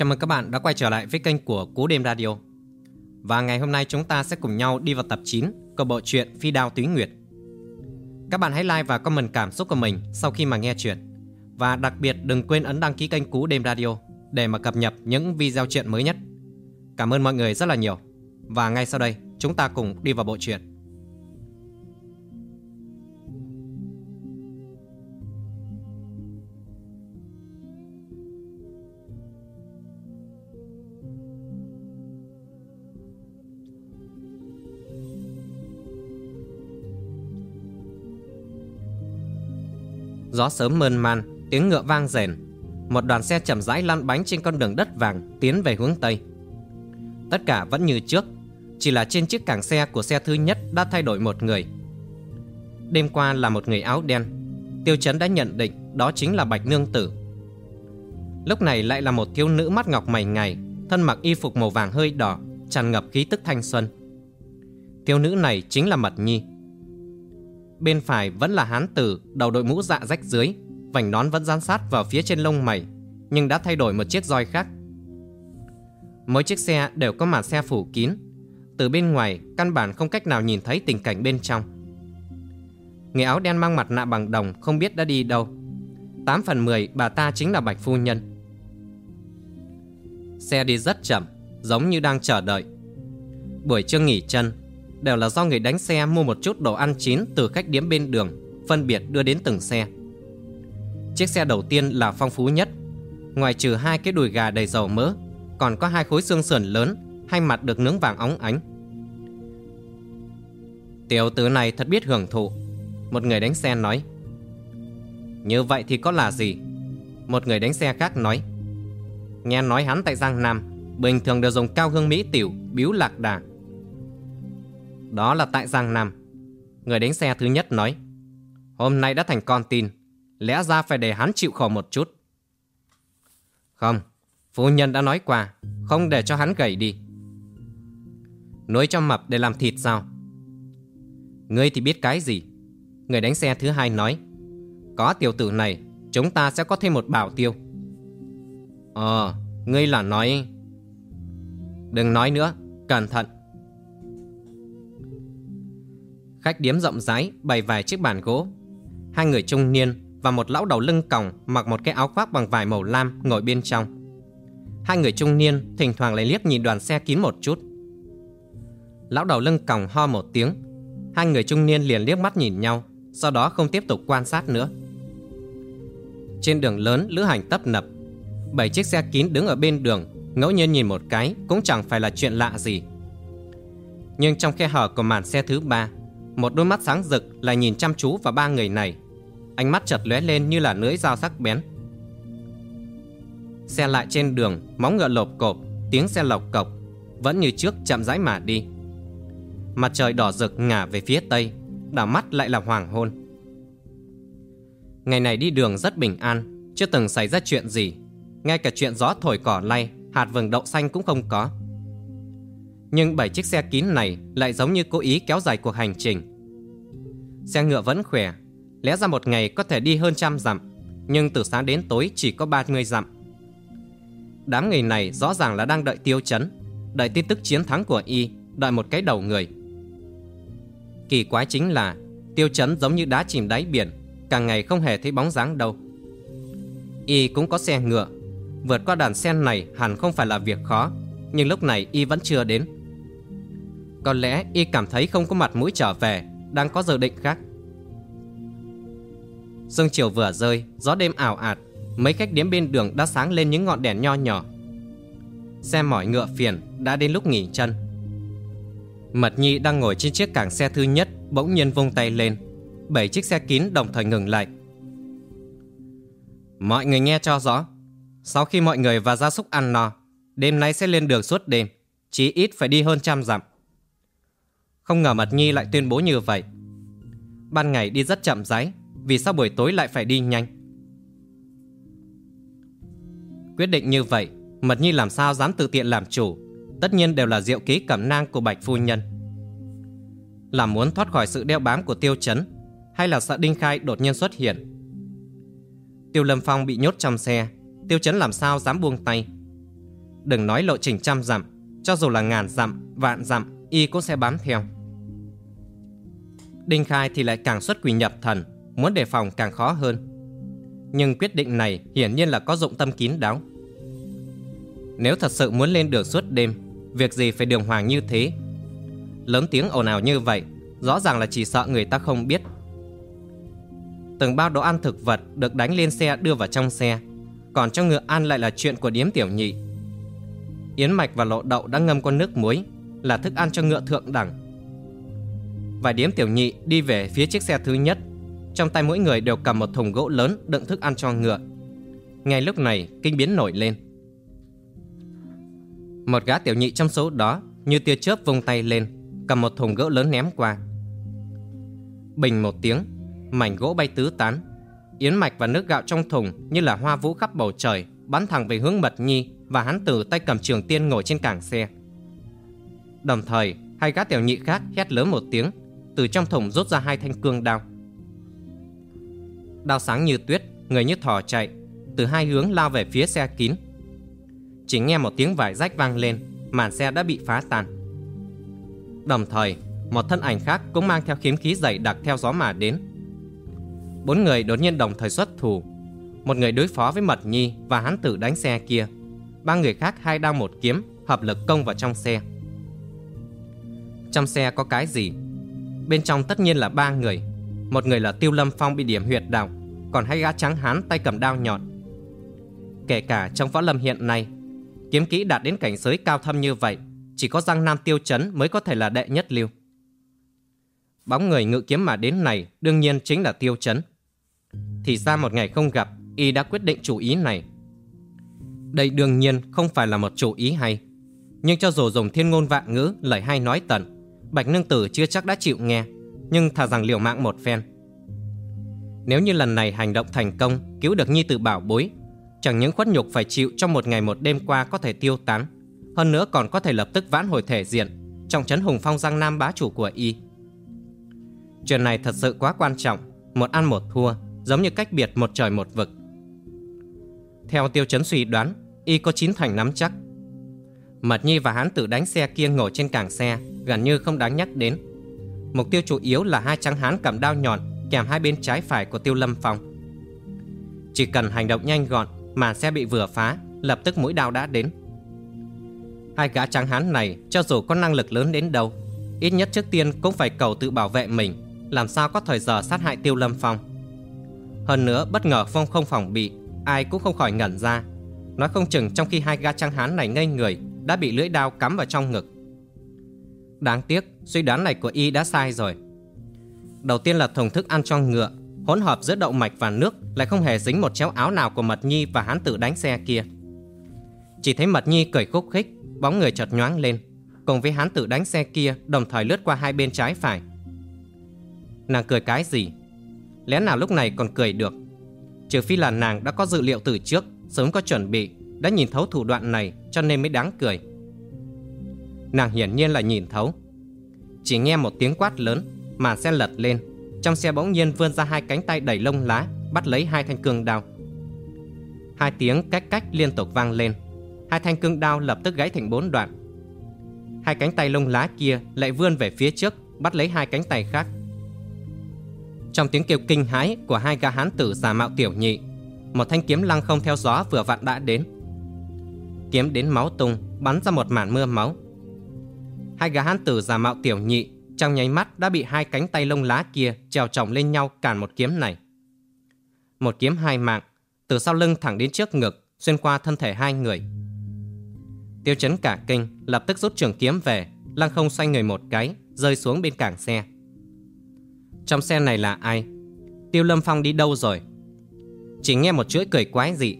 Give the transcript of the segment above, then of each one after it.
Chào mừng các bạn đã quay trở lại với kênh của Cú Đêm Radio. Và ngày hôm nay chúng ta sẽ cùng nhau đi vào tập 9 của bộ truyện Phi Đao Túy Nguyệt. Các bạn hãy like và comment cảm xúc của mình sau khi mà nghe chuyện. Và đặc biệt đừng quên ấn đăng ký kênh Cú Đêm Radio để mà cập nhật những video truyện mới nhất. Cảm ơn mọi người rất là nhiều. Và ngay sau đây, chúng ta cùng đi vào bộ truyện. Gió sớm mơn man, tiếng ngựa vang rền. Một đoàn xe chậm rãi lăn bánh trên con đường đất vàng tiến về hướng Tây. Tất cả vẫn như trước, chỉ là trên chiếc cảng xe của xe thứ nhất đã thay đổi một người. Đêm qua là một người áo đen. Tiêu Chấn đã nhận định đó chính là Bạch Nương Tử. Lúc này lại là một thiếu nữ mắt ngọc mày ngày, thân mặc y phục màu vàng hơi đỏ, tràn ngập khí tức thanh xuân. Thiếu nữ này chính là Mật Nhi. Bên phải vẫn là hán tử, đầu đội mũ dạ rách dưới, vành nón vẫn dán sát vào phía trên lông mày, nhưng đã thay đổi một chiếc roi khác. Mỗi chiếc xe đều có màn xe phủ kín, từ bên ngoài căn bản không cách nào nhìn thấy tình cảnh bên trong. Người áo đen mang mặt nạ bằng đồng không biết đã đi đâu. 8 phần 10 bà ta chính là Bạch Phu Nhân. Xe đi rất chậm, giống như đang chờ đợi. Buổi trưa nghỉ chân, đều là do người đánh xe mua một chút đồ ăn chín từ khách điếm bên đường, phân biệt đưa đến từng xe. Chiếc xe đầu tiên là phong phú nhất. Ngoài trừ hai cái đùi gà đầy dầu mỡ, còn có hai khối xương sườn lớn, hai mặt được nướng vàng óng ánh. Tiểu tử này thật biết hưởng thụ. Một người đánh xe nói. Như vậy thì có là gì? Một người đánh xe khác nói. Nghe nói hắn tại Giang Nam, bình thường đều dùng cao hương mỹ tiểu, biếu lạc đà, đó là tại Giang Nam. Người đánh xe thứ nhất nói. Hôm nay đã thành con tin. Lẽ ra phải để hắn chịu khổ một chút. Không, phu nhân đã nói qua. Không để cho hắn gầy đi. Nuôi cho mập để làm thịt sao? Ngươi thì biết cái gì? Người đánh xe thứ hai nói. Có tiểu tử này, chúng ta sẽ có thêm một bảo tiêu. Ờ, ngươi là nói... Đừng nói nữa, cẩn thận. Khách điếm rộng rãi bày vài chiếc bàn gỗ. Hai người trung niên và một lão đầu lưng còng mặc một cái áo khoác bằng vải màu lam ngồi bên trong. Hai người trung niên thỉnh thoảng lại liếc nhìn đoàn xe kín một chút. Lão đầu lưng còng ho một tiếng. Hai người trung niên liền liếc mắt nhìn nhau, sau đó không tiếp tục quan sát nữa. Trên đường lớn lữ hành tấp nập, bảy chiếc xe kín đứng ở bên đường, ngẫu nhiên nhìn một cái cũng chẳng phải là chuyện lạ gì. Nhưng trong khe hở của màn xe thứ ba, một đôi mắt sáng rực lại nhìn chăm chú vào ba người này. Ánh mắt chợt lóe lên như là lưỡi dao sắc bén. Xe lại trên đường, Móng ngựa lộp cộp, Tiếng xe lộc cộc, Vẫn như trước chậm rãi mà đi. Mặt trời đỏ rực ngả về phía tây, Đảo mắt lại là hoàng hôn. Ngày này đi đường rất bình an, Chưa từng xảy ra chuyện gì. Ngay cả chuyện gió thổi cỏ lay, Hạt vừng đậu xanh cũng không có. Nhưng bảy chiếc xe kín này lại giống như cố ý kéo dài cuộc hành trình. Xe ngựa vẫn khỏe, lẽ ra một ngày có thể đi hơn trăm dặm, nhưng từ sáng đến tối chỉ có 30 dặm. Đám người này rõ ràng là đang đợi tiêu chấn, đợi tin tức chiến thắng của y, đợi một cái đầu người. Kỳ quái chính là tiêu chấn giống như đá chìm đáy biển, càng ngày không hề thấy bóng dáng đâu. Y cũng có xe ngựa, vượt qua đàn sen này hẳn không phải là việc khó, nhưng lúc này y vẫn chưa đến. Có lẽ y cảm thấy không có mặt mũi trở về đang có dự định khác. Sương chiều vừa rơi, Gió đêm ảo ạt, Mấy khách điếm bên đường đã sáng lên những ngọn đèn nho nhỏ. Xe mỏi ngựa phiền, Đã đến lúc nghỉ chân. Mật Nhi đang ngồi trên chiếc cảng xe thứ nhất, Bỗng nhiên vung tay lên. Bảy chiếc xe kín đồng thời ngừng lại. Mọi người nghe cho rõ, Sau khi mọi người và gia súc ăn no, Đêm nay sẽ lên đường suốt đêm, Chí ít phải đi hơn trăm dặm không ngờ Mật Nhi lại tuyên bố như vậy. Ban ngày đi rất chậm rãi Vì sao buổi tối lại phải đi nhanh? Quyết định như vậy Mật Nhi làm sao dám tự tiện làm chủ? Tất nhiên đều là diệu ký cẩm nang của Bạch Phu Nhân. Là muốn thoát khỏi sự đeo bám của Tiêu Chấn Hay là sợ Đinh Khai đột nhiên xuất hiện? Tiêu Lâm Phong bị nhốt trong xe Tiêu Chấn làm sao dám buông tay? Đừng nói lộ trình trăm dặm Cho dù là ngàn dặm, vạn dặm Y cũng sẽ bám theo. Đinh Khai thì lại càng xuất quỷ nhập thần, Muốn đề phòng càng khó hơn. Nhưng quyết định này hiển nhiên là có dụng tâm kín đáo. Nếu thật sự muốn lên đường suốt đêm, Việc gì phải đường hoàng như thế? Lớn tiếng ồn ào như vậy, Rõ ràng là chỉ sợ người ta không biết. Từng bao đồ ăn thực vật Được đánh lên xe đưa vào trong xe, Còn cho ngựa ăn lại là chuyện của điếm tiểu nhị. Yến mạch và lộ đậu đã ngâm con nước muối là thức ăn cho ngựa thượng đẳng. Vài điếm tiểu nhị đi về phía chiếc xe thứ nhất. Trong tay mỗi người đều cầm một thùng gỗ lớn đựng thức ăn cho ngựa. Ngay lúc này, kinh biến nổi lên. Một gã tiểu nhị trong số đó, Như tia chớp vung tay lên, Cầm một thùng gỗ lớn ném qua. Bình một tiếng, Mảnh gỗ bay tứ tán. Yến mạch và nước gạo trong thùng Như là hoa vũ khắp bầu trời, Bắn thẳng về hướng mật nhi Và hắn tử tay cầm trường tiên ngồi trên cảng xe. Đồng thời, Hai gã tiểu nhị khác hét lớn một tiếng, Từ trong thùng rút ra hai thanh cương đao. Đao sáng như tuyết, Người như thỏ chạy, Từ hai hướng lao về phía xe kín. Chỉ nghe một tiếng vải rách vang lên, Màn xe đã bị phá tan. Đồng thời, Một thân ảnh khác cũng mang theo kiếm khí dày đặc theo gió mà đến. Bốn người đột nhiên đồng thời xuất thủ. Một người đối phó với Mật Nhi Và hắn tử đánh xe kia. Ba người khác hai đao một kiếm, Hợp lực công vào trong xe. Trong xe có cái gì? Bên trong tất nhiên là ba người. Một người là Tiêu Lâm Phong bị điểm huyệt đạo Còn hai gã trắng hán tay cầm đao nhọn. Kể cả trong võ lâm hiện nay, Kiếm kỹ đạt đến cảnh giới cao thâm như vậy, Chỉ có răng nam tiêu chấn mới có thể là đệ nhất lưu. Bóng người ngự kiếm mà đến này Đương nhiên chính là tiêu chấn. Thì ra một ngày không gặp, Y đã quyết định chủ ý này. Đây đương nhiên không phải là một chủ ý hay, Nhưng cho dù dùng thiên ngôn vạn ngữ, Lời hay nói tận Bạch nương tử chưa chắc đã chịu nghe, Nhưng thà rằng liều mạng một phen. Nếu như lần này hành động thành công, Cứu được nhi tử bảo bối, Chẳng những khuất nhục phải chịu trong một ngày một đêm qua Có thể tiêu tán, Hơn nữa còn có thể lập tức vãn hồi thể diện Trong chấn hùng phong giang nam bá chủ của y. Chuyện này thật sự quá quan trọng, Một ăn một thua, Giống như cách biệt một trời một vực. Theo tiêu chấn suy đoán, Y có chín thành nắm chắc. Mật Nhi và hán tử đánh xe kia ngồi trên càng xe. Gần như không đáng nhắc đến. Mục tiêu chủ yếu là hai trắng hán cầm đao nhọn Kèm hai bên trái phải của tiêu lâm phong. Chỉ cần hành động nhanh gọn Mà xe bị vừa phá, Lập tức mũi đao đã đến. Hai gã trắng hán này Cho dù có năng lực lớn đến đâu, Ít nhất trước tiên cũng phải cầu tự bảo vệ mình, Làm sao có thời giờ sát hại tiêu lâm phong. Hơn nữa, bất ngờ Phong không phòng bị, Ai cũng không khỏi ngẩn ra. Nói không chừng trong khi hai gã trắng hán này ngây người, Đã bị lưỡi đao cắm vào trong ngực. Đáng tiếc, suy đoán này của y đã sai rồi. Đầu tiên là thùng thức ăn cho ngựa, Hỗn hợp giữa đậu mạch và nước, Lại không hề dính một chéo áo nào của Mật Nhi Và hán tử đánh xe kia. Chỉ thấy Mật Nhi cười khúc khích, Bóng người chợt nhoáng lên, Cùng với hán tử đánh xe kia, Đồng thời lướt qua hai bên trái phải. Nàng cười cái gì? Lẽ nào lúc này còn cười được? Trừ phi là nàng đã có dự liệu từ trước, Sớm có chuẩn bị, Đã nhìn thấu thủ đoạn này, cho nên mới đáng cười. Nàng hiển nhiên là nhìn thấu. Chỉ nghe một tiếng quát lớn, Màn xe lật lên. Trong xe bỗng nhiên vươn ra hai cánh tay đầy lông lá, Bắt lấy hai thanh cương đao. Hai tiếng cách cách liên tục vang lên. Hai thanh cương đao lập tức gãy thành bốn đoạn. Hai cánh tay lông lá kia lại vươn về phía trước, Bắt lấy hai cánh tay khác. Trong tiếng kêu kinh hãi Của hai gã hán tử giả mạo tiểu nhị, Một thanh kiếm lăng không theo gió vừa vặn đã đến. Kiếm đến máu tung, Bắn ra một màn mưa máu. Hai gã hán tử giả mạo tiểu nhị, Trong nháy mắt đã bị hai cánh tay lông lá kia Trèo chồng lên nhau cản một kiếm này. Một kiếm hai mạng, Từ sau lưng thẳng đến trước ngực, Xuyên qua thân thể hai người. Tiêu chấn cả kinh, Lập tức rút trường kiếm về, Lăng không xoay người một cái, Rơi xuống bên cảng xe. Trong xe này là ai? Tiêu lâm phong đi đâu rồi? Chỉ nghe một chuỗi cười quái dị,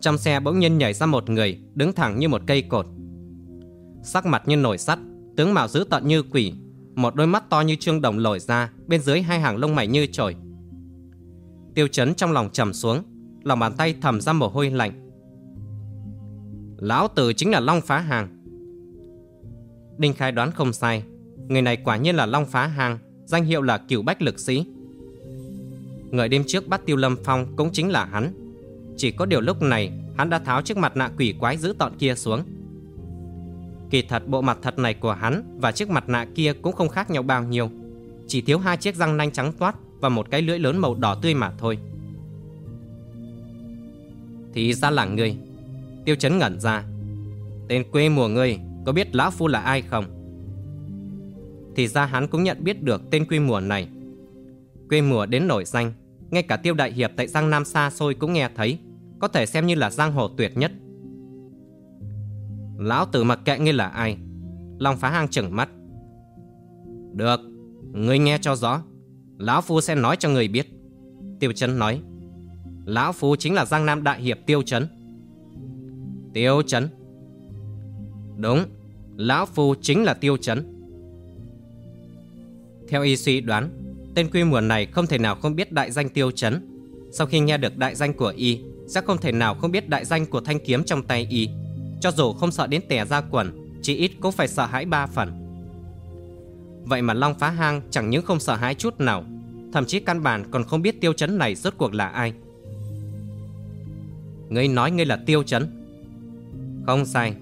Trong xe bỗng nhiên nhảy ra một người, Đứng thẳng như một cây cột. Sắc mặt như nổi sắt Tướng mạo dữ tợn như quỷ. Một đôi mắt to như trương đồng lồi ra, Bên dưới hai hàng lông mày như trồi Tiêu chấn trong lòng trầm xuống, Lòng bàn tay thầm ra mồ hôi lạnh. Lão tử chính là Long Phá Hàng. Đinh Khai đoán không sai, Người này quả nhiên là Long Phá Hàng, Danh hiệu là cửu bách lực sĩ. Người đêm trước bắt Tiêu Lâm Phong Cũng chính là hắn. Chỉ có điều lúc này, Hắn đã tháo chiếc mặt nạ quỷ quái dữ tọn kia xuống. Kỳ thật bộ mặt thật này của hắn Và chiếc mặt nạ kia cũng không khác nhau bao nhiêu. Chỉ thiếu hai chiếc răng nanh trắng toát Và một cái lưỡi lớn màu đỏ tươi mà thôi. Thì ra là ngươi. Tiêu chấn ngẩn ra. Tên quê mùa ngươi, Có biết Lão Phu là ai không? Thì ra hắn cũng nhận biết được tên quê mùa này. Quê mùa đến nổi danh, Ngay cả tiêu đại hiệp tại Giang Nam xa xôi cũng nghe thấy, Có thể xem như là giang hồ tuyệt nhất. Lão tử mặc kệ ngươi là ai. Long phá hang chừng mắt. Được, Ngươi nghe cho rõ. Lão Phu sẽ nói cho người biết. Tiêu Trấn nói, Lão Phu chính là Giang Nam Đại Hiệp Tiêu Trấn Tiêu Trấn Đúng, Lão Phu chính là Tiêu Trấn Theo y suy đoán, Tên quy mùa này không thể nào không biết đại danh Tiêu Trấn Sau khi nghe được đại danh của y, Sẽ không thể nào không biết đại danh của thanh kiếm trong tay y cho dù không sợ đến tè ra quần, Chỉ ít cũng phải sợ hãi ba phần. Vậy mà Long Phá Hang chẳng những không sợ hãi chút nào, Thậm chí căn bản còn không biết tiêu chấn này rốt cuộc là ai. Ngươi nói ngươi là tiêu chấn. Không sai.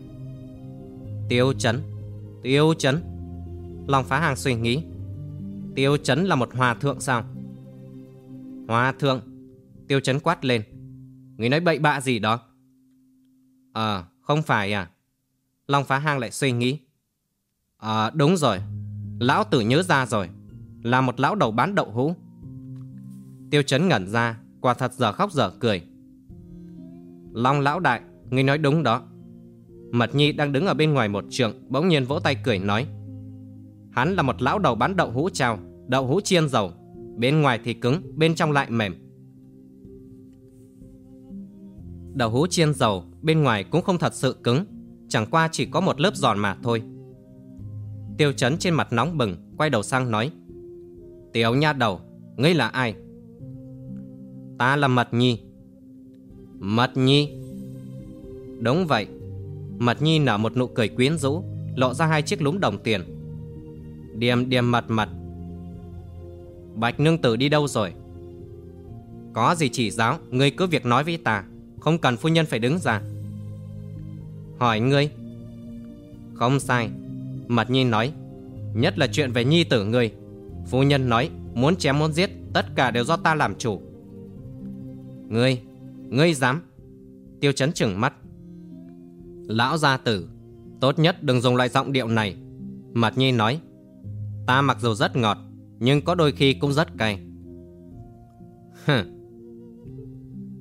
Tiêu chấn. Tiêu chấn. Long Phá Hàng suy nghĩ. Tiêu chấn là một hòa thượng sao? Hòa thượng. Tiêu chấn quát lên. Ngươi nói bậy bạ gì đó? Ờ không phải à? Long phá hang lại suy nghĩ. À đúng rồi. Lão tử nhớ ra rồi. Là một lão đầu bán đậu hũ. Tiêu chấn ngẩn ra, quả thật giờ khóc giờ cười. Long lão đại, ngươi nói đúng đó. Mật Nhi đang đứng ở bên ngoài một trường, bỗng nhiên vỗ tay cười nói. Hắn là một lão đầu bán đậu hũ trao, đậu hũ chiên dầu. Bên ngoài thì cứng, bên trong lại mềm. Đậu hũ chiên dầu bên ngoài cũng không thật sự cứng, chẳng qua chỉ có một lớp giòn mà thôi. Tiêu chấn trên mặt nóng bừng, quay đầu sang nói. Tiểu nha đầu, ngươi là ai? Ta là Mật Nhi. Mật Nhi? Đúng vậy. Mật Nhi nở một nụ cười quyến rũ, lộ ra hai chiếc lúng đồng tiền. Điềm điềm mật mật. Bạch nương tử đi đâu rồi? Có gì chỉ giáo, ngươi cứ việc nói với ta. Không cần phu nhân phải đứng ra. Hỏi ngươi. Không sai. Mật Nhi nói, Nhất là chuyện về nhi tử ngươi. Phu nhân nói, Muốn chém muốn giết, Tất cả đều do ta làm chủ. Ngươi Ngươi dám. Tiêu chấn chừng mắt. Lão gia tử, Tốt nhất đừng dùng loại giọng điệu này. Mật Nhi nói, Ta mặc dù rất ngọt, Nhưng có đôi khi cũng rất cay. Hừ.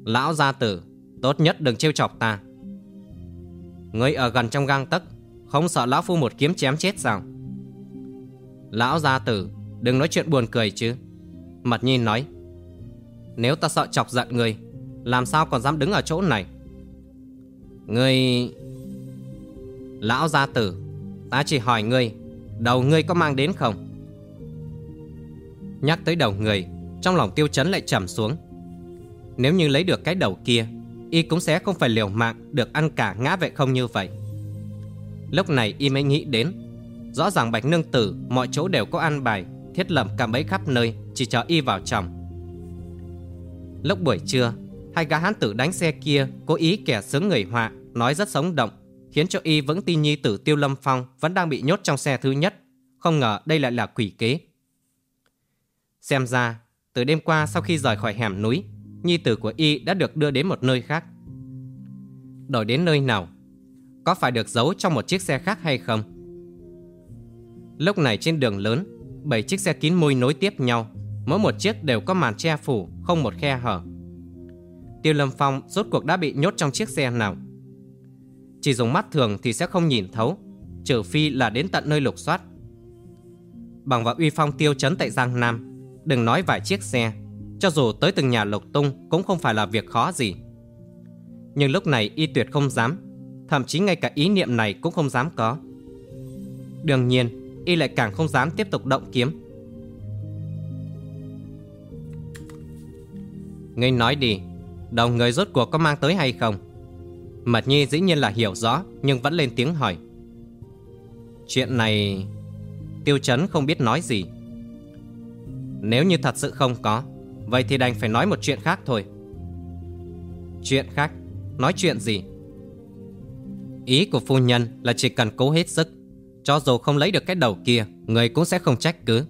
Lão gia tử Tốt nhất đừng trêu chọc ta. Ngươi ở gần trong gang tấc, Không sợ lão phu một kiếm chém chết sao? Lão gia tử, Đừng nói chuyện buồn cười chứ. Mật nhi nói, Nếu ta sợ chọc giận người Làm sao còn dám đứng ở chỗ này? Ngươi, Lão gia tử, Ta chỉ hỏi ngươi, Đầu ngươi có mang đến không? Nhắc tới đầu người, Trong lòng tiêu chấn lại trầm xuống. Nếu như lấy được cái đầu kia y cũng sẽ không phải liều mạng được ăn cả ngã vệ không như vậy. Lúc này y mới nghĩ đến, rõ ràng Bạch Nương Tử mọi chỗ đều có ăn bài, thiết lập cả bẫy khắp nơi, chỉ chờ y vào trong. Lúc buổi trưa, hai gã hán tử đánh xe kia cố ý kẻ sướng người họa, nói rất sống động, khiến cho y vẫn tin nhi tử Tiêu Lâm Phong vẫn đang bị nhốt trong xe thứ nhất. Không ngờ đây lại là quỷ kế. Xem ra, từ đêm qua sau khi rời khỏi hẻm núi, nhi tử của y đã được đưa đến một nơi khác. Đổi đến nơi nào? Có phải được giấu trong một chiếc xe khác hay không? Lúc này trên đường lớn, bảy chiếc xe kín môi nối tiếp nhau, mỗi một chiếc đều có màn che phủ, không một khe hở. Tiêu Lâm Phong rốt cuộc đã bị nhốt trong chiếc xe nào? Chỉ dùng mắt thường thì sẽ không nhìn thấu, trừ phi là đến tận nơi lục soát. Bằng vào uy phong tiêu chấn tại Giang Nam, đừng nói vài chiếc xe, cho dù tới từng nhà lục tung cũng không phải là việc khó gì. Nhưng lúc này y tuyệt không dám, thậm chí ngay cả ý niệm này cũng không dám có. Đương nhiên, y lại càng không dám tiếp tục động kiếm. Ngươi nói đi, đầu người rốt cuộc có mang tới hay không? Mật Nhi dĩ nhiên là hiểu rõ, nhưng vẫn lên tiếng hỏi. Chuyện này... Tiêu chấn không biết nói gì. Nếu như thật sự không có, Vậy thì đành phải nói một chuyện khác thôi. Chuyện khác? Nói chuyện gì? Ý của phu nhân là chỉ cần cố hết sức, Cho dù không lấy được cái đầu kia, Người cũng sẽ không trách cứ.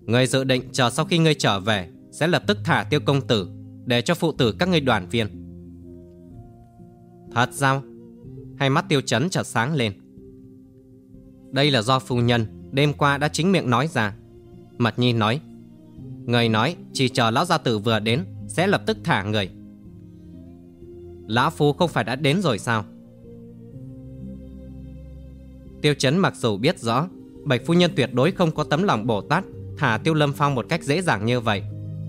Người dự định chờ sau khi ngươi trở về, Sẽ lập tức thả tiêu công tử, Để cho phụ tử các ngươi đoàn viên. Thật sao? Hai mắt tiêu chấn chợt sáng lên. Đây là do phu nhân, Đêm qua đã chính miệng nói ra. Mật nhi nói Người nói, chỉ chờ lão gia tử vừa đến, Sẽ lập tức thả người. Lão phu không phải đã đến rồi sao? Tiêu chấn mặc dù biết rõ, Bạch phu nhân tuyệt đối không có tấm lòng Bồ Tát Thả Tiêu Lâm Phong một cách dễ dàng như vậy.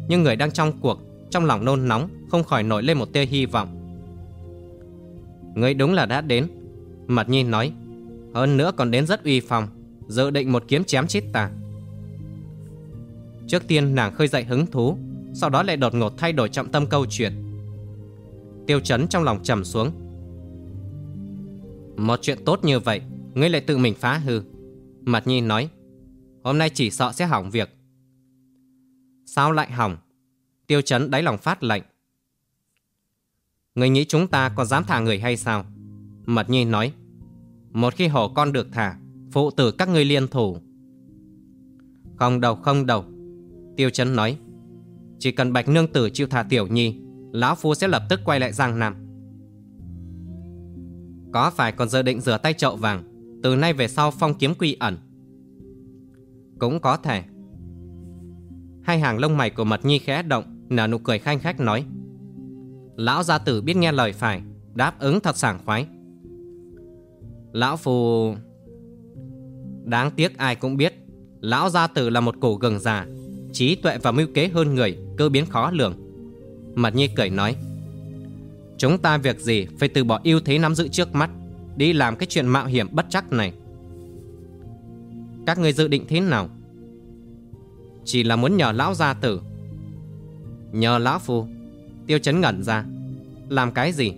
Nhưng người đang trong cuộc, Trong lòng nôn nóng, Không khỏi nổi lên một tia hy vọng. Người đúng là đã đến. Mật Nhi nói, Hơn nữa còn đến rất uy phong, Dự định một kiếm chém chết ta. Trước tiên nàng khơi dậy hứng thú, Sau đó lại đột ngột thay đổi trọng tâm câu chuyện. Tiêu chấn trong lòng trầm xuống. Một chuyện tốt như vậy, Ngươi lại tự mình phá hư. Mặt nhi nói, Hôm nay chỉ sợ sẽ hỏng việc. Sao lại hỏng? Tiêu chấn đáy lòng phát lệnh. Ngươi nghĩ chúng ta còn dám thả người hay sao? Mật nhi nói, Một khi hổ con được thả, Phụ tử các ngươi liên thủ. Không đầu không đầu Tiêu chấn nói, Chỉ cần bạch nương tử chịu thả tiểu nhi Lão Phu sẽ lập tức quay lại Giang Nam. Có phải còn dự định rửa tay chậu vàng Từ nay về sau phong kiếm quy ẩn? Cũng có thể. Hai hàng lông mày của mật nhi khẽ động, Nở nụ cười khanh khách nói, Lão gia tử biết nghe lời phải, Đáp ứng thật sảng khoái. Lão Phu Đáng tiếc ai cũng biết, Lão gia tử là một cổ gừng già Trí tuệ và mưu kế hơn người Cơ biến khó lường. Mặt Nhi cười nói, Chúng ta việc gì phải từ bỏ ưu thế nắm giữ trước mắt, Đi làm cái chuyện mạo hiểm bất chắc này? Các người dự định thế nào? Chỉ là muốn nhờ lão gia tử. Nhờ lão phu? Tiêu chấn ngẩn ra. Làm cái gì?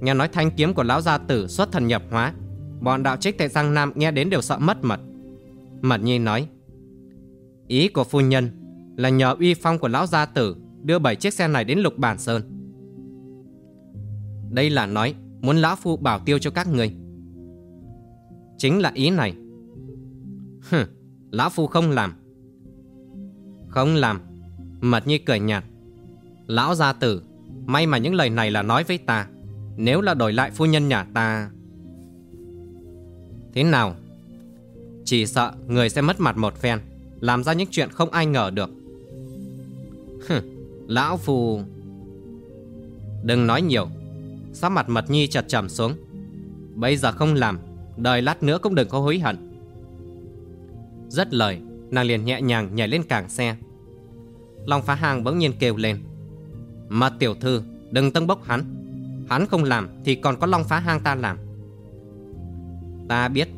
Nghe nói thanh kiếm của lão gia tử xuất thần nhập hóa, Bọn đạo trích tại Giang Nam nghe đến đều sợ mất mật. Mật Nhi nói Ý của phu nhân là nhờ uy phong của lão gia tử đưa bảy chiếc xe này đến lục bản sơn. Đây là nói muốn lão phu bảo tiêu cho các người. Chính là ý này. Hừ, lão phu không làm. Không làm. Mật nhi cười nhạt. Lão gia tử, may mà những lời này là nói với ta. Nếu là đổi lại phu nhân nhà ta... Thế nào? Chỉ sợ người sẽ mất mặt một phen làm ra những chuyện không ai ngờ được. Hừ, Lão Phù. Đừng nói nhiều. Sắc mặt mật nhi chật chầm xuống. Bây giờ không làm Đời lát nữa cũng đừng có hối hận. Rất lời Nàng liền nhẹ nhàng nhảy lên cảng xe. Long phá hàng bỗng nhiên kêu lên. Mật tiểu thư Đừng tâng bốc hắn. Hắn không làm thì còn có long phá hang ta làm. Ta biết.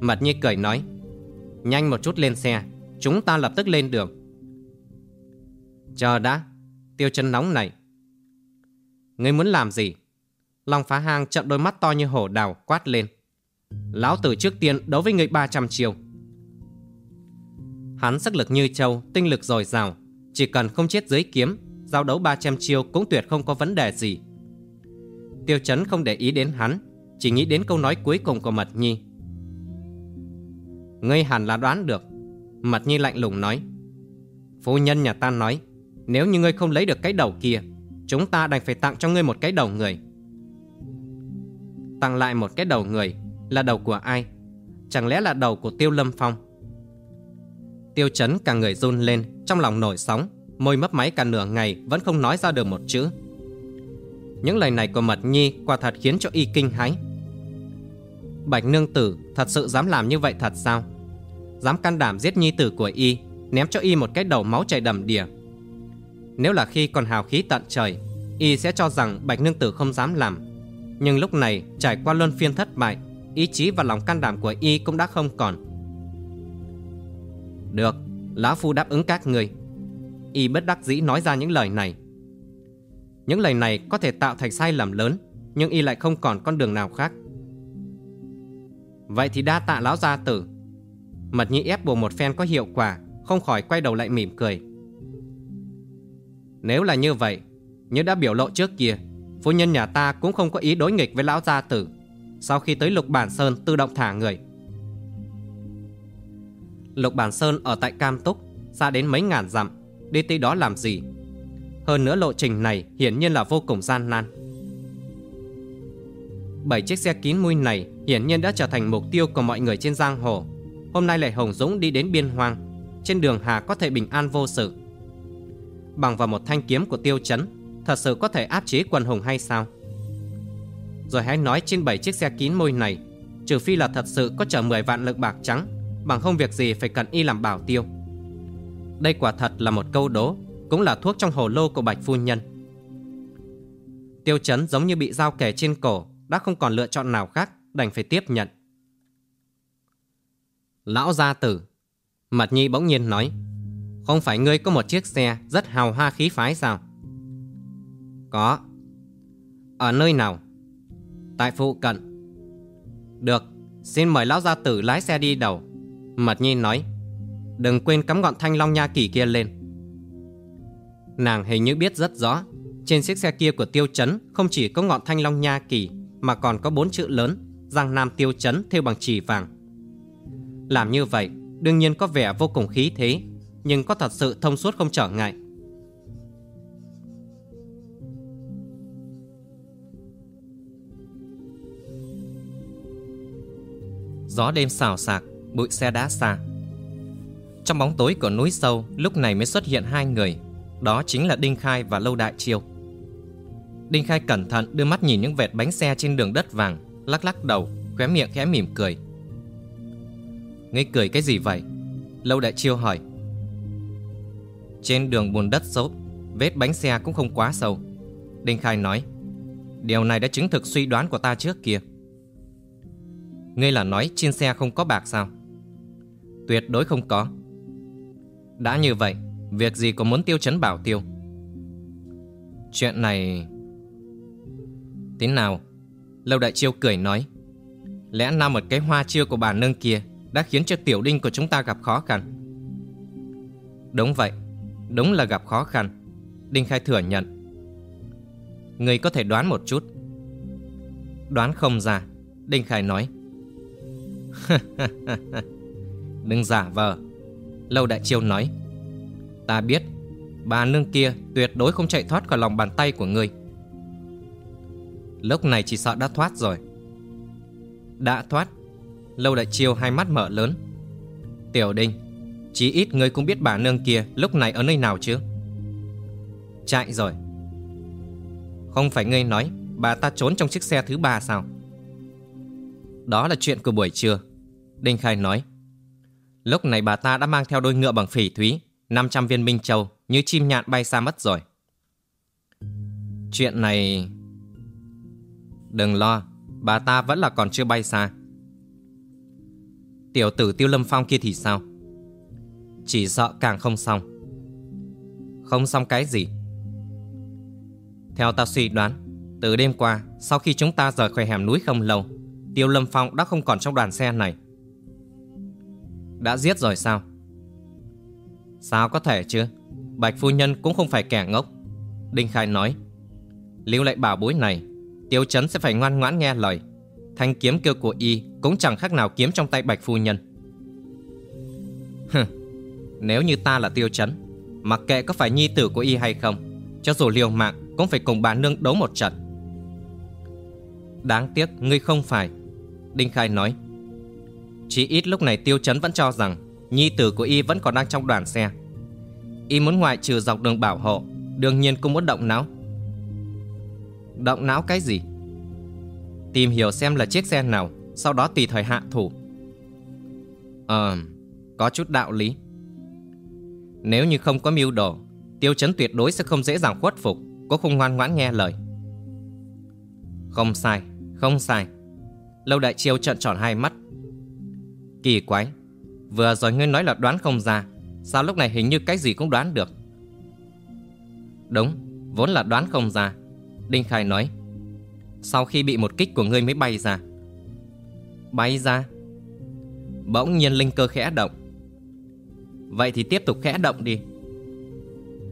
Mật nhi cười nói. Nhanh một chút lên xe. Chúng ta lập tức lên đường. Chờ đã, Tiêu chân nóng này. Ngươi muốn làm gì? Long phá hang trận đôi mắt to như hổ đào quát lên. Lão tử trước tiên đấu với người 300 chiều Hắn sức lực như trâu, Tinh lực dồi dào. Chỉ cần không chết dưới kiếm, Giao đấu 300 chiêu cũng tuyệt không có vấn đề gì. Tiêu chấn không để ý đến hắn, Chỉ nghĩ đến câu nói cuối cùng của Mật Nhi. Ngươi hẳn là đoán được. Mật Nhi lạnh lùng nói. Phu nhân nhà ta nói, Nếu như ngươi không lấy được cái đầu kia, Chúng ta đành phải tặng cho ngươi một cái đầu người. Tặng lại một cái đầu người Là đầu của ai? Chẳng lẽ là đầu của Tiêu Lâm Phong? Tiêu chấn cả người run lên, Trong lòng nổi sóng, Môi mấp máy cả nửa ngày Vẫn không nói ra được một chữ. Những lời này của Mật Nhi Quả thật khiến cho y kinh hãi. Bạch nương tử thật sự dám làm như vậy thật sao? Dám can đảm giết nhi tử của y, Ném cho y một cái đầu máu chảy đầm đìa. Nếu là khi còn hào khí tận trời, Y sẽ cho rằng bạch nương tử không dám làm. Nhưng lúc này, trải qua luân phiên thất bại, Ý chí và lòng can đảm của y cũng đã không còn. Được, Lão Phu đáp ứng các người Y bất đắc dĩ nói ra những lời này. Những lời này có thể tạo thành sai lầm lớn, Nhưng y lại không còn con đường nào khác. Vậy thì đa tạ lão gia tử. Mật Nhi ép buộc một phen có hiệu quả, Không khỏi quay đầu lại mỉm cười. Nếu là như vậy, Như đã biểu lộ trước kia, Phu nhân nhà ta cũng không có ý đối nghịch với lão gia tử. Sau khi tới Lục Bản Sơn tự động thả người. Lục Bản Sơn ở tại Cam Túc, Xa đến mấy ngàn dặm, Đi tới đó làm gì? Hơn nữa lộ trình này hiển nhiên là vô cùng gian nan. Bảy chiếc xe kín mui này hiển nhiên đã trở thành mục tiêu của mọi người trên giang hồ. Hôm nay lại Hồng Dũng đi đến biên hoang. Trên đường Hà có thể bình an vô sự. Bằng vào một thanh kiếm của tiêu chấn, Thật sự có thể áp chế quần hùng hay sao? Rồi hãy nói trên bảy chiếc xe kín môi này, Trừ phi là thật sự có chở 10 vạn lượng bạc trắng, Bằng không việc gì phải cần y làm bảo tiêu. Đây quả thật là một câu đố, Cũng là thuốc trong hồ lô của Bạch Phu Nhân. Tiêu chấn giống như bị dao kề trên cổ, Đã không còn lựa chọn nào khác Đành phải tiếp nhận. Lão gia tử. Mật Nhi bỗng nhiên nói, Không phải ngươi có một chiếc xe Rất hào hoa khí phái sao? Có. Ở nơi nào? Tại phụ cận. Được, Xin mời lão gia tử lái xe đi đầu. Mật Nhi nói, Đừng quên cắm ngọn thanh long nha kỳ kia lên. Nàng hình như biết rất rõ, Trên chiếc xe kia của tiêu chấn Không chỉ có ngọn thanh long nha kỳ Mà còn có bốn chữ lớn, Giang Nam tiêu chấn theo bằng chỉ vàng. Làm như vậy Đương nhiên có vẻ vô cùng khí thế Nhưng có thật sự thông suốt không trở ngại Gió đêm xào xạc bụi xe đá xa. Trong bóng tối của núi sâu, lúc này mới xuất hiện hai người, đó chính là Đinh Khai và Lâu Đại Chiêu. Đinh Khai cẩn thận đưa mắt nhìn những vệt bánh xe trên đường đất vàng, lắc lắc đầu, khóe miệng khẽ mỉm cười. Ngươi cười cái gì vậy? Lâu Đại Chiêu hỏi. Trên đường bùn đất xốp, vết bánh xe cũng không quá sâu. Đinh Khai nói, điều này đã chứng thực suy đoán của ta trước kia. Ngươi là nói trên xe không có bạc sao Tuyệt đối không có Đã như vậy Việc gì có muốn tiêu chấn bảo tiêu Chuyện này Thế nào Lâu đại chiêu cười nói Lẽ nào một cái hoa chiêu của bà nương kia đã khiến cho tiểu đinh của chúng ta gặp khó khăn. Đúng vậy, Đúng là gặp khó khăn, Đinh Khai thừa nhận. Người có thể đoán một chút? Đoán không ra, Đinh Khai nói. Đừng giả vờ, Lâu Đại Chiêu nói. Ta biết, Bà nương kia tuyệt đối không chạy thoát khỏi lòng bàn tay của ngươi. Lúc này chỉ sợ đã thoát rồi. Đã thoát Lâu Đại Chiêu hai mắt mở lớn. Tiểu Đinh Chí ít ngươi cũng biết bà nương kia lúc này ở nơi nào chứ? Chạy rồi. Không phải ngươi nói Bà ta trốn trong chiếc xe thứ ba sao? Đó là chuyện của buổi trưa. Đinh Khai nói, Lúc này bà ta đã mang theo đôi ngựa bằng phỉ thúy 500 viên minh châu Như chim nhạn bay xa mất rồi. Chuyện này Đừng lo, Bà ta vẫn là còn chưa bay xa. Tiểu tử Tiêu Lâm Phong kia thì sao? Chỉ sợ càng không xong. Không xong cái gì? Theo ta suy đoán, Từ đêm qua, Sau khi chúng ta rời khỏi hẻm núi không lâu, Tiêu Lâm Phong đã không còn trong đoàn xe này. Đã giết rồi sao? Sao có thể chứ? Bạch phu nhân cũng không phải kẻ ngốc. Đinh Khai nói, Lưu lại bảo bối này, Tiêu chấn sẽ phải ngoan ngoãn nghe lời. Thanh kiếm kêu của y Cũng chẳng khác nào kiếm trong tay bạch phu nhân. Hừ, Nếu như ta là tiêu chấn, Mặc kệ có phải nhi tử của y hay không, Cho dù liều mạng Cũng phải cùng bà nương đấu một trận. Đáng tiếc ngươi không phải, Đinh Khai nói. Chỉ ít lúc này Tiêu Chấn vẫn cho rằng Nhi tử của y vẫn còn đang trong đoàn xe. Y muốn ngoại trừ dọc đường bảo hộ, Đương nhiên cũng muốn động não. Động não cái gì? Tìm hiểu xem là chiếc xe nào, Sau đó tùy thời hạ thủ. Ờ Có chút đạo lý. Nếu như không có mưu đồ, Tiêu chấn tuyệt đối sẽ không dễ dàng khuất phục, Cũng không ngoan ngoãn nghe lời. Không sai Không sai. Lâu đại chiêu trợn tròn hai mắt. Kỳ quái, Vừa rồi ngươi nói là đoán không ra, Sao lúc này hình như cái gì cũng đoán được? Đúng, Vốn là đoán không ra. Đinh Khai nói sau khi bị một kích của ngươi mới bay ra. Bay ra? Bỗng nhiên linh cơ khẽ động. Vậy thì tiếp tục khẽ động đi.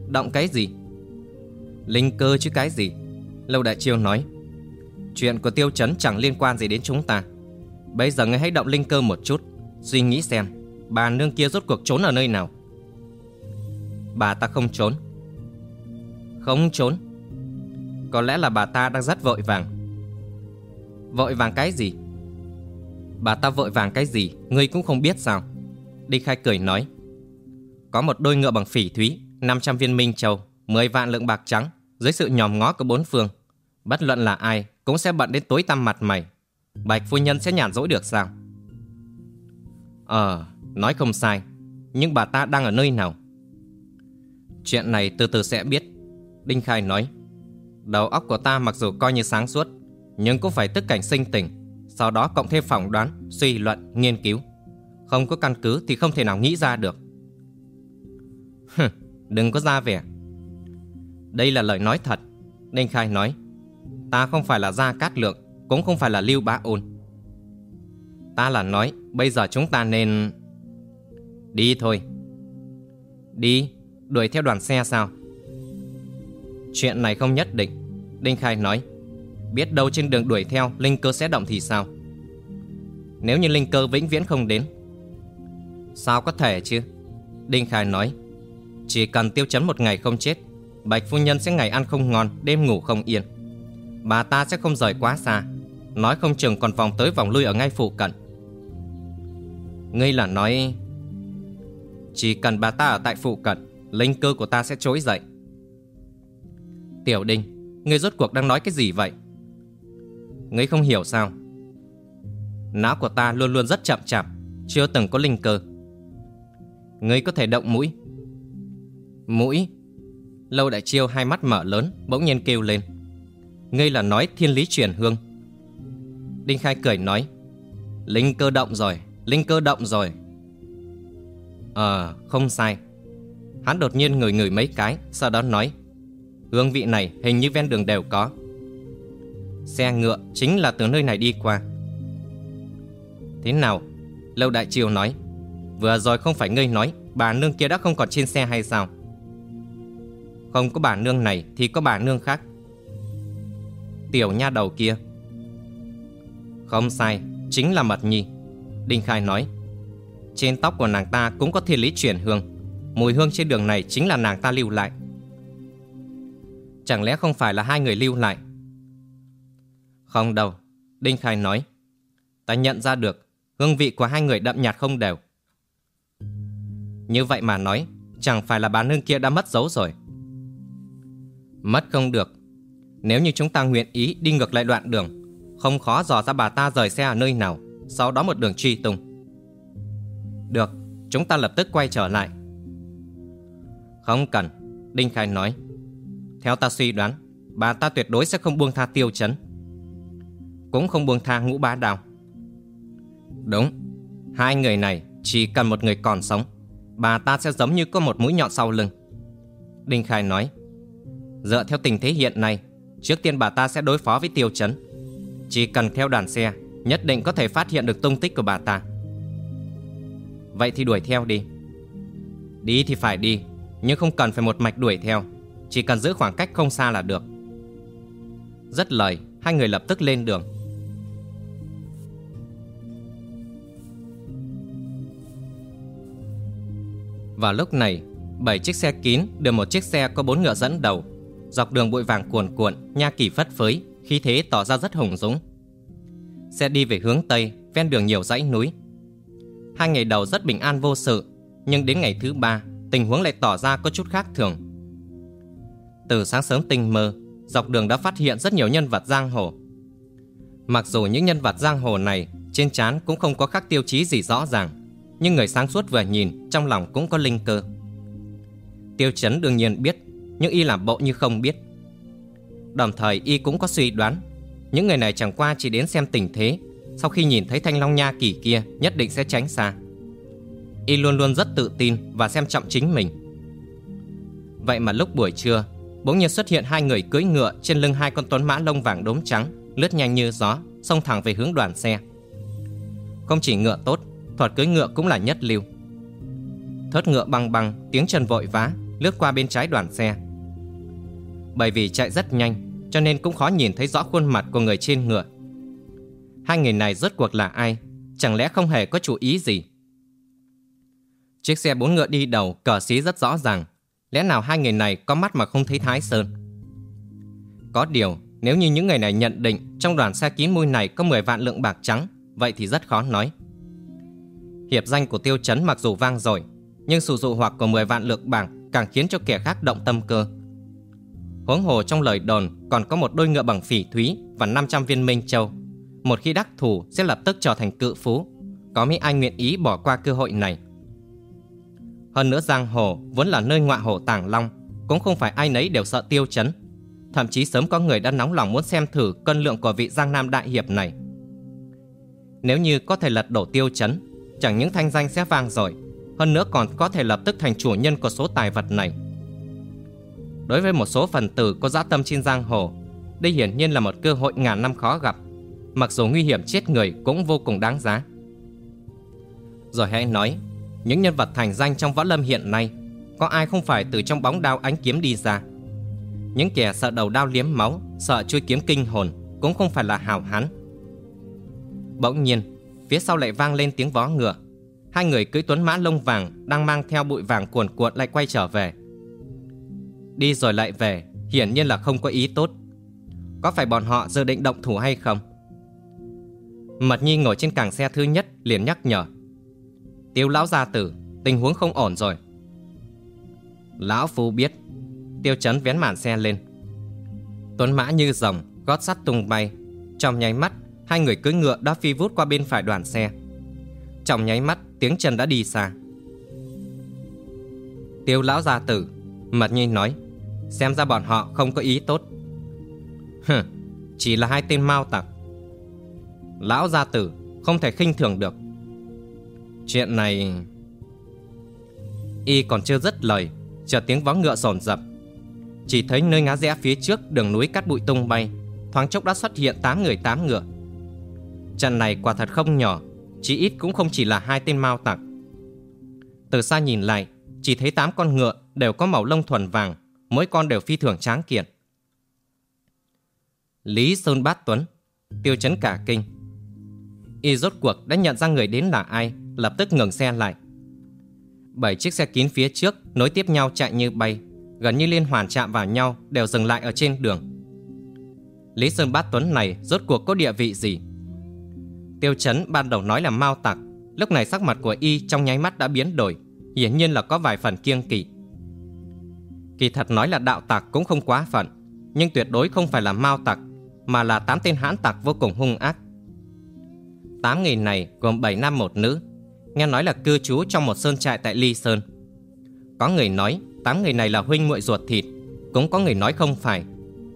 Động cái gì? Linh cơ chứ cái gì? Lâu Đại Chiêu nói. Chuyện của tiêu chấn chẳng liên quan gì đến chúng ta. Bây giờ ngươi hãy động linh cơ một chút, Suy nghĩ xem, Bà nương kia rốt cuộc trốn ở nơi nào? Bà ta không trốn. Không trốn? Có lẽ là bà ta đang rất vội vàng. Vội vàng cái gì? Bà ta vội vàng cái gì? Ngươi cũng không biết sao? Đinh Khai cười nói. Có một đôi ngựa bằng phỉ thúy 500 viên minh châu 10 vạn lượng bạc trắng. Dưới sự nhòm ngó của bốn phương, Bất luận là ai cũng sẽ bận đến tối tăm mặt mày. Bạch phu nhân sẽ nhàn rỗi được sao? Ờ Nói không sai. Nhưng bà ta đang ở nơi nào? Chuyện này từ từ sẽ biết. Đinh Khai nói. Đầu óc của ta mặc dù coi như sáng suốt nhưng cũng phải tức cảnh sinh tình. Sau đó cộng thêm phỏng đoán, suy luận, nghiên cứu. Không có căn cứ thì không thể nào nghĩ ra được. Đừng có ra vẻ. Đây là lời nói thật. Đinh Khai nói Ta không phải là Gia Cát Lượng Cũng không phải là Lưu Bá Ôn. Ta là nói Bây giờ chúng ta nên Đi thôi. Đi Đuổi theo đoàn xe sao? Chuyện này không nhất định Đinh Khai nói. Biết đâu trên đường đuổi theo, Linh cơ sẽ động thì sao? Nếu như linh cơ vĩnh viễn không đến, Sao có thể chứ? Đinh Khai nói, Chỉ cần tiêu chấn một ngày không chết, Bạch phu nhân sẽ ngày ăn không ngon, Đêm ngủ không yên. Bà ta sẽ không rời quá xa, Nói không chừng còn vòng tới vòng lui ở ngay phụ cận. Ngươi là nói, Chỉ cần bà ta ở tại phụ cận, Linh cơ của ta sẽ trỗi dậy. Tiểu Đinh, Ngươi rốt cuộc đang nói cái gì vậy? Ngươi không hiểu sao? Não của ta luôn luôn rất chậm chạp, Chưa từng có linh cơ. Ngươi có thể động mũi. Mũi? Lâu đại chiêu hai mắt mở lớn, Bỗng nhiên kêu lên. Ngươi là nói thiên lý truyền hương. Đinh Khai cười nói, Linh cơ động rồi, Linh cơ động rồi. Ờ không sai. Hắn đột nhiên ngửi ngửi mấy cái, Sau đó nói, Hương vị này hình như ven đường đều có. Xe ngựa chính là từ nơi này đi qua. Thế nào? Lâu Đại Triều nói. Vừa rồi không phải ngươi nói, Bà nương kia đã không còn trên xe hay sao? Không có bà nương này Thì có bà nương khác. Tiểu nha đầu kia. Không sai, Chính là Mật Nhi. Đinh Khai nói. Trên tóc của nàng ta cũng có thiên lý chuyển hương. Mùi hương trên đường này chính là nàng ta lưu lại. Chẳng lẽ không phải là hai người lưu lại? Không đâu, Đinh Khai nói. Ta nhận ra được, Hương vị của hai người đậm nhạt không đều. Như vậy mà nói, Chẳng phải là bà nương kia đã mất dấu rồi. Mất không được. Nếu như chúng ta nguyện ý đi ngược lại đoạn đường, Không khó dò ra bà ta rời xe ở nơi nào, Sau đó một đường truy tung. Được, Chúng ta lập tức quay trở lại. Không cần, Đinh Khai nói. Theo ta suy đoán, Bà ta tuyệt đối sẽ không buông tha tiêu chấn. Cũng không buông tha ngũ bá đào Đúng, Hai người này chỉ cần một người còn sống, Bà ta sẽ giống như có một mũi nhọn sau lưng. Đinh Khai nói, Dựa theo tình thế hiện nay, Trước tiên bà ta sẽ đối phó với tiêu chấn. Chỉ cần theo đoàn xe, Nhất định có thể phát hiện được tung tích của bà ta. Vậy thì đuổi theo đi. Đi thì phải đi, Nhưng không cần phải một mạch đuổi theo, Chỉ cần giữ khoảng cách không xa là được. Rất lời, Hai người lập tức lên đường. Vào lúc này, Bảy chiếc xe kín đưa một chiếc xe có bốn ngựa dẫn đầu. Dọc đường bụi vàng cuồn cuộn, Nha kỳ phất phới, Khí thế tỏ ra rất hùng dũng. Xe đi về hướng Tây, Ven đường nhiều dãy núi. Hai ngày đầu rất bình an vô sự, Nhưng đến ngày thứ ba, Tình huống lại tỏ ra có chút khác thường. Từ sáng sớm tinh mơ, Dọc đường đã phát hiện rất nhiều nhân vật giang hồ. Mặc dù những nhân vật giang hồ này Trên trán cũng không có các tiêu chí gì rõ ràng nhưng người sáng suốt vừa nhìn, Trong lòng cũng có linh cơ. Tiêu chấn đương nhiên biết, Nhưng y làm bộ như không biết. Đồng thời, y cũng có suy đoán, Những người này chẳng qua chỉ đến xem tình thế, sau khi nhìn thấy thanh long nha kỳ kia, nhất định sẽ tránh xa. Y luôn luôn rất tự tin và xem trọng chính mình. Vậy mà lúc buổi trưa, bỗng nhiên xuất hiện hai người cưỡi ngựa trên lưng hai con tuấn mã lông vàng đốm trắng, lướt nhanh như gió, xông thẳng về hướng đoàn xe. Không chỉ ngựa tốt thuật cưỡi ngựa cũng là nhất lưu thớt ngựa băng băng tiếng chân vội vã lướt qua bên trái đoàn xe bởi vì chạy rất nhanh cho nên cũng khó nhìn thấy rõ khuôn mặt của người trên ngựa. Hai người này rốt cuộc là ai? Chẳng lẽ không hề có chủ ý gì? Chiếc xe bốn ngựa đi đầu cờ xí rất rõ ràng. Lẽ nào hai người này có mắt mà không thấy Thái Sơn? Có điều, nếu như những người này nhận định trong đoàn xe kín mui này có 10 vạn lượng bạc trắng, vậy thì rất khó nói. Hiệp danh của tiêu chấn mặc dù vang dội, nhưng sự dụ hoặc của 10 vạn lượng bạc càng khiến cho kẻ khác động tâm cơ. Huống hồ trong lời đồn còn có một đôi ngựa bằng phỉ thúy và 500 viên minh châu. Một khi đắc thủ sẽ lập tức trở thành cự phú. Có mấy ai nguyện ý bỏ qua cơ hội này. Hơn nữa giang hồ vốn là nơi ngọa hổ tàng long, cũng không phải ai nấy đều sợ tiêu chấn. Thậm chí sớm có người đã nóng lòng muốn xem thử cân lượng của vị Giang Nam Đại Hiệp này. Nếu như có thể lật đổ tiêu chấn, chẳng những thanh danh sẽ vang rồi, hơn nữa còn có thể lập tức thành chủ nhân của số tài vật này. Đối với một số phần tử có dã tâm trên giang hồ, đây hiển nhiên là một cơ hội ngàn năm khó gặp, mặc dù nguy hiểm chết người cũng vô cùng đáng giá. Rồi hãy nói, những nhân vật thành danh trong võ lâm hiện nay, có ai không phải từ trong bóng đao ánh kiếm đi ra? Những kẻ sợ đầu đao liếm máu, sợ chui kiếm kinh hồn, cũng không phải là hào hán. Bỗng nhiên, phía sau lại vang lên tiếng vó ngựa. Hai người cưỡi tuấn mã lông vàng đang mang theo bụi vàng cuồn cuộn lại quay trở về. Đi rồi lại về, hiển nhiên là không có ý tốt. Có phải bọn họ dự định động thủ hay không? Mật Nhi ngồi trên càng xe thứ nhất liền nhắc nhở. Tiêu lão gia tử, tình huống không ổn rồi. Lão Phu biết. Tiêu chấn vén màn xe lên. Tuấn mã như rồng, gót sắt tung bay. Trong nháy mắt, hai người cưỡi ngựa đã phi vút qua bên phải đoàn xe. Trong nháy mắt, tiếng chân đã đi xa. Tiêu lão gia tử, Mật Nhi nói, xem ra bọn họ không có ý tốt. Hừ, chỉ là hai tên mau tặc. Lão gia tử không thể khinh thường được. Chuyện này... Y còn chưa dứt lời, chờ tiếng vó ngựa sồn dập. Chỉ thấy nơi ngã rẽ phía trước đường núi cát bụi tung bay, thoáng chốc đã xuất hiện 8 người 8 ngựa. Trận này quả thật không nhỏ, chỉ ít cũng không chỉ là hai tên mau tặc. Từ xa nhìn lại, chỉ thấy tám con ngựa đều có màu lông thuần vàng, mỗi con đều phi thường tráng kiện. Lý Sơn Bát Tuấn, tiêu chấn cả kinh. Y rốt cuộc đã nhận ra người đến là ai, lập tức ngừng xe lại. Bảy chiếc xe kín phía trước nối tiếp nhau chạy như bay, gần như liên hoàn chạm vào nhau đều dừng lại ở trên đường. Lý Sơn Bát Tuấn này rốt cuộc có địa vị gì? Tiêu Chấn ban đầu nói là mau tặc, lúc này sắc mặt của y trong nháy mắt đã biến đổi, hiển nhiên là có vài phần kiêng kỵ. Kỳ thật nói là đạo tặc cũng không quá phận, nhưng tuyệt đối không phải là mao tặc, mà là tám tên hãn tặc vô cùng hung ác. Tám người này gồm bảy nam một nữ, nghe nói là cư trú trong một sơn trại tại Ly Sơn. Có người nói tám người này là huynh muội ruột thịt, cũng có người nói không phải,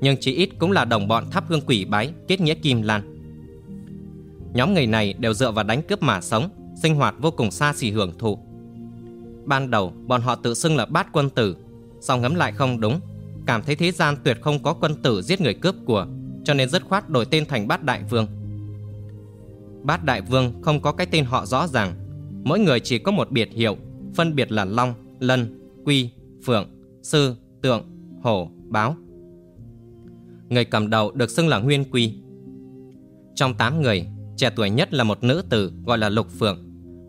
nhưng chỉ ít cũng là đồng bọn thắp hương quỷ bái, kết nghĩa kim lan. Nhóm người này đều dựa vào đánh cướp mà sống, sinh hoạt vô cùng xa xỉ hưởng thụ. Ban đầu bọn họ tự xưng là bát quân tử, sau ngấm lại không đúng, cảm thấy thế gian tuyệt không có quân tử giết người cướp của, cho nên dứt khoát đổi tên thành bát đại vương. Bát đại vương không có cái tên họ rõ ràng, mỗi người chỉ có một biệt hiệu, phân biệt là Long, Lân, Quy, Phượng, Sư, Tượng, Hổ, Báo. Người cầm đầu được xưng là Nguyên Quy. Trong 8 người, trẻ tuổi nhất là một nữ tử gọi là Lục Phượng,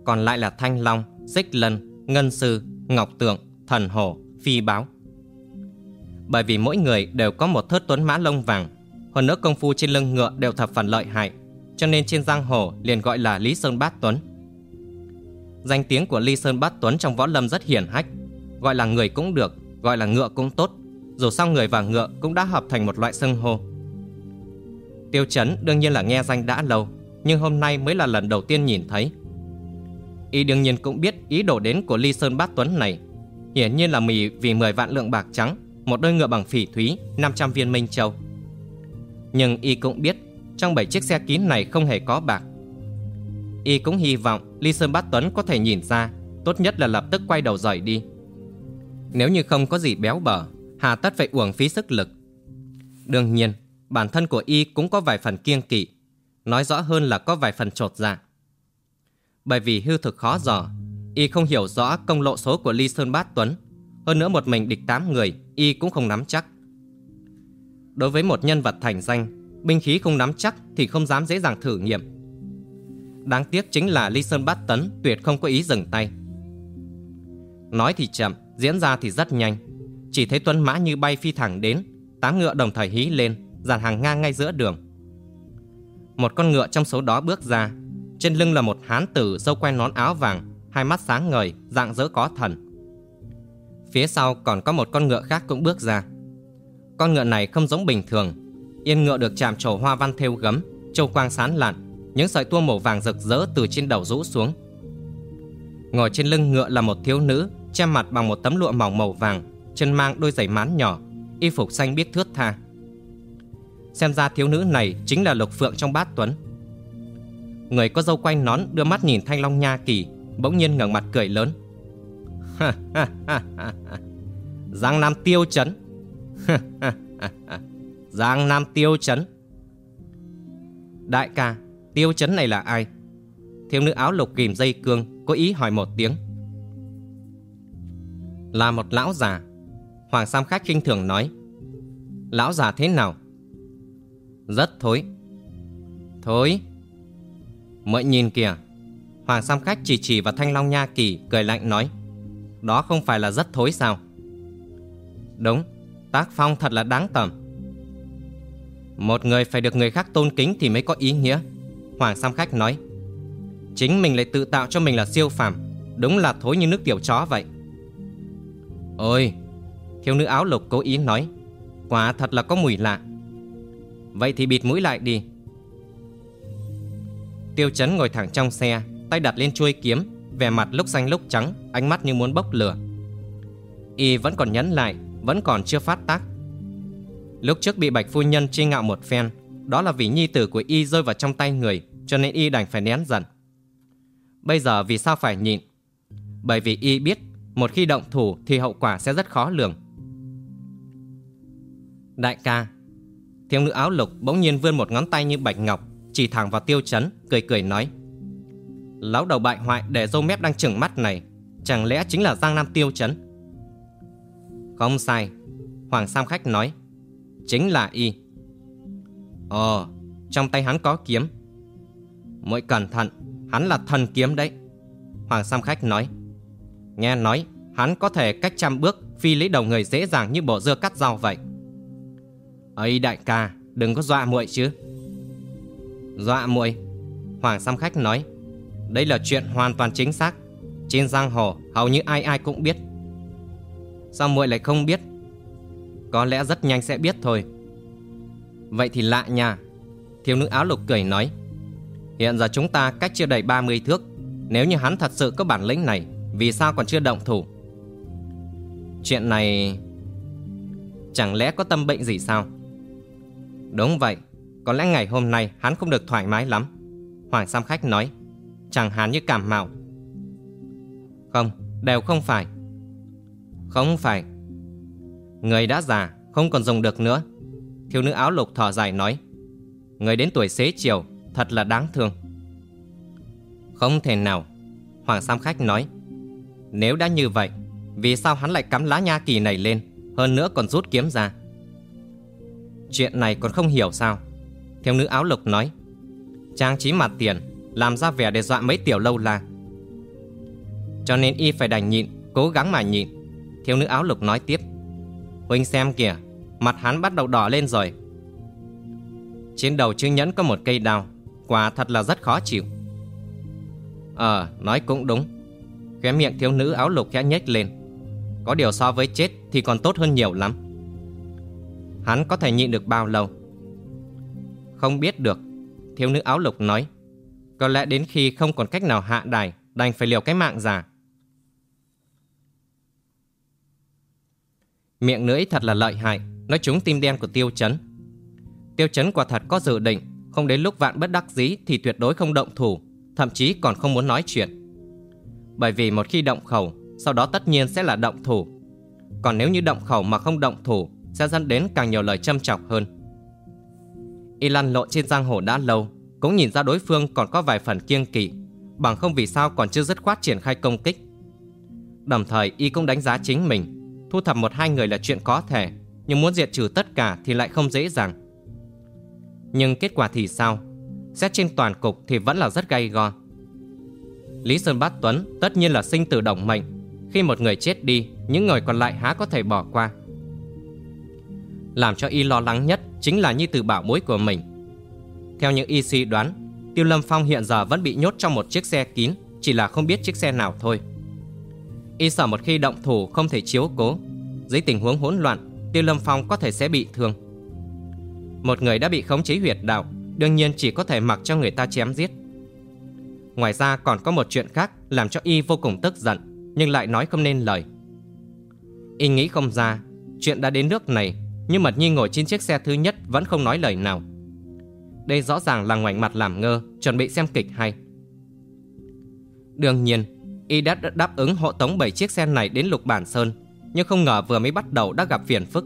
còn lại là Thanh Long, Xích Lân, Ngân Sư, Ngọc Tượng, Thần Hổ, Phi Báo. Bởi vì mỗi người đều có một thớt tuấn mã lông vàng, hơn nữa công phu trên lưng ngựa đều thập phần lợi hại, cho nên trên giang hồ liền gọi là Lý Sơn Bát Tuấn. Danh tiếng của Lý Sơn Bát Tuấn trong võ lâm rất hiển hách, gọi là người cũng được, gọi là ngựa cũng tốt, dù sao người và ngựa cũng đã hợp thành một loại xưng hô. Tiêu Chấn đương nhiên là nghe danh đã lâu, nhưng hôm nay mới là lần đầu tiên nhìn thấy. Y đương nhiên cũng biết ý đồ đến của Ly Sơn Bát Tuấn này, hiển nhiên là mì vì 10 vạn lượng bạc trắng, một đôi ngựa bằng phỉ thúy, 500 viên minh châu. Nhưng Y cũng biết trong 7 chiếc xe kín này không hề có bạc. Y cũng hy vọng Ly Sơn Bát Tuấn có thể nhìn ra, tốt nhất là lập tức quay đầu rời đi. Nếu như không có gì béo bở, hà tất phải uổng phí sức lực. Đương nhiên, bản thân của Y cũng có vài phần kiêng kỵ, nói rõ hơn là có vài phần trột dạ. Bởi vì hư thực khó dò, Y không hiểu rõ công lộ số của Ly Sơn Bát Tuấn, hơn nữa một mình địch tám người, Y cũng không nắm chắc. đối với một nhân vật thành danh, binh khí không nắm chắc thì không dám dễ dàng thử nghiệm. Đáng tiếc chính là Ly Sơn Bát Tấn tuyệt không có ý dừng tay. Nói thì chậm, diễn ra thì rất nhanh. Chỉ thấy tuấn mã như bay phi thẳng đến, tám ngựa đồng thời hí lên, dàn hàng ngang ngay giữa đường. Một con ngựa trong số đó bước ra, trên lưng là một hán tử dâu quen nón áo vàng, hai mắt sáng ngời, dạng dỡ có thần. Phía sau còn có một con ngựa khác cũng bước ra. Con ngựa này không giống bình thường, yên ngựa được chạm trổ hoa văn thêu gấm, châu quang sán lạn, những sợi tua màu vàng rực rỡ từ trên đầu rũ xuống. Ngồi trên lưng ngựa là một thiếu nữ, che mặt bằng một tấm lụa mỏng màu vàng, chân mang đôi giày mán nhỏ, y phục xanh biết thướt tha. Xem ra thiếu nữ này chính là Lục Phượng trong bát tuấn. Người có dâu quanh nón đưa mắt nhìn Thanh Long Nha Kỳ, bỗng nhiên ngẩng mặt cười lớn. Giang Nam tiêu chấn. Giang Nam tiêu chấn. Đại ca, tiêu chấn này là ai? Thiếu nữ áo lục kìm dây cương có ý hỏi một tiếng. Là một lão già. Hoàng Sam Khách kinh thường nói. Lão già thế nào? Rất thối. Thối. Mợ nhìn kìa. Hoàng Sam Khách chỉ chỉ vào thanh long nha kỳ cười lạnh nói. Đó không phải là rất thối sao? Đúng, tác phong thật là đáng tầm. Một người phải được người khác tôn kính thì mới có ý nghĩa. Hoàng Sam Khách nói. Chính mình lại tự tạo cho mình là siêu phàm Đúng là thối như nước tiểu chó vậy Ôi Thiếu nữ áo lục cố ý nói Quả thật là có mùi lạ Vậy thì bịt mũi lại đi Tiêu chấn ngồi thẳng trong xe Tay đặt lên chuôi kiếm Vẻ mặt lúc xanh lúc trắng Ánh mắt như muốn bốc lửa Y vẫn còn nhấn lại Vẫn còn chưa phát tác Lúc trước bị bạch phu nhân chi ngạo một phen Đó là vì nhi tử của Y rơi vào trong tay người Cho nên Y đành phải nén giận Bây giờ vì sao phải nhịn? Bởi vì y biết một khi động thủ thì hậu quả sẽ rất khó lường. Đại ca, thiếu nữ áo lục bỗng nhiên vươn một ngón tay như bạch ngọc, chỉ thẳng vào tiêu chấn, cười cười nói. Lão đầu bại hoại để dâu mép đang chừng mắt này, chẳng lẽ chính là Giang Nam tiêu chấn? Không sai, Hoàng Sam Khách nói, chính là y. Ồ, trong tay hắn có kiếm. Mỗi cẩn thận, Hắn là thần kiếm đấy Hoàng Sam Khách nói Nghe nói hắn có thể cách trăm bước Phi lấy đầu người dễ dàng như bộ dưa cắt rau vậy ấy đại ca, Đừng có dọa muội chứ. Dọa muội? Hoàng Sam Khách nói, Đây là chuyện hoàn toàn chính xác. Trên giang hồ, hầu như ai ai cũng biết. Sao muội lại không biết? Có lẽ rất nhanh sẽ biết thôi. Vậy thì lạ nha. Thiếu nữ áo lục cười nói, Hiện giờ chúng ta cách chưa đầy 30 thước. Nếu như hắn thật sự có bản lĩnh này, Vì sao còn chưa động thủ? Chuyện này Chẳng lẽ có tâm bệnh gì sao? Đúng vậy Có lẽ ngày hôm nay hắn không được thoải mái lắm. Hoàng Sam Khách nói Chẳng hắn như cảm mạo. Không, đều không phải. Không phải. Người đã già Không còn dùng được nữa. Thiếu nữ áo lục thở dài nói Người đến tuổi xế chiều Thật là đáng thương. Không thể nào Hoàng Sam Khách nói Nếu đã như vậy Vì sao hắn lại cắm lá nha kỳ này lên Hơn nữa còn rút kiếm ra? Chuyện này còn không hiểu sao? Thiếu nữ áo lục nói. Trang trí mặt tiền, Làm ra vẻ để dọa mấy tiểu lâu la. Cho nên y phải đành nhịn, Cố gắng mà nhịn. Thiếu nữ áo lục nói tiếp. Huynh xem kìa, Mặt hắn bắt đầu đỏ lên rồi. Trên đầu chữ nhẫn có một cây đao, Quả thật là rất khó chịu. Ờ nói cũng đúng. Khóe miệng thiếu nữ áo lục khẽ nhếch lên. Có điều so với chết Thì còn tốt hơn nhiều lắm. Hắn có thể nhịn được bao lâu? Không biết được. Thiếu nữ áo lục nói. Có lẽ đến khi không còn cách nào hạ đài Đành phải liều cái mạng già. Miệng lưỡi thật là lợi hại Nói trúng tim đen của tiêu chấn. Tiêu chấn quả thật có dự định không đến lúc vạn bất đắc dĩ thì tuyệt đối không động thủ, thậm chí còn không muốn nói chuyện. Bởi vì một khi động khẩu, sau đó tất nhiên sẽ là động thủ. Còn nếu như động khẩu mà không động thủ, sẽ dẫn đến càng nhiều lời châm chọc hơn. Y lăn lộn trên giang hồ đã lâu, cũng nhìn ra đối phương còn có vài phần kiêng kỵ, bằng không vì sao còn chưa dứt khoát triển khai công kích. Đồng thời Y cũng đánh giá chính mình, thu thập một hai người là chuyện có thể, nhưng muốn diệt trừ tất cả thì lại không dễ dàng. Nhưng kết quả thì sao? Xét trên toàn cục thì vẫn là rất gay go. Lý Sơn Bát Tuấn tất nhiên là sinh tử đồng mệnh. Khi một người chết đi, những người còn lại há có thể bỏ qua. Làm cho y lo lắng nhất chính là như từ bảo bối của mình. Theo những y suy đoán, Tiêu Lâm Phong hiện giờ vẫn bị nhốt trong một chiếc xe kín, chỉ là không biết chiếc xe nào thôi. Y sợ một khi động thủ không thể chiếu cố, dưới tình huống hỗn loạn, Tiêu Lâm Phong có thể sẽ bị thương. Một người đã bị khống chế huyệt đạo, đương nhiên chỉ có thể mặc cho người ta chém giết. Ngoài ra còn có một chuyện khác làm cho y vô cùng tức giận, nhưng lại nói không nên lời. Y nghĩ không ra, chuyện đã đến nước này, nhưng Mật Nhi ngồi trên chiếc xe thứ nhất vẫn không nói lời nào. Đây rõ ràng là ngoảnh mặt làm ngơ, chuẩn bị xem kịch hay. Đương nhiên, y đã đáp ứng hộ tống 7 chiếc xe này đến Lục Bản Sơn, nhưng không ngờ vừa mới bắt đầu đã gặp phiền phức.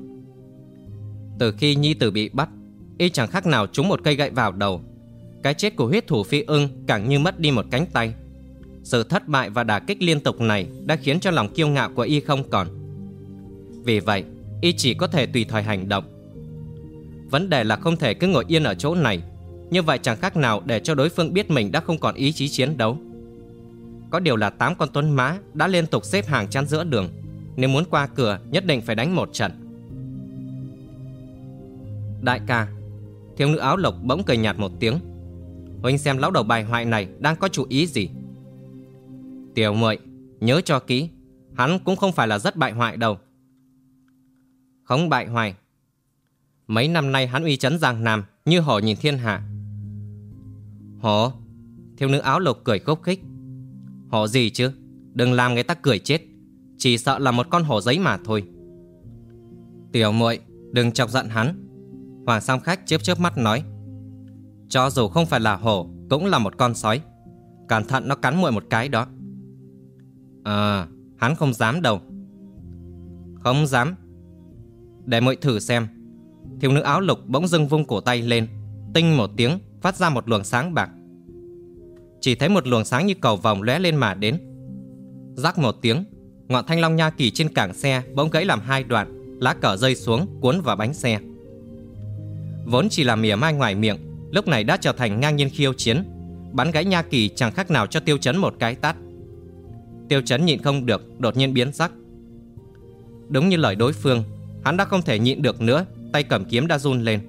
Từ khi Nhi Tử bị bắt, y chẳng khác nào trúng một cây gậy vào đầu. Cái chết của huyết thủ phi ưng càng như mất đi một cánh tay. Sự thất bại và đả kích liên tục này đã khiến cho lòng kiêu ngạo của y không còn. Vì vậy, y chỉ có thể tùy thời hành động. Vấn đề là không thể cứ ngồi yên ở chỗ này, như vậy chẳng khác nào để cho đối phương biết mình đã không còn ý chí chiến đấu. Có điều là tám con tuấn mã đã liên tục xếp hàng chắn giữa đường, nếu muốn qua cửa nhất định phải đánh một trận. Đại ca, thiếu nữ áo lộc bỗng cười nhạt một tiếng. Huynh xem lão đầu bài hoại này đang có chủ ý gì? Tiểu muội nhớ cho kỹ, hắn cũng không phải là rất bại hoại đâu. Không bại hoại. Mấy năm nay hắn uy chấn Giang Nam như hổ nhìn thiên hạ. Hổ? Thiếu nữ áo lộc cười khúc khích. Hổ gì chứ? Đừng làm người ta cười chết. Chỉ sợ là một con hổ giấy mà thôi. Tiểu muội đừng chọc giận hắn. Hoàng Sam Khách chớp chớp mắt nói. Cho dù không phải là hổ, cũng là một con sói. Cẩn thận nó cắn muội một cái đó. À, hắn không dám đâu. Không dám. Để muội thử xem. Thiếu nữ áo lục bỗng dưng vung cổ tay lên, tinh một tiếng, phát ra một luồng sáng bạc. Chỉ thấy một luồng sáng như cầu vòng lóe lên mà đến. Rắc một tiếng, ngọn thanh long nha kỳ trên cảng xe bỗng gãy làm hai đoạn, lá cờ rơi xuống cuốn vào bánh xe. Vốn chỉ là mỉa mai ngoài miệng, lúc này đã trở thành ngang nhiên khiêu chiến, bắn gãy nha kỳ chẳng khác nào cho tiêu chấn một cái tát. Tiêu chấn nhịn không được, đột nhiên biến sắc. Đúng như lời đối phương, hắn đã không thể nhịn được nữa, tay cầm kiếm đã run lên.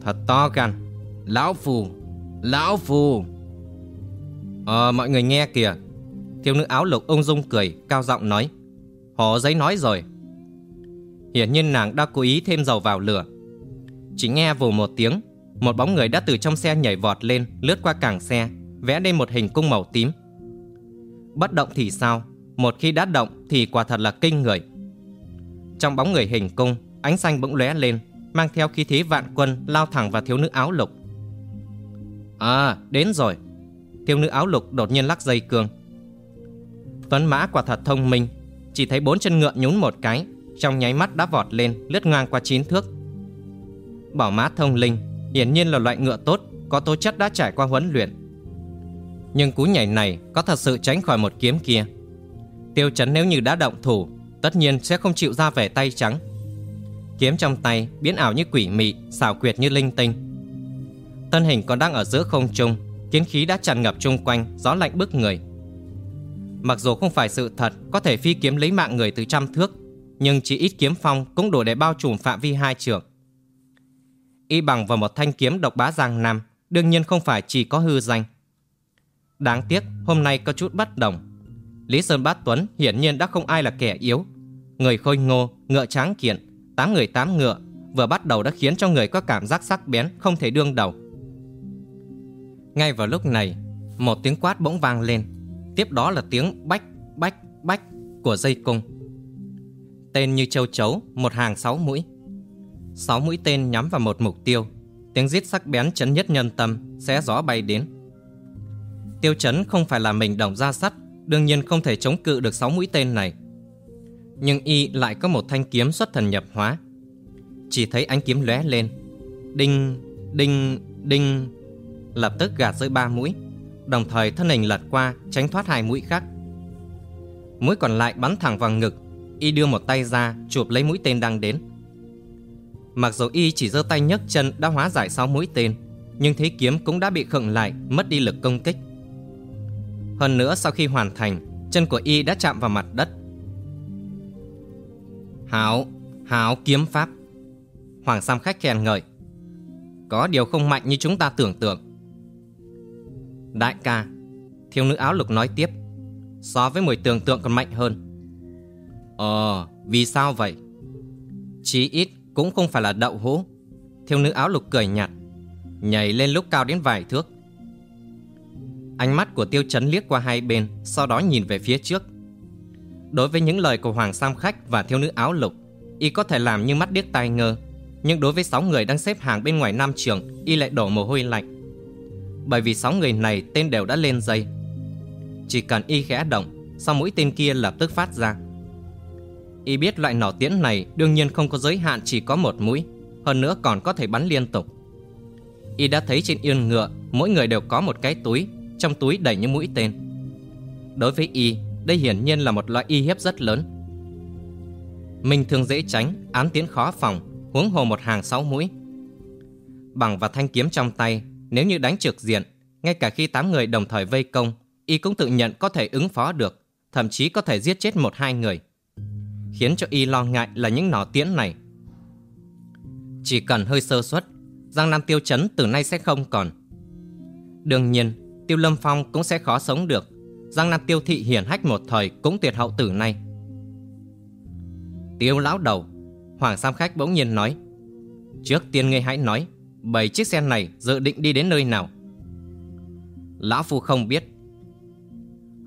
Thật to gan, lão phù, lão phù. Ờ, mọi người nghe kìa, Thiếu nữ áo lục ung dung cười, cao giọng nói. họ giấy nói rồi. Hiển nhiên nàng đã cố ý thêm dầu vào lửa. Chỉ nghe vù một tiếng, một bóng người đã từ trong xe nhảy vọt lên, lướt qua cảng xe, vẽ lên một hình cung màu tím. Bất động thì sao? Một khi đã động thì quả thật là kinh người. Trong bóng người hình cung, ánh xanh bỗng lóe lên, mang theo khí thế vạn quân lao thẳng vào thiếu nữ áo lục. À, đến rồi. Thiếu nữ áo lục đột nhiên lắc dây cương, Tuấn Mã quả thật thông minh, chỉ thấy bốn chân ngựa nhún một cái, trong nháy mắt đã vọt lên, lướt ngang qua chín thước. Bảo mã thông linh, hiển nhiên là loại ngựa tốt, có tố chất đã trải qua huấn luyện. Nhưng cú nhảy này có thật sự tránh khỏi một kiếm kia. Tiêu chấn nếu như đã động thủ, tất nhiên sẽ không chịu ra vẻ tay trắng. Kiếm trong tay biến ảo như quỷ mị, xảo quyệt như linh tinh. Thân hình còn đang ở giữa không trung, kiến khí đã tràn ngập chung quanh, gió lạnh bức người. Mặc dù không phải sự thật có thể phi kiếm lấy mạng người từ trăm thước, nhưng chỉ ít kiếm phong cũng đủ để bao trùm phạm vi hai trường. Y bằng vào một thanh kiếm độc bá giang nam, đương nhiên không phải chỉ có hư danh. Đáng tiếc, hôm nay có chút bất đồng. Lý Sơn Bát Tuấn hiển nhiên đã không ai là kẻ yếu. Người khôi ngô, ngựa tráng kiện, tám người tám ngựa, vừa bắt đầu đã khiến cho người có cảm giác sắc bén không thể đương đầu. Ngay vào lúc này, một tiếng quát bỗng vang lên, Tiếp đó là tiếng bách, bách, bách của dây cung. Tên như châu chấu, một hàng sáu mũi. Sáu mũi tên nhắm vào một mục tiêu. Tiếng giết sắc bén chấn nhất nhân tâm, xé gió bay đến. Tiêu chấn không phải là mình đồng ra sắt, đương nhiên không thể chống cự được sáu mũi tên này. Nhưng y lại có một thanh kiếm xuất thần nhập hóa. Chỉ thấy ánh kiếm lóe lên. Đinh, đinh, đinh. Lập tức gạt rơi ba mũi đồng thời thân hình lật qua tránh thoát hai mũi khác. Mũi còn lại bắn thẳng vào ngực, Y đưa một tay ra chụp lấy mũi tên đang đến Mặc dù Y chỉ giơ tay nhấc chân đã hóa giải sáu mũi tên Nhưng thế kiếm cũng đã bị khựng lại Mất đi lực công kích Hơn nữa sau khi hoàn thành Chân của Y đã chạm vào mặt đất Hảo, hảo kiếm pháp. Hoàng Sam khách khen ngợi. Có điều không mạnh như chúng ta tưởng tượng. Đại ca Thiếu nữ áo lục nói tiếp. So với mười tưởng tượng còn mạnh hơn. Ờ, vì sao vậy? Chí ít cũng không phải là đậu hũ. Thiếu nữ áo lục cười nhạt Nhảy lên lúc cao đến vài thước. Ánh mắt của tiêu chấn liếc qua hai bên Sau đó nhìn về phía trước. Đối với những lời của Hoàng Sam Khách và thiếu nữ áo lục Y có thể làm như mắt điếc tai ngơ Nhưng đối với sáu người đang xếp hàng bên ngoài nam trường Y lại đổ mồ hôi lạnh Bởi vì sáu người này tên đều đã lên dây Chỉ cần Y khẽ động Sau mũi tên kia lập tức phát ra Y biết loại nỏ tiễn này đương nhiên không có giới hạn chỉ có một mũi, hơn nữa còn có thể bắn liên tục. Y đã thấy trên yên ngựa, mỗi người đều có một cái túi, trong túi đầy những mũi tên. Đối với Y, đây hiển nhiên là một loại y hiếp rất lớn. Mình thường dễ tránh, án tiến khó phòng, huống hồ một hàng sáu mũi. Bằng và thanh kiếm trong tay, nếu như đánh trực diện, ngay cả khi tám người đồng thời vây công, Y cũng tự nhận có thể ứng phó được, thậm chí có thể giết chết một hai người khiến cho y lo ngại là những nỏ tiễn này. Chỉ cần hơi sơ suất, Giang Nam tiêu chấn từ nay sẽ không còn. Đương nhiên, tiêu lâm phong cũng sẽ khó sống được. Giang Nam tiêu thị hiển hách một thời cũng tuyệt hậu tử nay. Tiêu lão đầu, Hoàng Sam Khách bỗng nhiên nói. Trước tiên ngươi hãy nói, bảy chiếc xe này dự định đi đến nơi nào? Lão Phu không biết.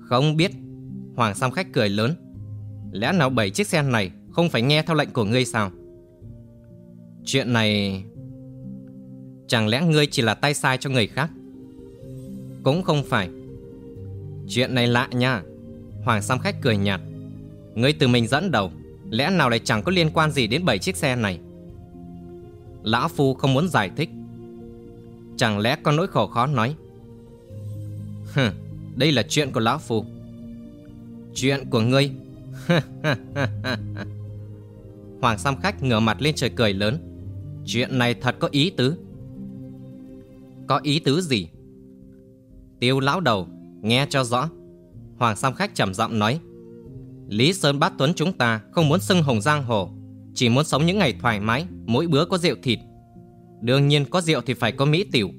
Không biết. Hoàng Sam Khách cười lớn. Lẽ nào bảy chiếc xe này không phải nghe theo lệnh của ngươi sao? Chuyện này... Chẳng lẽ ngươi chỉ là tay sai cho người khác? Cũng không phải. Chuyện này lạ nha. Hoàng Sam Khách cười nhạt. Ngươi từ mình dẫn đầu, lẽ nào lại chẳng có liên quan gì đến bảy chiếc xe này? Lão Phu không muốn giải thích. Chẳng lẽ có nỗi khổ khó nói? Hừ, đây là chuyện của Lão Phu. Chuyện của ngươi Hoàng Sam Khách ngửa mặt lên trời cười lớn Chuyện này thật có ý tứ Có ý tứ gì? Tiêu lão đầu Nghe cho rõ. Hoàng Sam Khách trầm giọng nói, Lý Sơn Bát Tuấn chúng ta không muốn xưng hồng giang hồ, Chỉ muốn sống những ngày thoải mái, Mỗi bữa có rượu thịt. Đương nhiên có rượu thì phải có mỹ tiểu,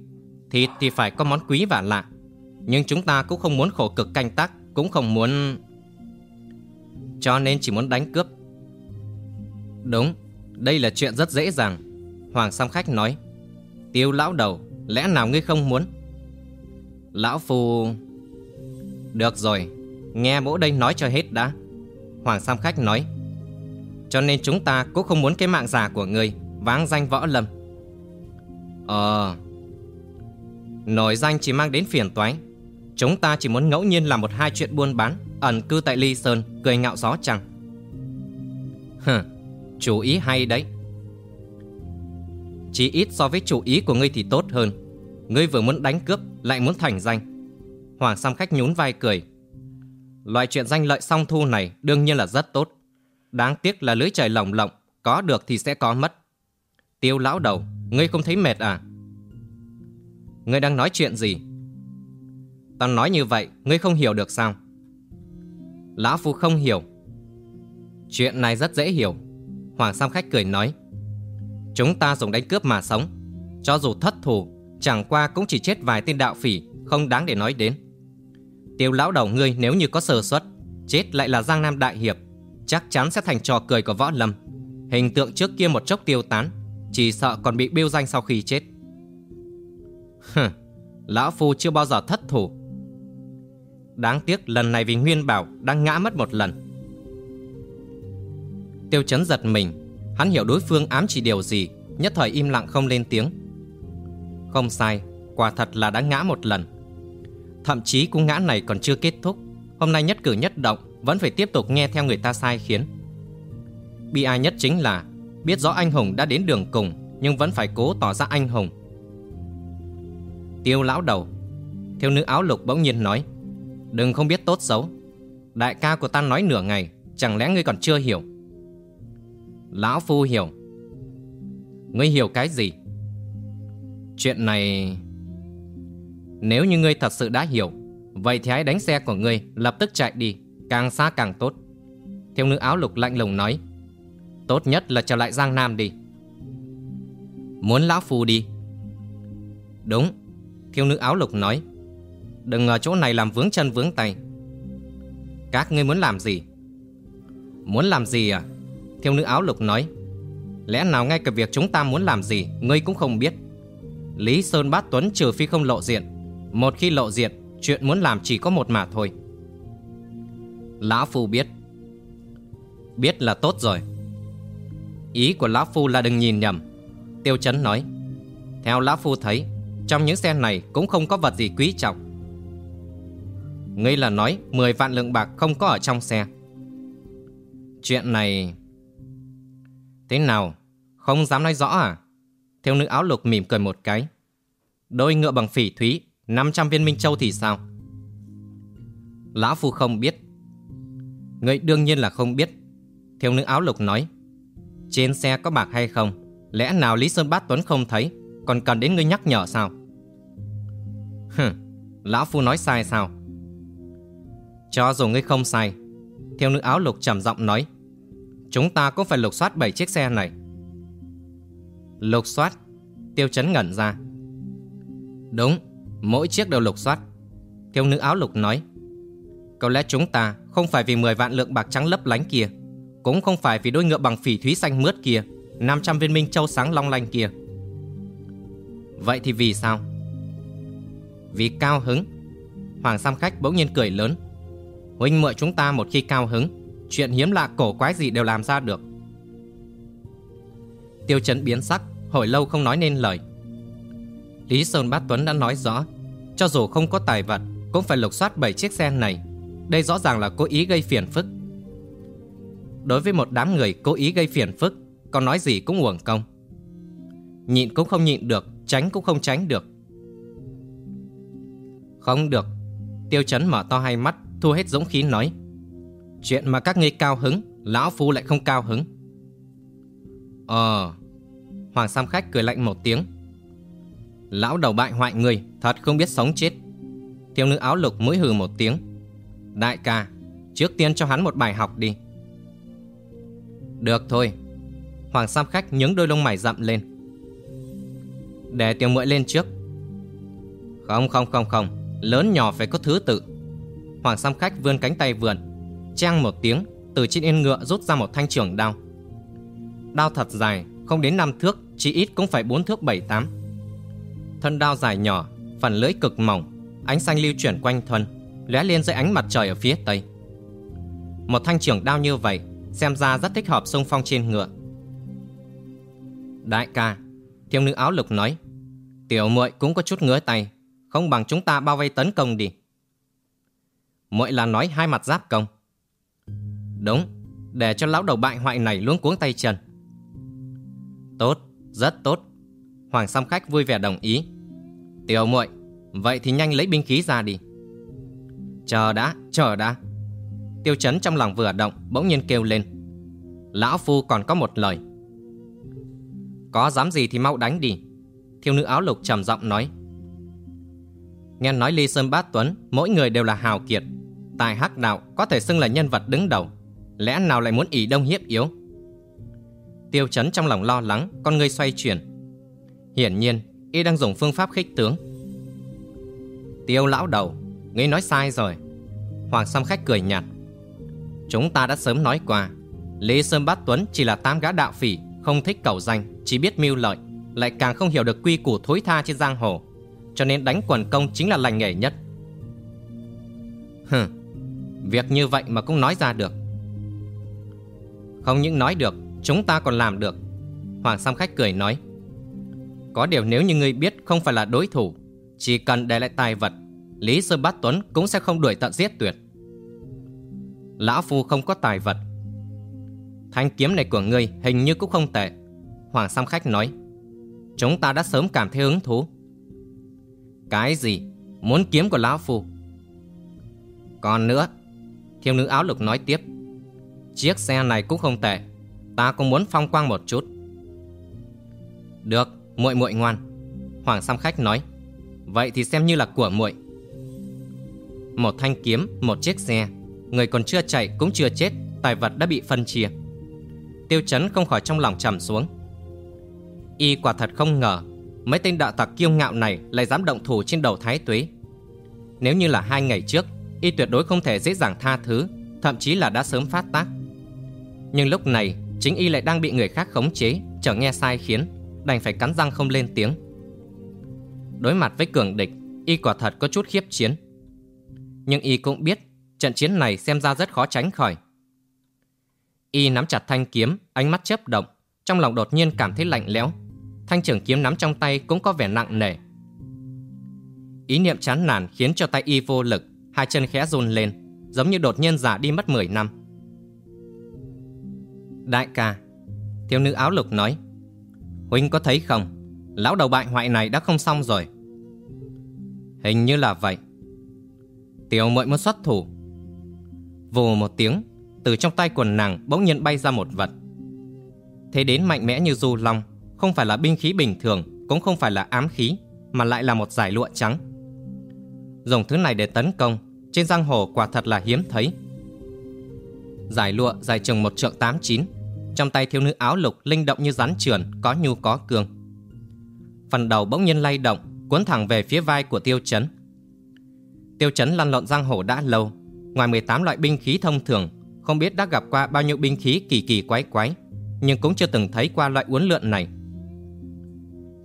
Thịt thì phải có món quý và lạ. Nhưng chúng ta cũng không muốn khổ cực canh tác, Cũng không muốn cho nên chỉ muốn đánh cướp. Đúng, Đây là chuyện rất dễ dàng, Hoàng Sam Khách nói. Tiêu lão đầu, Lẽ nào ngươi không muốn? Lão Phu được rồi, Nghe bố đây nói cho hết đã. Hoàng Sam Khách nói, Cho nên chúng ta cũng không muốn cái mạng già của ngươi Váng danh võ lâm. Ờ Nổi danh chỉ mang đến phiền toái. Chúng ta chỉ muốn ngẫu nhiên làm một hai chuyện buôn bán, Ẩn cư tại Ly Sơn, Cười ngạo gió chăng? Hừ, Chủ ý hay đấy. Chỉ ít so với chủ ý của ngươi thì tốt hơn. Ngươi vừa muốn đánh cướp, Lại muốn thành danh. Hoàng Sam Khách nhún vai cười. Loại chuyện danh lợi song thu này Đương nhiên là rất tốt. Đáng tiếc là lưới trời lồng lộng, Có được thì sẽ có mất. Tiêu lão đầu, Ngươi không thấy mệt à? Ngươi đang nói chuyện gì? Ta nói như vậy, Ngươi không hiểu được sao? Lão Phu không hiểu. Chuyện này rất dễ hiểu. Hoàng Sam Khách cười nói. Chúng ta dùng đánh cướp mà sống. Cho dù thất thủ, Chẳng qua cũng chỉ chết vài tên đạo phỉ, Không đáng để nói đến. Tiêu lão đầu ngươi nếu như có sơ suất, Chết lại là Giang Nam Đại Hiệp, Chắc chắn sẽ thành trò cười của võ lâm. Hình tượng trước kia một chốc tiêu tán, Chỉ sợ còn bị biêu danh sau khi chết. Hừ, Lão Phu chưa bao giờ thất thủ. Đáng tiếc lần này vì Nguyên Bảo đang ngã mất một lần. Tiêu chấn giật mình, Hắn hiểu đối phương ám chỉ điều gì, Nhất thời im lặng không lên tiếng. Không sai, Quả thật là đã ngã một lần. Thậm chí cú ngã này còn chưa kết thúc. Hôm nay nhất cử nhất động, Vẫn phải tiếp tục nghe theo người ta sai khiến. Bi ai nhất chính là, Biết rõ anh hùng đã đến đường cùng, Nhưng vẫn phải cố tỏ ra anh hùng. Tiêu lão đầu, Thiếu nữ áo lục bỗng nhiên nói, Đừng không biết tốt xấu. Đại ca của ta nói nửa ngày, Chẳng lẽ ngươi còn chưa hiểu? Lão Phu hiểu. Ngươi hiểu cái gì? Chuyện này nếu như ngươi thật sự đã hiểu, Vậy thì hãy đánh xe của ngươi Lập tức chạy đi, Càng xa càng tốt. Thiếu nữ áo lục lạnh lùng nói, Tốt nhất là trở lại Giang Nam đi. Muốn lão phu đi? Đúng Thiếu nữ áo lục nói, Đừng ở chỗ này làm vướng chân vướng tay. Các ngươi muốn làm gì? Muốn làm gì à? Thiếu nữ áo lục nói, Lẽ nào ngay cả việc chúng ta muốn làm gì, Ngươi cũng không biết. Lý Sơn Bát Tuấn trừ phi không lộ diện một khi lộ diện, Chuyện muốn làm chỉ có một mà thôi. Lão Phu biết. Biết là tốt rồi. Ý của Lão Phu là đừng nhìn nhầm. Tiêu Chấn nói, Theo Lão Phu thấy, Trong những xe này cũng không có vật gì quý trọng. Ngươi là nói 10 vạn lượng bạc không có ở trong xe. Chuyện này, Thế nào? Không dám nói rõ à? Thiếu nữ áo lục mỉm cười một cái. Đôi ngựa bằng phỉ thúy 500 viên minh châu thì sao? Lão Phu không biết. Ngươi đương nhiên là không biết. Thiếu nữ áo lục nói, Trên xe có bạc hay không? Lẽ nào Lý Sơn Bát Tuấn không thấy? Còn cần đến ngươi nhắc nhở sao? Hừ Lão Phu nói sai sao? Cho dù ngươi không sai, Thiếu nữ áo lục trầm giọng nói, Chúng ta cũng phải lục soát 7 chiếc xe này. Lục soát, Tiêu chấn ngẩn ra. Đúng Mỗi chiếc đều lục soát. Thiếu nữ áo lục nói, Có lẽ chúng ta không phải vì 10 vạn lượng bạc trắng lấp lánh kia, Cũng không phải vì đôi ngựa bằng phỉ thúy xanh mướt kia 500 viên minh châu sáng long lanh kia. Vậy thì vì sao? Vì cao hứng. Hoàng Sam Khách bỗng nhiên cười lớn, Huynh muội chúng ta một khi cao hứng, Chuyện hiếm lạ cổ quái gì đều làm ra được. Tiêu chấn biến sắc, Hồi lâu không nói nên lời. Lý Sơn Bát Tuấn đã nói rõ, Cho dù không có tài vật, Cũng phải lục soát 7 chiếc xe này. Đây rõ ràng là cố ý gây phiền phức. Đối với một đám người cố ý gây phiền phức Còn nói gì cũng uổng công. Nhịn cũng không nhịn được, Tránh cũng không tránh được. Không được. Tiêu chấn mở to hai mắt, Thu hết dũng khí nói, Chuyện mà các ngươi cao hứng, Lão Phu lại không cao hứng. Ờ. Hoàng Sam Khách cười lạnh một tiếng Lão đầu bại hoại người, Thật không biết sống chết. Thiếu nữ áo lục mũi hừ một tiếng. Đại ca, Trước tiên cho hắn một bài học đi. Được thôi. Hoàng Sam Khách nhướng đôi lông mày rậm lên. Để tiểu muội lên trước. Không không không không. Lớn nhỏ phải có thứ tự. Hoàng Sam Khách vươn cánh tay vườn. Trang một tiếng, Từ trên yên ngựa rút ra một thanh trưởng đao. Đao thật dài, Không đến năm thước, Chỉ ít cũng phải bốn thước bảy tám. Thân đao dài nhỏ, Phần lưỡi cực mỏng, Ánh xanh lưu chuyển quanh thân, lóe lên dưới ánh mặt trời ở phía tây. Một thanh trưởng đao như vậy, Xem ra rất thích hợp xung phong trên ngựa. Đại ca, Thiếu nữ áo lục nói, Tiểu muội cũng có chút ngứa tay, Không bằng chúng ta bao vây tấn công đi. Muội là nói hai mặt giáp công. Đúng, Để cho lão đầu bại hoại này luống cuống tay chân. Tốt, Rất tốt. Hoàng Sam Khách vui vẻ đồng ý. Tiểu muội Vậy thì nhanh lấy binh khí ra đi. Chờ đã, chờ đã. Tiêu chấn trong lòng vừa động Bỗng nhiên kêu lên. Lão Phu còn có một lời. Có dám gì thì mau đánh đi. Thiêu nữ áo lục trầm giọng nói. Nghe nói Ly Sơn Bát Tuấn Mỗi người đều là hào kiệt. Tài hắc đạo có thể xưng là nhân vật đứng đầu. Lẽ nào lại muốn ỷ đông hiếp yếu? Tiêu chấn trong lòng lo lắng Con người xoay chuyển. Hiển nhiên, y đang dùng phương pháp khích tướng. Tiêu lão đầu Ngươi nói sai rồi. Hoàng Sam Khách cười nhạt. Chúng ta đã sớm nói qua, Lý Sơn Bát Tuấn chỉ là tam gã đạo phỉ, Không thích cầu danh, Chỉ biết mưu lợi, Lại càng không hiểu được quy củ thối tha trên giang hồ, Cho nên đánh quần công chính là lành nghề nhất. Hừ Việc như vậy mà cũng nói ra được. Không những nói được, Chúng ta còn làm được. Hoàng Sam Khách cười nói. Có điều nếu như ngươi biết không phải là đối thủ Chỉ cần để lại tài vật Lý Sơn Bát Tuấn cũng sẽ không đuổi tận giết tuyệt. Lão Phu không có tài vật. Thanh kiếm này của ngươi hình như cũng không tệ Hoàng Sam Khách nói. Chúng ta đã sớm cảm thấy hứng thú. Cái gì? Muốn kiếm của Lão Phu? Còn nữa Thiếu nữ áo lục nói tiếp. Chiếc xe này cũng không tệ Ta cũng muốn phong quang một chút. Được, muội muội ngoan. Hoàng Sam Khách nói Vậy thì xem như là của muội. Một thanh kiếm, một chiếc xe Người còn chưa chạy cũng chưa chết Tài vật đã bị phân chia. Tiêu chấn không khỏi trong lòng trầm xuống. Y quả thật không ngờ Mấy tên đạo tặc kiêu ngạo này Lại dám động thủ trên đầu thái tuế. Nếu như là hai ngày trước Y tuyệt đối không thể dễ dàng tha thứ Thậm chí là đã sớm phát tác. Nhưng lúc này Chính Y lại đang bị người khác khống chế Trở nghe sai khiến. Đành phải cắn răng không lên tiếng. Đối mặt với cường địch, Y quả thật có chút khiếp chiến. Nhưng Y cũng biết Trận chiến này xem ra rất khó tránh khỏi. Y nắm chặt thanh kiếm, Ánh mắt chớp động, Trong lòng đột nhiên cảm thấy lạnh lẽo. Thanh trưởng kiếm nắm trong tay cũng có vẻ nặng nề. Ý niệm chán nản khiến cho tay Y vô lực, Hai chân khẽ run lên, Giống như đột nhiên già đi mất 10 năm. Đại ca, Thiếu nữ áo lục nói Huynh có thấy không? Lão đầu bại hoại này đã không xong rồi. Hình như là vậy. Tiểu mội muốn xuất thủ. Vù một tiếng, Từ trong tay quần nàng bỗng nhiên bay ra một vật. Thế đến mạnh mẽ như du long, Không phải là binh khí bình thường, Cũng không phải là ám khí, Mà lại là một giải lụa trắng. Dùng thứ này để tấn công, Trên giang hồ quả thật là hiếm thấy. Giải lụa dài chừng một trượng tám chín trong tay thiếu nữ áo lục linh động như rắn trườn Có nhu có cương Phần đầu bỗng nhiên lay động, Cuốn thẳng về phía vai của tiêu chấn. Tiêu chấn lăn lộn giang hồ đã lâu, Ngoài 18 loại binh khí thông thường, Không biết đã gặp qua bao nhiêu binh khí kỳ kỳ quái quái, Nhưng cũng chưa từng thấy qua loại uốn lượn này.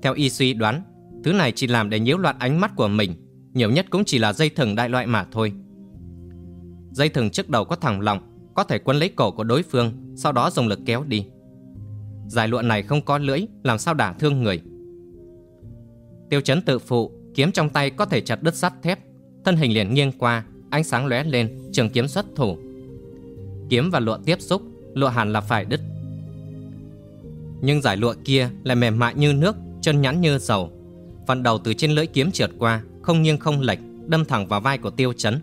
Theo y suy đoán, Thứ này chỉ làm để nhiễu loạn ánh mắt của mình, Nhiều nhất cũng chỉ là dây thừng đại loại mà thôi. Dây thừng trước đầu có thẳng lọng có thể quấn lấy cổ của đối phương, Sau đó dùng lực kéo đi. Giải lụa này không có lưỡi, Làm sao đả thương người? Tiêu chấn tự phụ, Kiếm trong tay có thể chặt đứt sắt thép. Thân hình liền nghiêng qua, Ánh sáng lóe lên, Trường kiếm xuất thủ. Kiếm và lụa tiếp xúc, Lụa hẳn là phải đứt. Nhưng giải lụa kia lại mềm mại như nước, Chân nhẵn như dầu. Phần đầu từ trên lưỡi kiếm trượt qua, Không nghiêng không lệch, Đâm thẳng vào vai của tiêu chấn.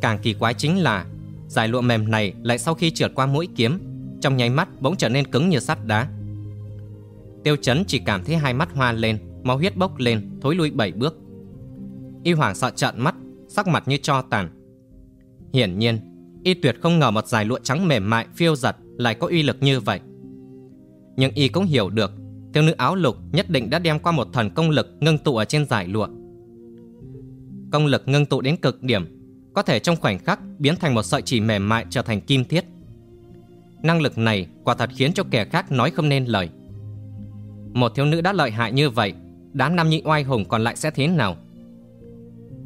Càng kỳ quái chính là Giải lụa mềm này lại sau khi trượt qua mũi kiếm, Trong nháy mắt bỗng trở nên cứng như sắt đá. Tiêu chấn chỉ cảm thấy hai mắt hoa lên, Máu huyết bốc lên, Thối lui bảy bước. Y hoàng sợ trợn mắt, Sắc mặt như cho tàn. Hiển nhiên, Y tuyệt không ngờ một giải lụa trắng mềm mại, phiêu giật Lại có uy lực như vậy. Nhưng Y cũng hiểu được, Thiếu nữ áo lục nhất định đã đem qua một thần công lực Ngưng tụ ở trên giải lụa. Công lực ngưng tụ đến cực điểm có thể trong khoảnh khắc biến thành một sợi chỉ mềm mại trở thành kim thiết. Năng lực này quả thật khiến cho kẻ khác nói không nên lời. Một thiếu nữ đã lợi hại như vậy, Đám nam nhị oai hùng còn lại sẽ thế nào?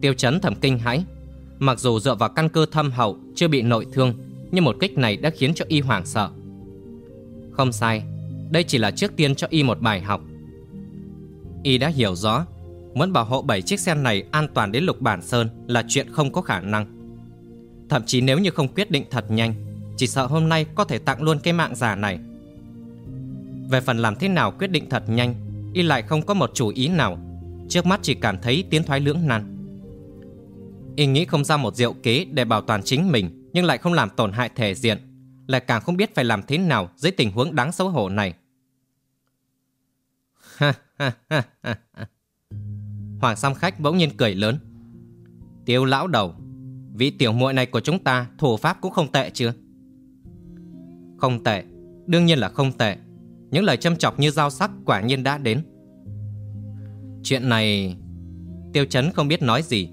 Tiêu chấn thầm kinh hãi, Mặc dù dựa vào căn cơ thâm hậu Chưa bị nội thương, Nhưng một kích này đã khiến cho y hoảng sợ. Không sai, Đây chỉ là trước tiên cho y một bài học. Y đã hiểu rõ Muốn bảo hộ bảy chiếc xe này an toàn đến lục bản sơn Là chuyện không có khả năng. Thậm chí nếu như không quyết định thật nhanh, Chỉ sợ hôm nay có thể tặng luôn cái mạng giả này. Về phần làm thế nào quyết định thật nhanh, Y lại không có một chủ ý nào. Trước mắt chỉ cảm thấy tiến thoái lưỡng nan. Y nghĩ không ra một diệu kế để bảo toàn chính mình, Nhưng lại không làm tổn hại thể diện, Lại càng không biết phải làm thế nào Dưới tình huống đáng xấu hổ này. Hoàng Sam Khách bỗng nhiên cười lớn. Tiêu lão đầu, Vị tiểu muội này của chúng ta Thủ pháp cũng không tệ chưa? Không tệ, Đương nhiên là không tệ. Những lời châm chọc như dao sắc quả nhiên đã đến. Chuyện này, Tiêu chấn không biết nói gì.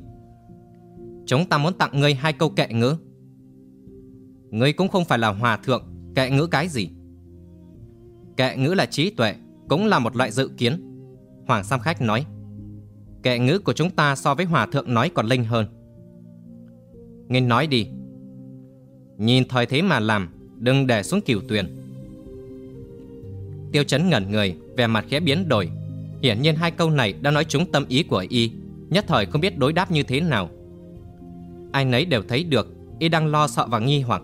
Chúng ta muốn tặng ngươi hai câu kệ ngữ. Ngươi cũng không phải là hòa thượng, Kệ ngữ cái gì? Kệ ngữ là trí tuệ, Cũng là một loại dự kiến. Hoàng Sam Khách nói. Kệ ngữ của chúng ta so với hòa thượng nói còn linh hơn. Ngươi nói đi. Nhìn thời thế mà làm, Đừng để xuống cửu tuyền. Tiêu chấn ngẩn người, Vẻ mặt khẽ biến đổi. Hiển nhiên hai câu này đã nói trúng tâm ý của y, Nhất thời không biết đối đáp như thế nào. Ai nấy đều thấy được, Y đang lo sợ và nghi hoặc.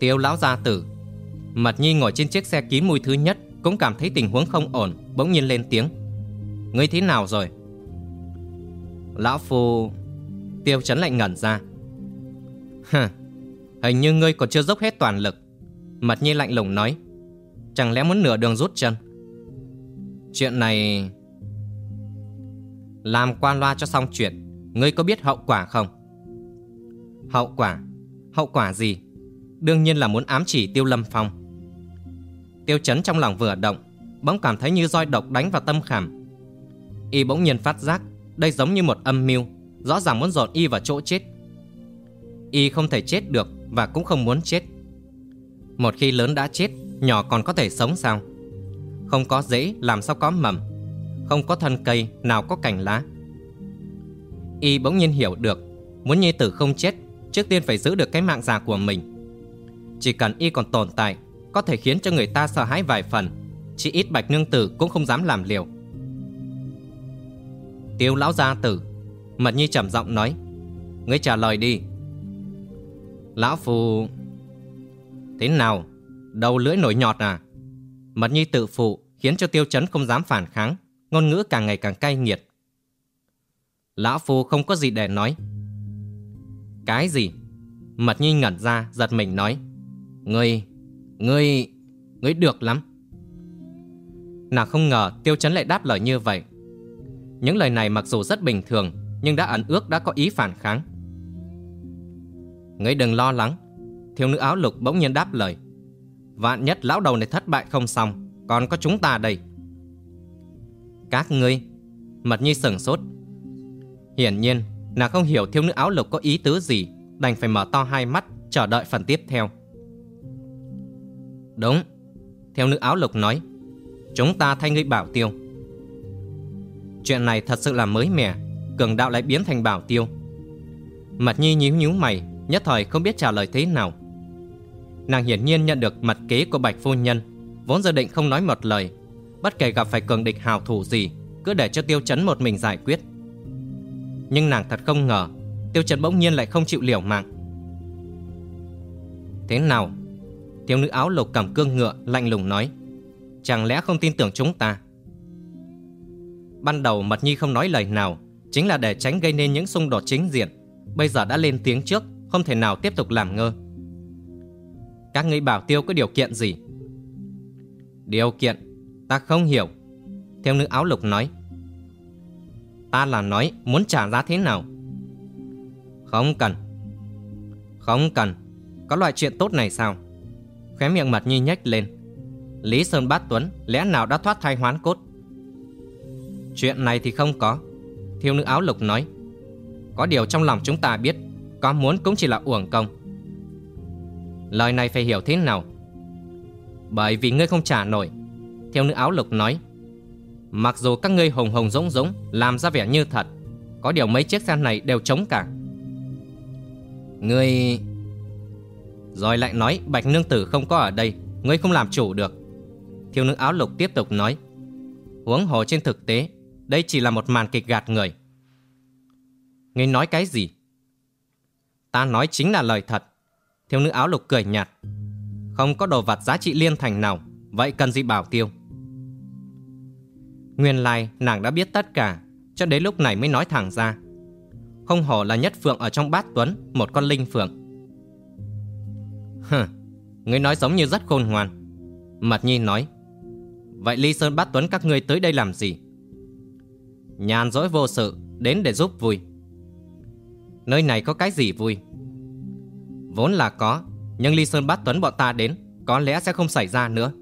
Tiêu lão gia tử, Mật Nhi ngồi trên chiếc xe ký mùi thứ nhất, Cũng cảm thấy tình huống không ổn, Bỗng nhiên lên tiếng. Ngươi thế nào rồi? Lão Phu Tiêu chấn lạnh ngẩn ra. Hừ, Hình như ngươi còn chưa dốc hết toàn lực Mật Nhi lạnh lùng nói. Chẳng lẽ muốn nửa đường rút chân? Chuyện này Làm qua loa cho xong chuyện. Ngươi có biết hậu quả không? Hậu quả? Hậu quả gì? Đương nhiên là muốn ám chỉ tiêu lâm phong. Tiêu chấn trong lòng vừa động, Bỗng cảm thấy như roi độc đánh vào tâm khảm. Y bỗng nhiên phát giác, Đây giống như một âm mưu, Rõ ràng muốn dồn Y vào chỗ chết. Y không thể chết được Và cũng không muốn chết. Một khi lớn đã chết, Nhỏ còn có thể sống sao? Không có rễ, làm sao có mầm? Không có thân cây, nào có cành lá? Y bỗng nhiên hiểu được, Muốn nhi tử không chết, Trước tiên phải giữ được cái mạng già của mình. Chỉ cần Y còn tồn tại, Có thể khiến cho người ta sợ hãi vài phần Chỉ ít bạch nương tử cũng không dám làm liều. Tiêu lão gia tử. Mật nhi trầm giọng nói, Ngươi trả lời đi. Lão phù Thế nào? Đầu lưỡi nổi nhọt à? Mật nhi tự phụ, Khiến cho tiêu chấn không dám phản kháng, Ngôn ngữ càng ngày càng cay nghiệt. Lão phu không có gì để nói. Cái gì? Mật nhi ngẩn ra, giật mình nói, Ngươi Ngươi Ngươi được lắm. Nàng không ngờ tiêu chấn lại đáp lời như vậy. Những lời này mặc dù rất bình thường, Nhưng đã ẩn ước đã có ý phản kháng. Ngươi đừng lo lắng. Thiếu nữ áo lục bỗng nhiên đáp lời. Vạn nhất lão đầu này thất bại không xong, Còn có chúng ta đây. Các ngươi, Mật nhi sửng sốt. Hiển nhiên, nàng không hiểu thiếu nữ áo lục có ý tứ gì, Đành phải mở to hai mắt, Chờ đợi phần tiếp theo. Đúng, Thiếu nữ áo lục nói. Chúng ta thay ngươi bảo tiêu. Chuyện này thật sự là mới mẻ, Cường đạo lại biến thành bảo tiêu. Mặt nhi nhíu nhíu mày, Nhất thời không biết trả lời thế nào. Nàng hiển nhiên nhận được mật kế của Bạch Phu Nhân, Vốn dự định không nói một lời, Bất kể gặp phải cường địch hào thủ gì, Cứ để cho tiêu chấn một mình giải quyết. Nhưng nàng thật không ngờ, Tiêu chấn bỗng nhiên lại không chịu liều mạng. Thế nào? Thiếu nữ áo lục cầm cương ngựa lạnh lùng nói, Chẳng lẽ không tin tưởng chúng ta? Ban đầu Mật Nhi không nói lời nào, Chính là để tránh gây nên những xung đột chính diện. Bây giờ đã lên tiếng trước, Không thể nào tiếp tục làm ngơ. Các ngươi bảo tiêu có điều kiện gì? Điều kiện? Ta không hiểu. Thiếu nữ áo lục nói. Ta là nói, muốn trả giá thế nào? Không cần. Không cần. Có loại chuyện tốt này sao? Khóe miệng mặt nhi nhếch lên. Lý Sơn Bát Tuấn, lẽ nào đã thoát thai hoán cốt? Chuyện này thì không có. Thiếu nữ áo lục nói, Có điều trong lòng chúng ta biết, Có muốn cũng chỉ là uổng công. Lời này phải hiểu thế nào? Bởi vì ngươi không trả nổi thiếu nữ áo lục nói, Mặc dù các ngươi hùng hùng dũng dũng, Làm ra vẻ như thật, Có điều mấy chiếc xe này đều trống cả. Ngươi Rồi lại nói, Bạch Nương Tử không có ở đây, Ngươi không làm chủ được. Thiếu nữ áo lục tiếp tục nói, Huống hồ trên thực tế đây chỉ là một màn kịch gạt người. Ngươi nói cái gì? Ta nói chính là lời thật. Thiếu nữ áo lục cười nhạt. Không có đồ vật giá trị liên thành nào. Vậy cần gì bảo tiêu? Nguyên lai, nàng đã biết tất cả. Cho đến lúc này mới nói thẳng ra. Không hổ là nhất phượng ở trong bát tuấn, Một con linh phượng. Hừ, Ngươi nói giống như rất khôn ngoan. Mật Nhi nói, Vậy Ly Sơn Bát Tuấn các ngươi tới đây làm gì? Nhàn rỗi vô sự, Đến để giúp vui. Nơi này có cái gì vui? Vốn là có, Nhưng Ly Sơn bắt Tuấn bọn ta đến, Có lẽ sẽ không xảy ra nữa.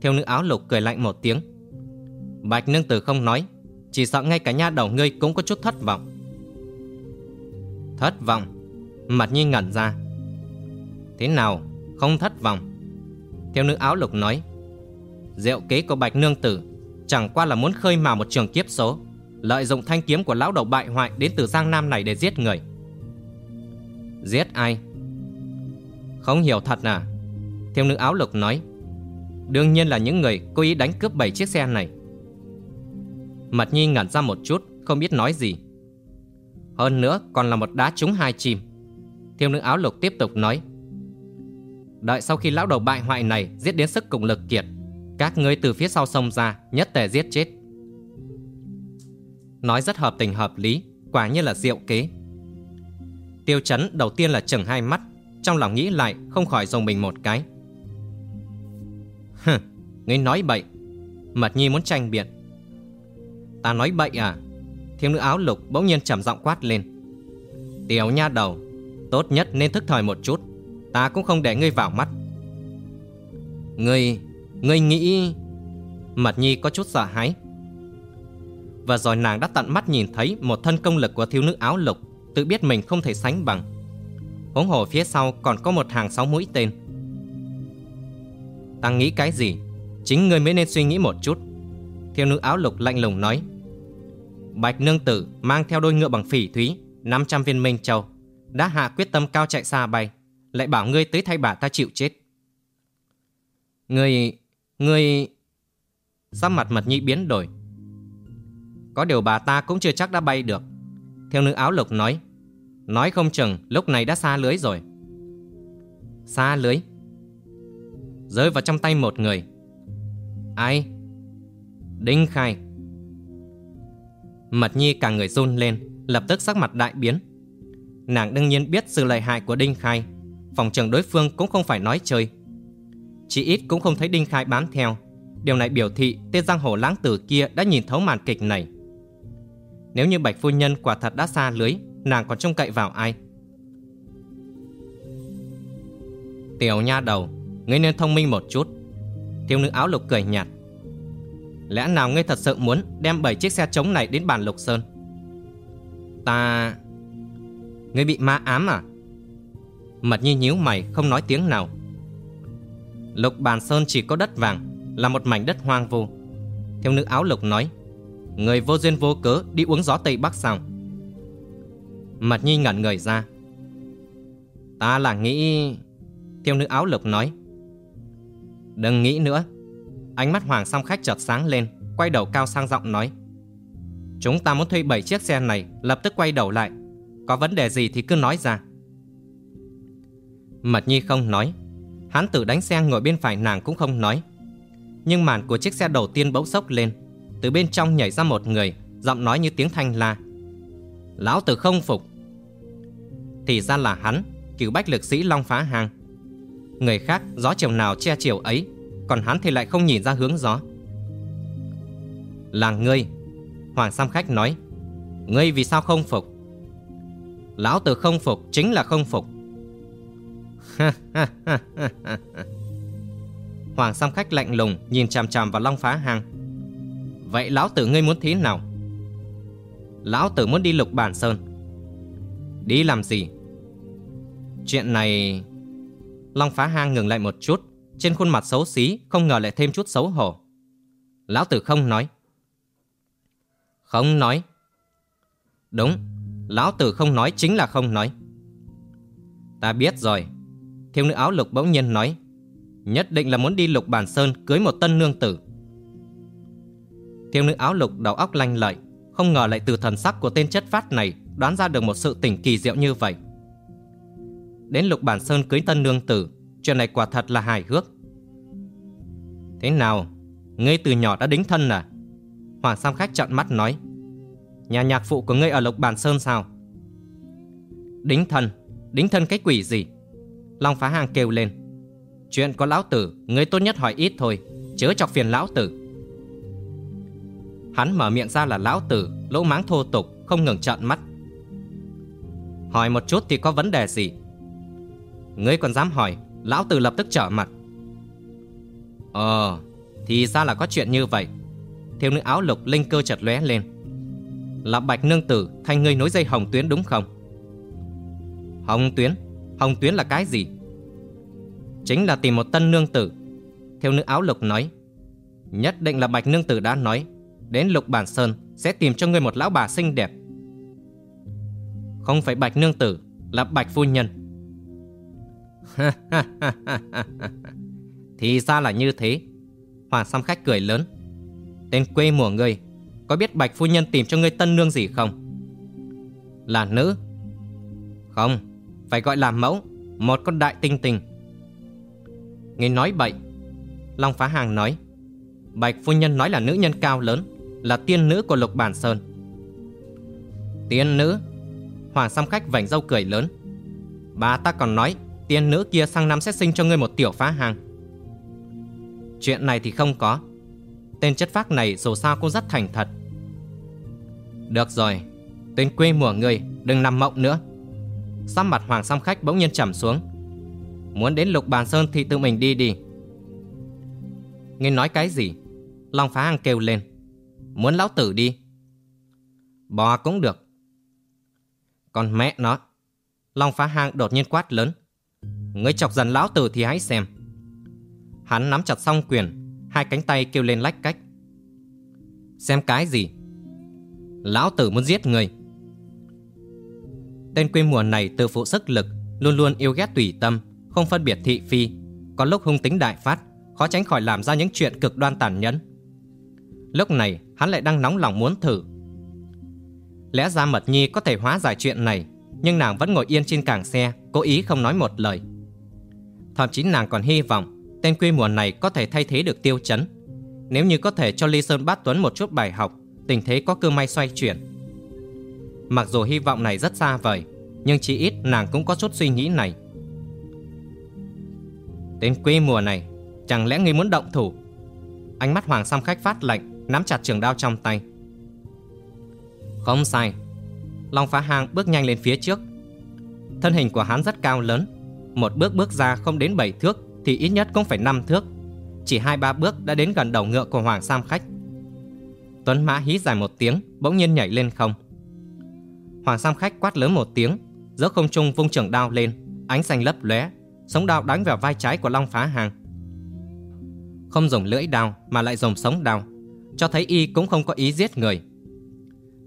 Theo nữ áo lục cười lạnh một tiếng. Bạch nương tử không nói, Chỉ sợ ngay cả nha đầu ngươi cũng có chút thất vọng. Thất vọng? Mặt nhi ngẩn ra. Thế nào? Không thất vọng. Theo nữ áo lục nói. Diệu kế của bạch nương tử Chẳng qua là muốn khơi mào một trường kiếp số. Lợi dụng thanh kiếm của lão đầu bại hoại Đến từ Giang Nam này để giết người. Giết ai? Không hiểu thật à? Thiếu nữ áo lục nói. Đương nhiên là những người cố ý đánh cướp bảy chiếc xe này. Mật Nhi ngẩn ra một chút, Không biết nói gì. Hơn nữa, còn là một đá trúng hai chim. Thiếu nữ áo lục tiếp tục nói. Đợi sau khi lão đầu bại hoại này Giết đến sức cùng lực kiệt, Các ngươi từ phía sau sông ra, Nhất tề giết chết. Nói rất hợp tình hợp lý Quả như là diệu kế. Tiêu chấn đầu tiên là chừng hai mắt Trong lòng nghĩ lại không khỏi dùng mình một cái. Hừ, ngươi nói bậy Mật nhi muốn tranh biện. Ta nói bậy à? Thiếu nữ áo lục bỗng nhiên trầm giọng quát lên. Tiểu nha đầu Tốt nhất nên thức thời một chút Ta cũng không để ngươi vào mắt. Ngươi Ngươi nghĩ Mật nhi có chút sợ hãi. Và rồi nàng đã tận mắt nhìn thấy Một thân công lực của thiếu nữ áo lục, Tự biết mình không thể sánh bằng. Huống hồ phía sau còn có một hàng sáu mũi tên. Ta nghĩ cái gì? Chính ngươi mới nên suy nghĩ một chút. Thiếu nữ áo lục lạnh lùng nói. Bạch nương tử mang theo đôi ngựa bằng phỉ thúy 500 viên minh châu, Đã hạ quyết tâm cao chạy xa bay, Lại bảo ngươi tới thay bà ta chịu chết. Ngươi... Ngươi... Sắc mặt mật nhị biến đổi. Có điều bà ta cũng chưa chắc đã bay được. Theo nữ áo lục nói Nói không chừng lúc này đã xa lưới rồi. Xa lưới? Rơi vào trong tay một người. Ai? Đinh Khai. Mật Nhi cả người run lên, Lập tức sắc mặt đại biến. Nàng đương nhiên biết sự lợi hại của Đinh Khai, Phòng trường đối phương cũng không phải nói chơi. Chỉ ít cũng không thấy Đinh Khai bám theo. Điều này biểu thị tên giang hồ lãng tử kia đã nhìn thấu màn kịch này. Nếu như Bạch Phu Nhân quả thật đã xa lưới, Nàng còn trông cậy vào ai? Tiểu nha đầu, Ngươi nên thông minh một chút. Thiếu nữ áo lục cười nhạt. Lẽ nào ngươi thật sự muốn đem bảy chiếc xe trống này đến bàn lục sơn? Ta... Ngươi bị ma ám à? Mật nhi nhíu mày, không nói tiếng nào. Lục bàn sơn chỉ có đất vàng, Là một mảnh đất hoang vu. Thiếu nữ áo lục nói. Người vô duyên vô cớ đi uống gió Tây Bắc sao? Mật nhi ngẩn người ra. Ta là nghĩ... Thiếu nữ áo lục nói. Đừng nghĩ nữa. Ánh mắt Hoàng song khách chợt sáng lên, Quay đầu cao sang giọng nói. Chúng ta muốn thuê 7 chiếc xe này, Lập tức quay đầu lại. Có vấn đề gì thì cứ nói ra. Mật Nhi không nói. Hán tử đánh xe ngồi bên phải nàng cũng không nói. Nhưng màn của chiếc xe đầu tiên bỗng sốc lên. Từ bên trong nhảy ra một người, Giọng nói như tiếng thanh la. Lão tử không phục. Thì ra là hắn Cửu bách lực sĩ Long Phá Hàng Người khác, gió chiều nào che chiều ấy, Còn hắn thì lại không nhìn ra hướng gió. Là ngươi, Hoàng Sam Khách nói. Ngươi vì sao không phục? Lão tử không phục, chính là không phục. Hoàng Sam Khách lạnh lùng, Nhìn chằm chằm vào Long Phá Hang. Vậy lão tử ngươi muốn thế nào Lão tử muốn đi lục bản sơn Đi làm gì Chuyện này Long Phá Hang ngừng lại một chút Trên khuôn mặt xấu xí Không ngờ lại thêm chút xấu hổ Lão tử không nói không nói. Đúng, lão tử không nói chính là không nói. Ta biết rồi. Thiếu nữ áo lục bỗng nhiên nói. Nhất định là muốn đi lục bản sơn cưới một tân nương tử. Thiếu nữ áo lục đầu óc lanh lợi, không ngờ lại từ thần sắc của tên chất phát này đoán ra được một sự tình kỳ diệu như vậy. Đến lục bản sơn cưới tân nương tử, chuyện này quả thật là hài hước. Thế nào, ngươi từ nhỏ đã đính thân à? Hoàng Sam Khách trợn mắt nói Nhà nhạc phụ của ngươi ở Lộc Bàn Sơn sao Đính thân Đính thân cái quỷ gì Long phá hàng kêu lên Chuyện có lão tử Ngươi tốt nhất hỏi ít thôi Chớ chọc phiền lão tử Hắn mở miệng ra là lão tử, Lỗ máng thô tục, Không ngừng trợn mắt. Hỏi một chút thì có vấn đề gì? Ngươi còn dám hỏi, Lão tử lập tức trở mặt. Ờ Thì ra là có chuyện như vậy. Thiếu nữ áo lục linh cơ chợt lóe lên. Là bạch nương tử Thành ngươi nối dây hồng tuyến đúng không? Hồng tuyến? Hồng tuyến là cái gì? Chính là tìm một tân nương tử. Thiếu nữ áo lục nói. Nhất định là bạch nương tử đã nói. Đến lục bản sơn, Sẽ tìm cho ngươi một lão bà xinh đẹp. Không phải bạch nương tử, Là bạch phu nhân. Thì ra là như thế. Hoàng Sam Khách cười lớn. Tên quê mùa ngươi, Có biết bạch phu nhân tìm cho ngươi tân nương gì không? Là nữ. Không, Phải gọi là mẫu, Một con đại tinh tinh Ngươi nói bậy. Long phá hàng nói, Bạch phu nhân nói là nữ nhân cao lớn. Là tiên nữ của lục bản sơn Tiên nữ Hoàng sam khách vảnh râu cười lớn Bà ta còn nói tiên nữ kia sang năm sẽ sinh cho ngươi một tiểu phá hàng. Chuyện này thì không có. Tên chất phác này dù sao cũng rất thành thật. Được rồi, tên quê mùa người đừng nằm mộng nữa. Sắc mặt Hoàng Sam Khách bỗng nhiên trầm xuống. Muốn đến Lục Bàn Sơn thì tự mình đi đi. Ngươi nói cái gì? Long Phá Hàng kêu lên. Muốn lão tử đi. Bò cũng được. Còn mẹ nó. Long Phá hang đột nhiên quát lớn. Ngươi chọc dần lão tử thì hãy xem. Hắn nắm chặt song quyền, hai cánh tay kêu lên lách cách. Xem cái gì? Lão tử muốn giết người. Tên quê mùa này từ phụ sức lực, luôn luôn yêu ghét tùy tâm, không phân biệt thị phi, có lúc hung tính đại phát, khó tránh khỏi làm ra những chuyện cực đoan tàn nhẫn. Lúc này, hắn lại đang nóng lòng muốn thử. Lẽ ra Mật Nhi có thể hóa giải chuyện này, nhưng nàng vẫn ngồi yên trên càng xe, cố ý không nói một lời. Thậm chí nàng còn hy vọng tên quy mùa này có thể thay thế được tiêu chấn. Nếu như có thể cho Ly Sơn Bát Tuấn một chút bài học, tình thế có cơ may xoay chuyển. Mặc dù hy vọng này rất xa vời, nhưng chỉ ít nàng cũng có chút suy nghĩ này. Tên quy mùa này, chẳng lẽ ngươi muốn động thủ? Ánh mắt Hoàng Sam khách phát lạnh, nắm chặt trường đao trong tay. Không sai, Long Phá Hang bước nhanh lên phía trước. Thân hình của hắn rất cao lớn, một bước bước ra không đến 7 thước thì ít nhất cũng phải 5 thước. Chỉ hai ba bước đã đến gần đầu ngựa của Hoàng Sam khách. Tuấn Mã hí dài một tiếng, bỗng nhiên nhảy lên không. Hoàng Sam khách quát lớn một tiếng, giữa không trung vung trường đao lên, ánh xanh lấp lóe, sống đao đánh vào vai trái của Long Phá Hàng. Không dùng lưỡi đao mà lại dùng sống đao, cho thấy y cũng không có ý giết người.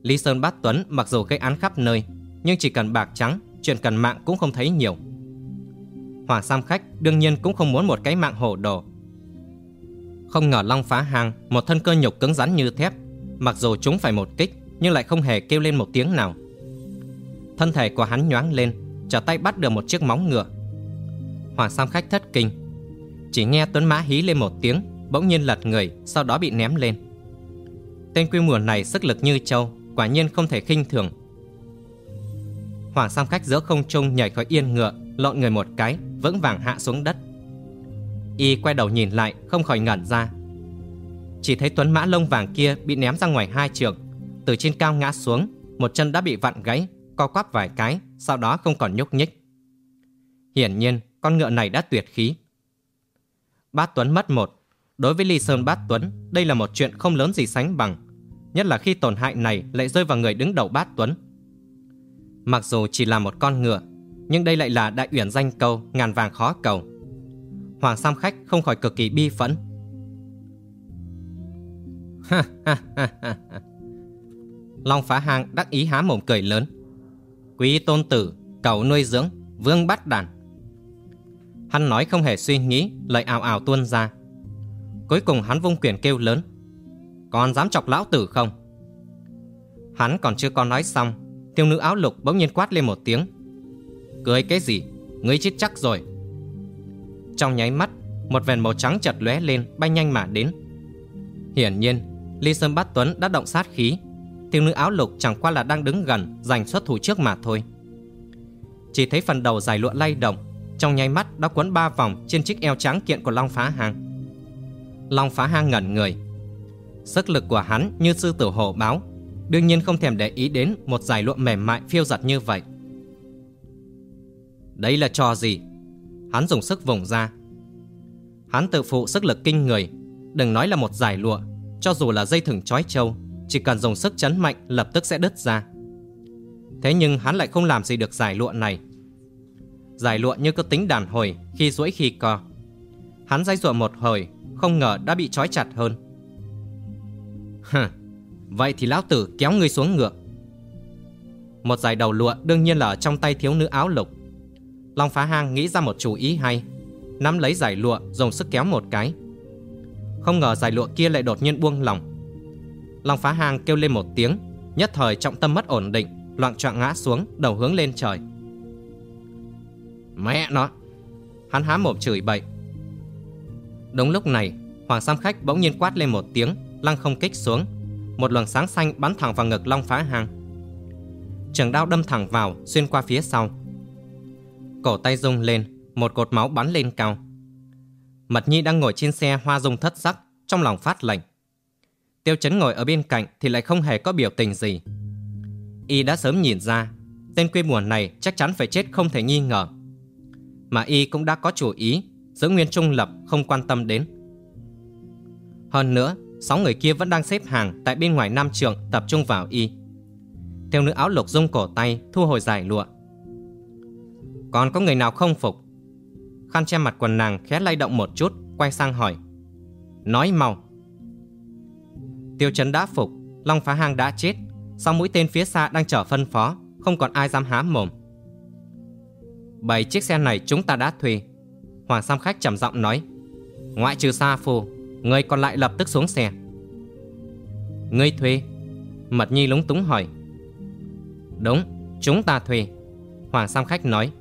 Lý Sơn Bát Tuấn mặc dù gây án khắp nơi, nhưng chỉ cần bạc trắng, chuyện cần mạng cũng không thấy nhiều. Hoàng Sam Khách đương nhiên cũng không muốn một cái mạng hổ đồ. Không ngờ Long phá hang, một thân cơ nhục cứng rắn như thép, mặc dù chúng phải một kích, nhưng lại không hề kêu lên một tiếng nào. Thân thể của hắn nhoáng lên, trở tay bắt được một chiếc móng ngựa. Hoàng Sam Khách thất kinh. Chỉ nghe Tuấn Mã hí lên một tiếng, bỗng nhiên lật người, sau đó bị ném lên. Tên quy mùa này sức lực như trâu, quả nhiên không thể khinh thường. Hoàng Sam Khách giữa không trung nhảy khỏi yên ngựa, lộn người một cái, vững vàng hạ xuống đất. Y quay đầu nhìn lại, không khỏi ngẩn ra. Chỉ thấy tuấn mã lông vàng kia bị ném ra ngoài hai trường, từ trên cao ngã xuống, một chân đã bị vặn gãy, co quắp vài cái, sau đó không còn nhúc nhích. Hiển nhiên, con ngựa này đã tuyệt khí. Bát Tuấn mất một. Đối với Ly Sơn Bát Tuấn, đây là một chuyện không lớn gì sánh bằng. Nhất là khi tổn hại này lại rơi vào người đứng đầu Bát Tuấn. Mặc dù chỉ là một con ngựa, nhưng đây lại là đại uyển danh câu ngàn vàng khó cầu. Hoàng Sam Khách không khỏi cực kỳ bi phẫn. Long phá hang đắc ý há mồm cười lớn. Quý tôn tử, cầu nuôi dưỡng, vương bắt đàn. Hắn nói không hề suy nghĩ, lời ào ào tuôn ra. Cuối cùng hắn vung quyền kêu lớn. Còn dám chọc lão tử không? Hắn còn chưa có nói xong, tiêu nữ áo lục bỗng nhiên quát lên một tiếng. Cười cái gì? Ngươi chết chắc rồi. Trong nháy mắt, một vèn màu trắng chật lóe lên, bay nhanh mà đến. Hiển nhiên, Ly Sơn Bát Tuấn đã động sát khí. Thiếu nữ áo lục chẳng qua là đang đứng gần, giành xuất thủ trước mà thôi. Chỉ thấy phần đầu dài lụa lay động, trong nháy mắt đã quấn ba vòng trên chiếc eo trắng kiện của Long Phá Hang. Long Phá Hang ngẩn người. Sức lực của hắn như sư tử hổ báo, đương nhiên không thèm để ý đến một giải lụa mềm mại phiêu giặt như vậy. Đây là trò gì? Hắn dùng sức vùng ra. Hắn tự phụ sức lực kinh người, đừng nói là một giải lụa, cho dù là dây thừng chói trâu, chỉ cần dùng sức chấn mạnh lập tức sẽ đứt ra. Thế nhưng hắn lại không làm gì được giải lụa này. Giải lụa như có tính đàn hồi khi duỗi khi co. Hắn dây dụa một hồi, không ngờ đã bị trói chặt hơn. Hừ, vậy thì lão tử kéo ngươi xuống ngựa. Một giải đầu lụa đương nhiên là ở trong tay thiếu nữ áo lục. Long phá hang nghĩ ra một chủ ý hay. Nắm lấy giải lụa dùng sức kéo một cái. Không ngờ giải lụa kia lại đột nhiên buông lỏng. Long phá hang kêu lên một tiếng Nhất thời trọng tâm mất ổn định Loạn trọng ngã xuống đầu hướng lên trời. Mẹ nó! Hắn há mồm chửi bậy. Đúng lúc này Hoàng Sam Khách bỗng nhiên quát lên một tiếng. Lăng không kích xuống Một luồng sáng xanh bắn thẳng vào ngực Long phá Hàng. Trường đao đâm thẳng vào Xuyên qua phía sau Cổ tay rung lên một cột máu bắn lên cao. Mật Nhi đang ngồi trên xe hoa dung thất sắc, trong lòng phát lạnh. Tiêu chấn ngồi ở bên cạnh thì lại không hề có biểu tình gì. Y đã sớm nhìn ra, tên quê mùa này chắc chắn phải chết không thể nghi ngờ. Mà Y cũng đã có chủ ý, giữ nguyên trung lập không quan tâm đến. Hơn nữa, sáu người kia vẫn đang xếp hàng tại bên ngoài nam trường tập trung vào Y. Theo nữ áo lục rung cổ tay, thu hồi giải lụa. Còn có người nào không phục? Khăn che mặt quần nàng khẽ lay động một chút, quay sang hỏi. Nói mau. Tiêu chấn đã phục, Long phá hang đã chết, sau mũi tên phía xa đang chở phân phó, không còn ai dám há mồm. Bảy chiếc xe này chúng ta đã thuê. Hoàng Sam Khách trầm giọng nói. Ngoại trừ Sa Phu, người còn lại lập tức xuống xe. Ngươi thuê? Mật Nhi lúng túng hỏi. Đúng, chúng ta thuê. Hoàng Sam Khách nói.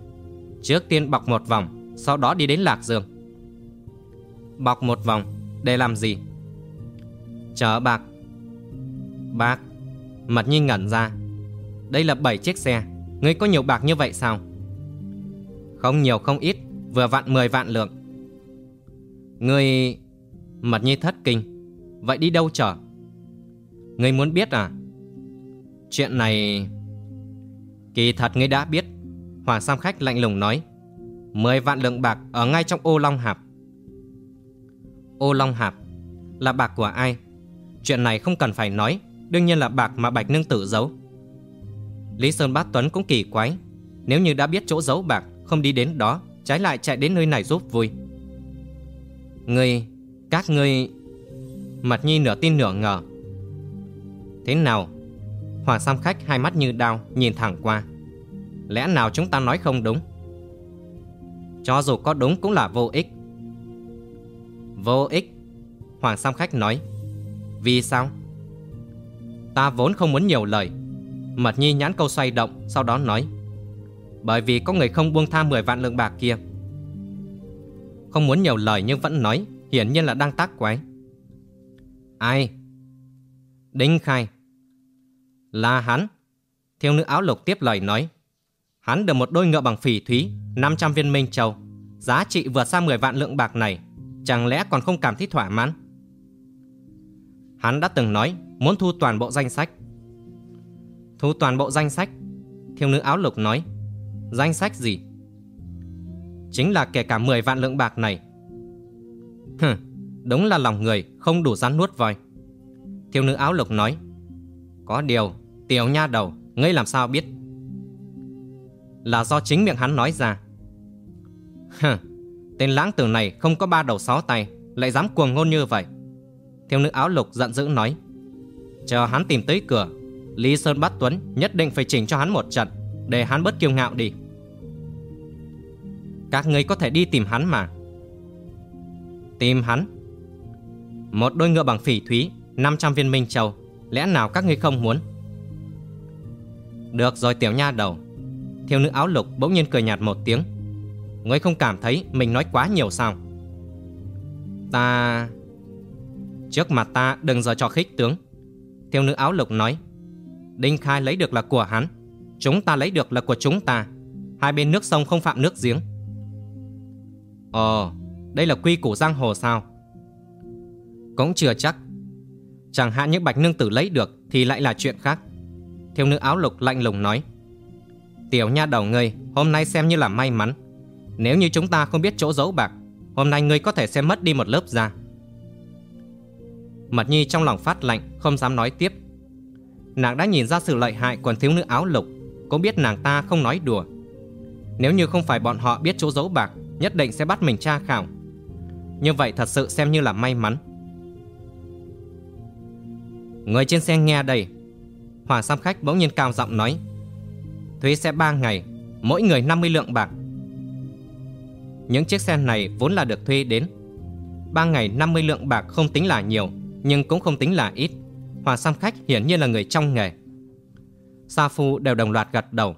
Trước tiên bọc một vòng, sau đó đi đến Lạc Dương. Bọc một vòng, để làm gì? Chở bạc. Bạc? Mật Nhi ngẩn ra. Đây là 7 chiếc xe, ngươi có nhiều bạc như vậy sao? Không nhiều không ít, vừa vặn 10 vạn lượng. Ngươi... Mật Nhi thất kinh. Vậy đi đâu chở? Ngươi muốn biết à? Chuyện này... Kỳ thật ngươi đã biết. Hoàng Sam Khách lạnh lùng nói. 10 vạn lượng bạc ở ngay trong ô Long Hạp. Ô Long Hạp là bạc của ai? Chuyện này không cần phải nói, đương nhiên là bạc mà Bạch Nương Tử giấu. Lý Sơn Bát Tuấn cũng kỳ quái, nếu như đã biết chỗ giấu bạc, không đi đến đó, trái lại chạy đến nơi này giúp vui. Ngươi, các ngươi... Mặt Nhi nửa tin nửa ngờ. Thế nào? Hoàng Sam Khách hai mắt như đao, nhìn thẳng qua. Lẽ nào chúng ta nói không đúng? Cho dù có đúng cũng là vô ích. Vô ích? Hoàng Sam Khách nói. Vì sao? Ta vốn không muốn nhiều lời. Mật Nhi nhãn câu xoay động, sau đó nói. Bởi vì có người không buông tha 10 vạn lượng bạc kia Không muốn nhiều lời nhưng vẫn nói Hiển nhiên là đang tác quái Ai? Đinh Khai. Là hắn. Thiếu nữ áo lục tiếp lời nói. Hắn được một đôi ngựa bằng phỉ thúy 500 viên minh châu. Giá trị vượt xa 10 vạn lượng bạc này. Chẳng lẽ còn không cảm thấy thỏa mãn? Hắn đã từng nói, Muốn thu toàn bộ danh sách. Thu toàn bộ danh sách? Thiếu nữ áo lục nói. Danh sách gì? Chính là kể cả 10 vạn lượng bạc này. Hừ, đúng là lòng người không đủ rắn nuốt voi. Thiếu nữ áo lục nói. Có điều, tiểu nha đầu, ngươi làm sao biết? Là do chính miệng hắn nói ra. Hừ, tên lãng tử này không có ba đầu sáu tay, lại dám cuồng ngôn như vậy. Thiếu nữ áo lục giận dữ nói. Chờ hắn tìm tới cửa, Lý Sơn Bát Tuấn nhất định phải chỉnh cho hắn một trận, để hắn bớt kiêu ngạo đi. Các ngươi có thể đi tìm hắn mà Tìm hắn. Một đôi ngựa bằng phỉ thúy 500 viên minh châu Lẽ nào các ngươi không muốn? Được rồi tiểu nha đầu. Thiếu nữ áo lục bỗng nhiên cười nhạt một tiếng. Ngươi không cảm thấy mình nói quá nhiều sao? Ta... Trước mặt ta đừng giờ cho khích tướng. Thiếu nữ áo lục nói. Đinh Khai lấy được là của hắn. Chúng ta lấy được là của chúng ta. Hai bên nước sông không phạm nước giếng. Ồ, đây là quy củ giang hồ sao? Cũng chưa chắc. Chẳng hạn những bạch nương tử lấy được thì lại là chuyện khác. Thiếu nữ áo lục lạnh lùng nói. Tiểu nha đầu ngươi, hôm nay xem như là may mắn. Nếu như chúng ta không biết chỗ giấu bạc, hôm nay ngươi có thể sẽ mất đi một lớp da. Mật Nhi trong lòng phát lạnh, không dám nói tiếp. Nàng đã nhìn ra sự lợi hại của thiếu nữ áo lục, cũng biết nàng ta không nói đùa. Nếu như không phải bọn họ biết chỗ giấu bạc, nhất định sẽ bắt mình tra khảo. Như vậy thật sự xem như là may mắn. Người trên xe nghe đây. Hoàng Sam Khách bỗng nhiên cao giọng nói. Thuế xe 3 ngày, mỗi người 50 lượng bạc. Những chiếc xe này vốn là được thuê đến. 3 ngày 50 lượng bạc không tính là nhiều, nhưng cũng không tính là ít. Hoàng Sam Khách hiển nhiên là người trong nghề. Sa Phu đều đồng loạt gật đầu.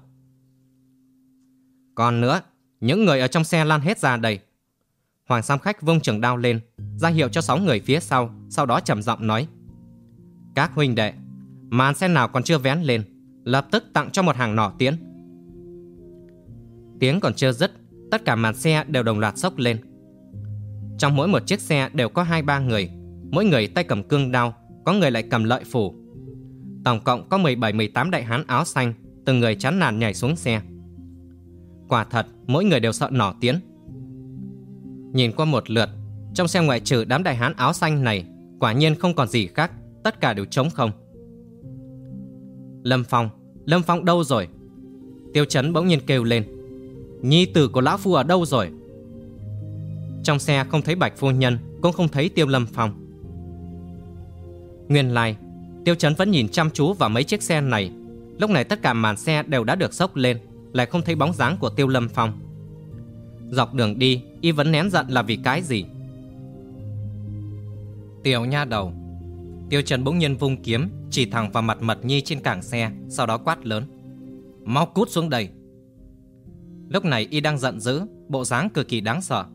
Còn nữa, những người ở trong xe lan hết ra đây. Hoàng Sam Khách vung trường đao lên, ra hiệu cho sáu người phía sau, sau đó trầm giọng nói. Các huynh đệ, màn xe nào còn chưa vén lên, lập tức tặng cho một hàng nỏ tiến. Tiếng còn chưa dứt, tất cả màn xe đều đồng loạt sốc lên. Trong mỗi một chiếc xe đều có hai ba người, mỗi người tay cầm cương đao, có người lại cầm lợi phủ. Tổng cộng có 17-18 đại hán áo xanh, từng người chán nản nhảy xuống xe. Quả thật, mỗi người đều sợ nỏ tiến. Nhìn qua một lượt, trong xe ngoại trừ đám đại hán áo xanh này, quả nhiên không còn gì khác, tất cả đều trống không. Lâm Phong, Lâm Phong đâu rồi? Tiêu Chấn bỗng nhiên kêu lên. Nhi tử của lão phu ở đâu rồi? Trong xe không thấy Bạch Phu Nhân, cũng không thấy Tiêu Lâm Phong. Nguyên lai, Tiêu Chấn vẫn nhìn chăm chú vào mấy chiếc xe này. Lúc này tất cả màn xe đều đã được sốc lên, lại không thấy bóng dáng của Tiêu Lâm Phong. Dọc đường đi, y vẫn nén giận là vì cái gì? Tiểu nha đầu. Tiêu Trần bỗng nhiên vung kiếm Chỉ thẳng vào mặt Mật Nhi trên cảng xe Sau đó quát lớn. Mau cút xuống đây. Lúc này y đang giận dữ Bộ dáng cực kỳ đáng sợ.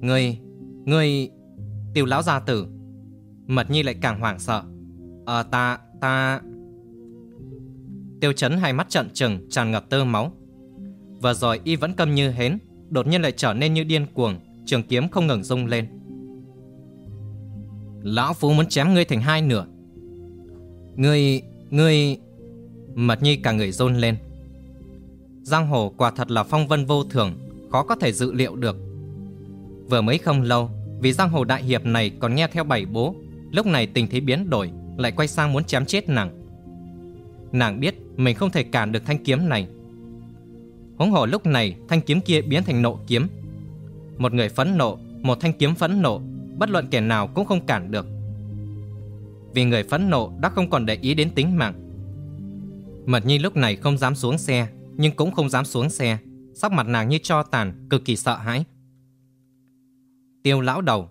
Người, người Tiêu lão gia tử. Mật Nhi lại càng hoảng sợ. Ờ ta, ta. Tiêu chấn hai mắt trận trừng Tràn ngập tơ máu. Vừa rồi y vẫn câm như hến. Đột nhiên lại trở nên như điên cuồng, Trường kiếm không ngừng rung lên. Lão Phu muốn chém ngươi thành hai nửa. Ngươi... ngươi... Mật Nhi cả người rôn lên. Giang hồ quả thật là phong vân vô thường, Khó có thể dự liệu được. Vừa mới không lâu, Vì giang hồ đại hiệp này còn nghe theo bảy bố, Lúc này tình thế biến đổi, Lại quay sang muốn chém chết nàng. Nàng biết mình không thể cản được thanh kiếm này Huống hồ lúc này thanh kiếm kia biến thành nộ kiếm Một người phẫn nộ Một thanh kiếm phẫn nộ bất luận kẻ nào cũng không cản được. Vì người phẫn nộ đã không còn để ý đến tính mạng. Mật Nhi lúc này không dám xuống xe, nhưng cũng không dám xuống xe, sắc mặt nàng như cho tàn, cực kỳ sợ hãi. Tiêu lão đầu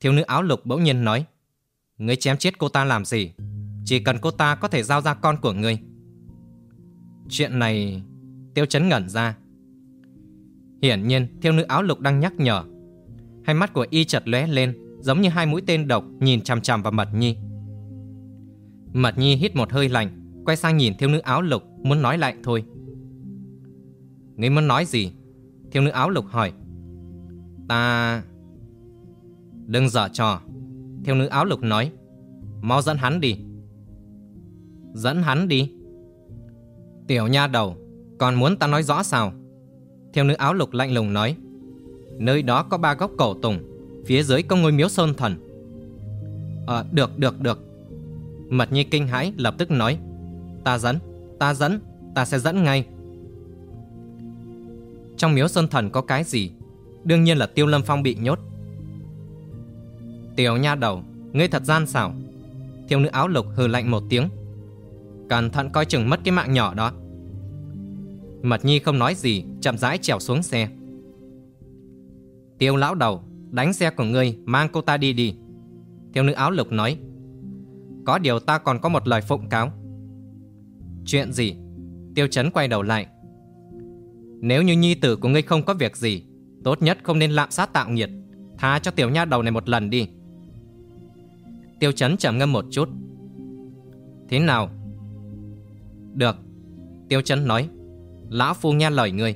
Thiếu nữ áo lục bỗng nhiên nói Ngươi chém chết cô ta làm gì Chỉ cần cô ta có thể giao ra con của ngươi Chuyện này Tiêu chấn ngẩn ra. Hiển nhiên thiêu nữ áo lục đang nhắc nhở. Hai mắt của y chật lóe lên, Giống như hai mũi tên độc nhìn chằm chằm vào Mật Nhi. Mật Nhi hít một hơi lạnh, Quay sang nhìn thiêu nữ áo lục, Muốn nói lại thôi. Ngươi muốn nói gì? Thiêu nữ áo lục hỏi. Ta... Đừng dở trò. Thiêu nữ áo lục nói. Mau dẫn hắn đi. Dẫn hắn đi? Tiểu nha đầu còn muốn ta nói rõ sao? Thiếu nữ áo lục lạnh lùng nói, Nơi đó có ba gốc cổ tùng, Phía dưới có ngôi miếu sơn thần. Ờ được được được. Mật Nhi kinh hãi, lập tức nói, Ta dẫn Ta dẫn, Ta sẽ dẫn ngay. Trong miếu sơn thần có cái gì? Đương nhiên là tiêu lâm phong bị nhốt. Tiểu nha đầu, Ngươi thật gian xảo. Thiếu nữ áo lục hừ lạnh một tiếng. Cẩn thận coi chừng mất cái mạng nhỏ đó. Mật Nhi không nói gì Chậm rãi trèo xuống xe Tiêu lão đầu, đánh xe của ngươi, mang cô ta đi đi. Thiếu nữ áo lục nói. Có điều ta còn có một lời phụng cáo. Chuyện gì? Tiêu chấn quay đầu lại. Nếu như nhi tử của ngươi không có việc gì, tốt nhất không nên lạm sát tạo nghiệt. Tha cho tiểu nha đầu này một lần đi. Tiêu chấn trầm ngâm một chút. Thế nào? Được. Tiêu chấn nói. Lão phu nghe lời ngươi.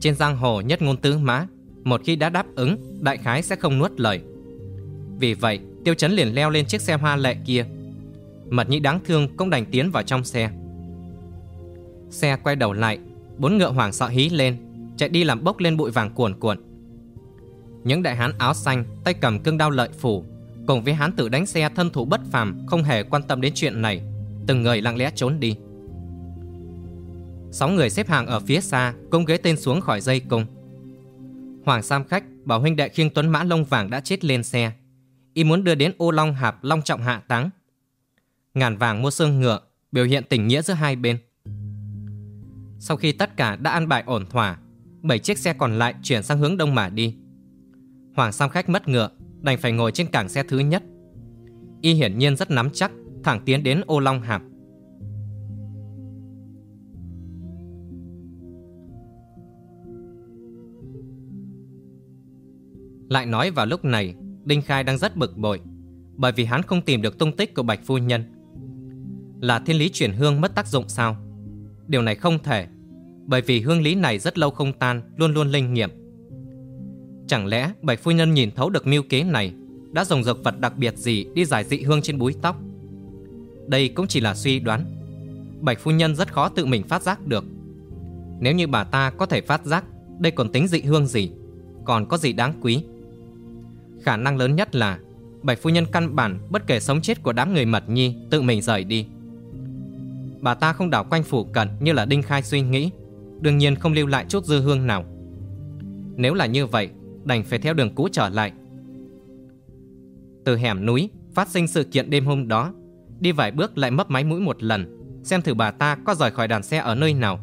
Trên giang hồ nhất ngôn tứ mã Một khi đã đáp ứng, Đại khái sẽ không nuốt lời. Vì vậy, Tiêu chấn liền leo lên chiếc xe hoa lệ kia. Mật nhĩ đáng thương cũng đành tiến vào trong xe. Xe quay đầu lại, Bốn ngựa hoàng sợ hí lên, Chạy đi làm bốc lên bụi vàng cuồn cuộn. Những đại hán áo xanh, Tay cầm cương đao lợi phủ, Cùng với hán tử đánh xe thân thủ bất phàm, Không hề quan tâm đến chuyện này, Từng người lặng lẽ trốn đi. Sáu người xếp hàng ở phía xa Cung ghế tên xuống khỏi dây cung. Hoàng Sam Khách bảo huynh đệ khiêng tuấn mã lông vàng đã chết lên xe. Y muốn đưa đến ô long hạp long trọng hạ táng. Ngàn vàng mua xương ngựa, Biểu hiện tình nghĩa giữa hai bên. Sau khi tất cả đã ăn bài ổn thỏa, Bảy chiếc xe còn lại chuyển sang hướng đông mà đi. Hoàng Sam Khách mất ngựa, Đành phải ngồi trên cảng xe thứ nhất. Y hiển nhiên rất nắm chắc, Thẳng tiến đến ô long hạp. Lại nói vào lúc này, Đinh Khai đang rất bực bội, bởi vì hắn không tìm được tung tích của Bạch Phu Nhân. Là thiên lý chuyển hương mất tác dụng sao? Điều này không thể. Bởi vì hương lý này rất lâu không tan Luôn luôn linh nghiệm Chẳng lẽ bạch phu nhân nhìn thấu được mưu kế này Đã dùng dược vật đặc biệt gì Đi giải dị hương trên búi tóc Đây cũng chỉ là suy đoán Bạch phu nhân rất khó tự mình phát giác được Nếu như bà ta có thể phát giác Đây còn tính dị hương gì Còn có gì đáng quý Khả năng lớn nhất là Bạch phu nhân căn bản bất kể sống chết của đám người mật nhi Tự mình rời đi. Bà ta không đảo quanh phủ cận như là Đinh Khai suy nghĩ, Đương nhiên không lưu lại chút dư hương nào. Nếu là như vậy, Đành phải theo đường cũ trở lại. Từ hẻm núi, Phát sinh sự kiện đêm hôm đó, Đi vài bước lại mấp máy mũi một lần, Xem thử bà ta có rời khỏi đàn xe ở nơi nào.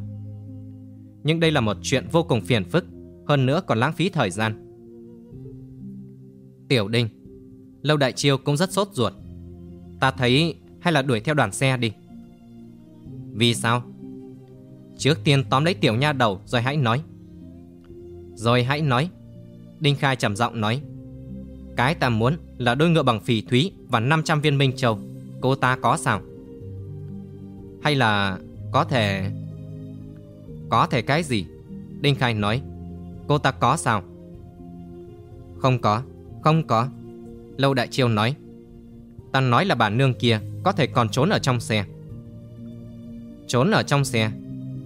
Nhưng đây là một chuyện vô cùng phiền phức, Hơn nữa còn lãng phí thời gian. Tiểu Đinh Lâu Đại Chiêu cũng rất sốt ruột. Ta thấy hay là đuổi theo đoàn xe đi. Vì sao? Trước tiên tóm lấy tiểu nha đầu rồi hãy nói. Rồi hãy nói. Đinh Khai trầm giọng nói. Cái ta muốn là đôi ngựa bằng phỉ thúy Và 500 viên minh châu. Cô ta có sao? Hay là có thể Có thể cái gì? Đinh Khai nói. Cô ta có sao? Không có. Không có. Lâu Đại Chiêu nói. Ta nói là bà nương kia Có thể còn trốn ở trong xe. Trốn ở trong xe?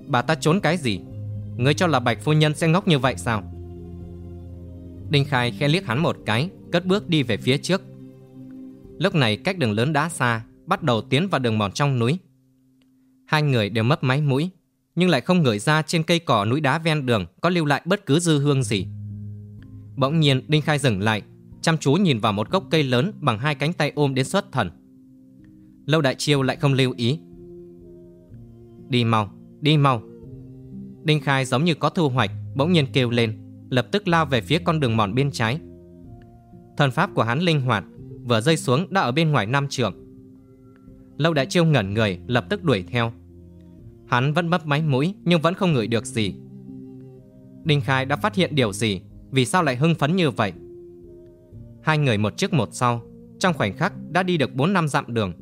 Bà ta trốn cái gì? Ngươi cho là bạch phu nhân sẽ ngốc như vậy sao? Đinh Khai khe liếc hắn một cái, Cất bước đi về phía trước. Lúc này cách đường lớn đã xa, Bắt đầu tiến vào đường mòn trong núi. Hai người đều mấp máy mũi, Nhưng lại không ngửi ra trên cây cỏ núi đá ven đường Có lưu lại bất cứ dư hương gì. Bỗng nhiên, Đinh Khai dừng lại Chăm chú nhìn vào một gốc cây lớn Bằng hai cánh tay ôm đến xuất thần. Lâu Đại Chiêu lại không lưu ý. Đi mau Đi mau. Đinh Khai giống như có thu hoạch, Bỗng nhiên kêu lên, Lập tức lao về phía con đường mòn bên trái. Thần pháp của hắn linh hoạt, Vừa rơi xuống đã ở bên ngoài năm trường Lâu đại chiêu ngẩn người, Lập tức đuổi theo. Hắn vẫn bấp máy mũi, nhưng vẫn không ngửi được gì. Đinh Khai đã phát hiện điều gì? Vì sao lại hưng phấn như vậy? Hai người một trước một sau, Trong khoảnh khắc đã đi được 4 năm dặm đường.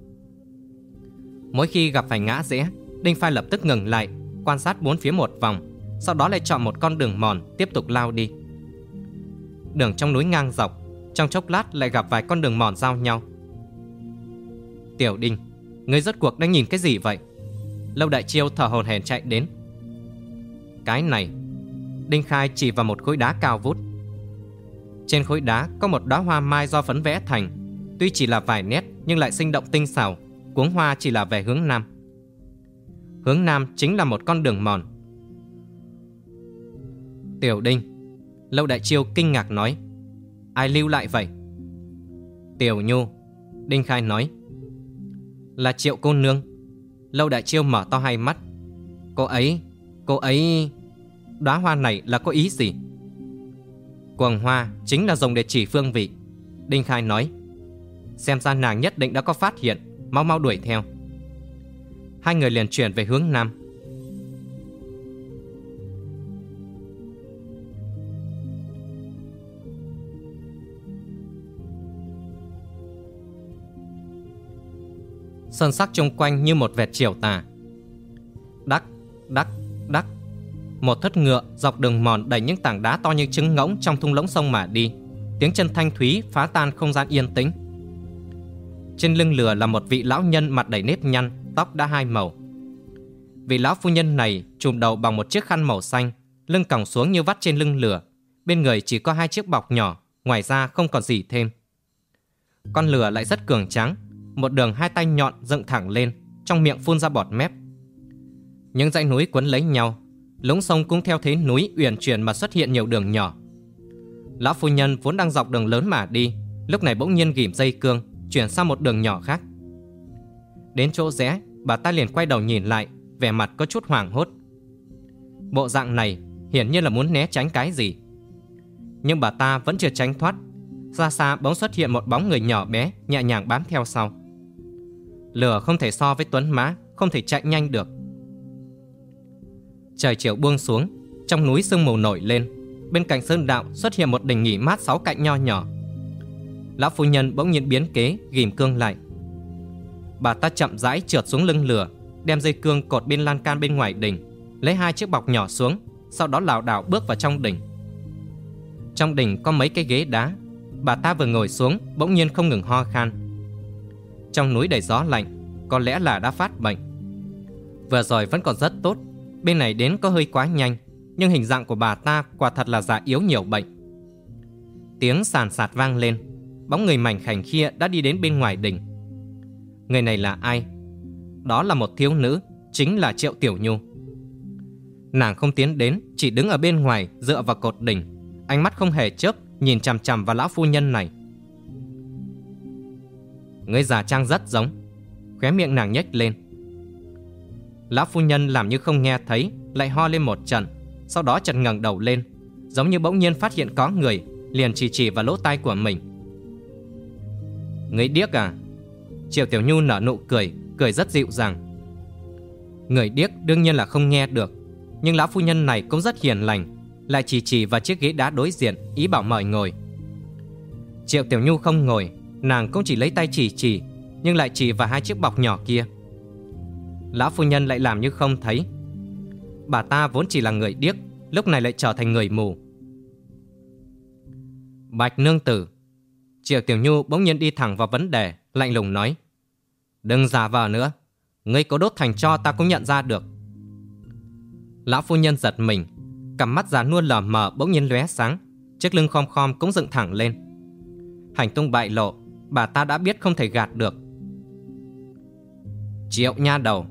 Mỗi khi gặp phải ngã rẽ, Đinh Phai lập tức ngừng lại, Quan sát bốn phía một vòng, Sau đó lại chọn một con đường mòn Tiếp tục lao đi. Đường trong núi ngang dọc, Trong chốc lát lại gặp vài con đường mòn giao nhau. Tiểu Đinh, Ngươi rốt cuộc đang nhìn cái gì vậy? Lâu Đại Chiêu thở hồn hển chạy đến. Cái này. Đinh Khai chỉ vào một khối đá cao vút trên khối đá có một đóa hoa mai do phấn vẽ thành. Tuy chỉ là vài nét, nhưng lại sinh động tinh xảo. Cuống hoa chỉ là về hướng nam. Hướng nam chính là một con đường mòn. Tiểu Đinh, Lâu Đại Chiêu kinh ngạc nói, Ai lưu lại vậy? Tiểu Nhu, Đinh Khai nói, Là Triệu cô nương. Lâu Đại Chiêu mở to hai mắt. Cô ấy Cô ấy, Đóa hoa này là có ý gì? Quầng hoa chính là dùng để chỉ phương vị. Đinh Khai nói Xem ra nàng nhất định đã có phát hiện Mau mau đuổi theo. Hai người liền chuyển về hướng Nam. Sơn sắc chung quanh như một vệt chiều tà Đắc, đắc, đắc. Một thất ngựa dọc đường mòn đầy những tảng đá to như trứng ngỗng trong thung lũng sông mà đi Tiếng chân thanh thúy phá tan không gian yên tĩnh Trên lưng lừa là một vị lão nhân mặt đầy nếp nhăn tóc đã hai màu. Vị lão phu nhân này trùm đầu bằng một chiếc khăn màu xanh, lưng còng xuống như vắt trên lưng lửa. Bên người chỉ có hai chiếc bọc nhỏ, ngoài ra không còn gì thêm. Con lửa lại rất cường tráng, một đường hai tay nhọn dựng thẳng lên, trong miệng phun ra bọt mép. Những dãy núi quấn lấy nhau, lũng sông cũng theo thế núi uyển chuyển mà xuất hiện nhiều đường nhỏ. Lão phu nhân vốn đang dọc đường lớn mà đi, lúc này bỗng nhiên ghim dây cương, chuyển sang một đường nhỏ khác. Đến chỗ rẽ, bà ta liền quay đầu nhìn lại, vẻ mặt có chút hoảng hốt. Bộ dạng này hiển nhiên là muốn né tránh cái gì. Nhưng bà ta vẫn chưa tránh thoát. Xa xa bỗng xuất hiện một bóng người nhỏ bé, nhẹ nhàng bám theo sau. Lửa không thể so với tuấn mã, không thể chạy nhanh được. Trời chiều buông xuống, trong núi sương mù nổi lên. Bên cạnh sơn đạo xuất hiện một đỉnh nghỉ mát sáu cạnh nho nhỏ. Lão phu nhân bỗng nhiên biến kế, ghim cương lại, Bà ta chậm rãi trượt xuống lưng lửa Đem dây cương cột bên lan can bên ngoài đỉnh lấy hai chiếc bọc nhỏ xuống, sau đó lảo đảo bước vào trong đỉnh. Trong đỉnh có mấy cái ghế đá, bà ta vừa ngồi xuống bỗng nhiên không ngừng ho khan. Trong núi đầy gió lạnh, có lẽ là đã phát bệnh. Vừa rồi vẫn còn rất tốt, bên này đến có hơi quá nhanh, nhưng hình dạng của bà ta quả thật là già yếu nhiều bệnh. Tiếng sàn sạt vang lên, bóng người mảnh khảnh kia đã đi đến bên ngoài đỉnh. Người này là ai? Đó là một thiếu nữ, chính là Triệu Tiểu Nhu. Nàng không tiến đến, chỉ đứng ở bên ngoài dựa vào cột đỉnh, ánh mắt không hề chớp nhìn chằm chằm vào lão phu nhân này. Người già trang rất giống, khóe miệng nàng nhếch lên. Lão phu nhân làm như không nghe thấy, lại ho lên một trận, sau đó chợt ngẩng đầu lên, giống như bỗng nhiên phát hiện có người, liền chỉ chỉ vào lỗ tai của mình. Người điếc à? Triệu Tiểu Nhu nở nụ cười, cười rất dịu dàng. Người điếc đương nhiên là không nghe được, nhưng lão phu nhân này cũng rất hiền lành, lại chỉ chỉ vào chiếc ghế đá đối diện, ý bảo mời ngồi. Triệu Tiểu Nhu không ngồi, nàng cũng chỉ lấy tay chỉ chỉ, nhưng lại chỉ vào hai chiếc bọc nhỏ kia. Lão phu nhân lại làm như không thấy. Bà ta vốn chỉ là người điếc, lúc này lại trở thành người mù. Bạch nương tử Triệu Tiểu Nhu bỗng nhiên đi thẳng vào vấn đề, lạnh lùng nói. Đừng giả vờ nữa, ngươi có đốt thành cho ta cũng nhận ra được. Lão phu nhân giật mình, cặp mắt già nua lờ mờ bỗng nhiên lóe sáng, chiếc lưng khom khom cũng dựng thẳng lên. Hành tung bại lộ, bà ta đã biết không thể gạt được. Triệu nha đầu,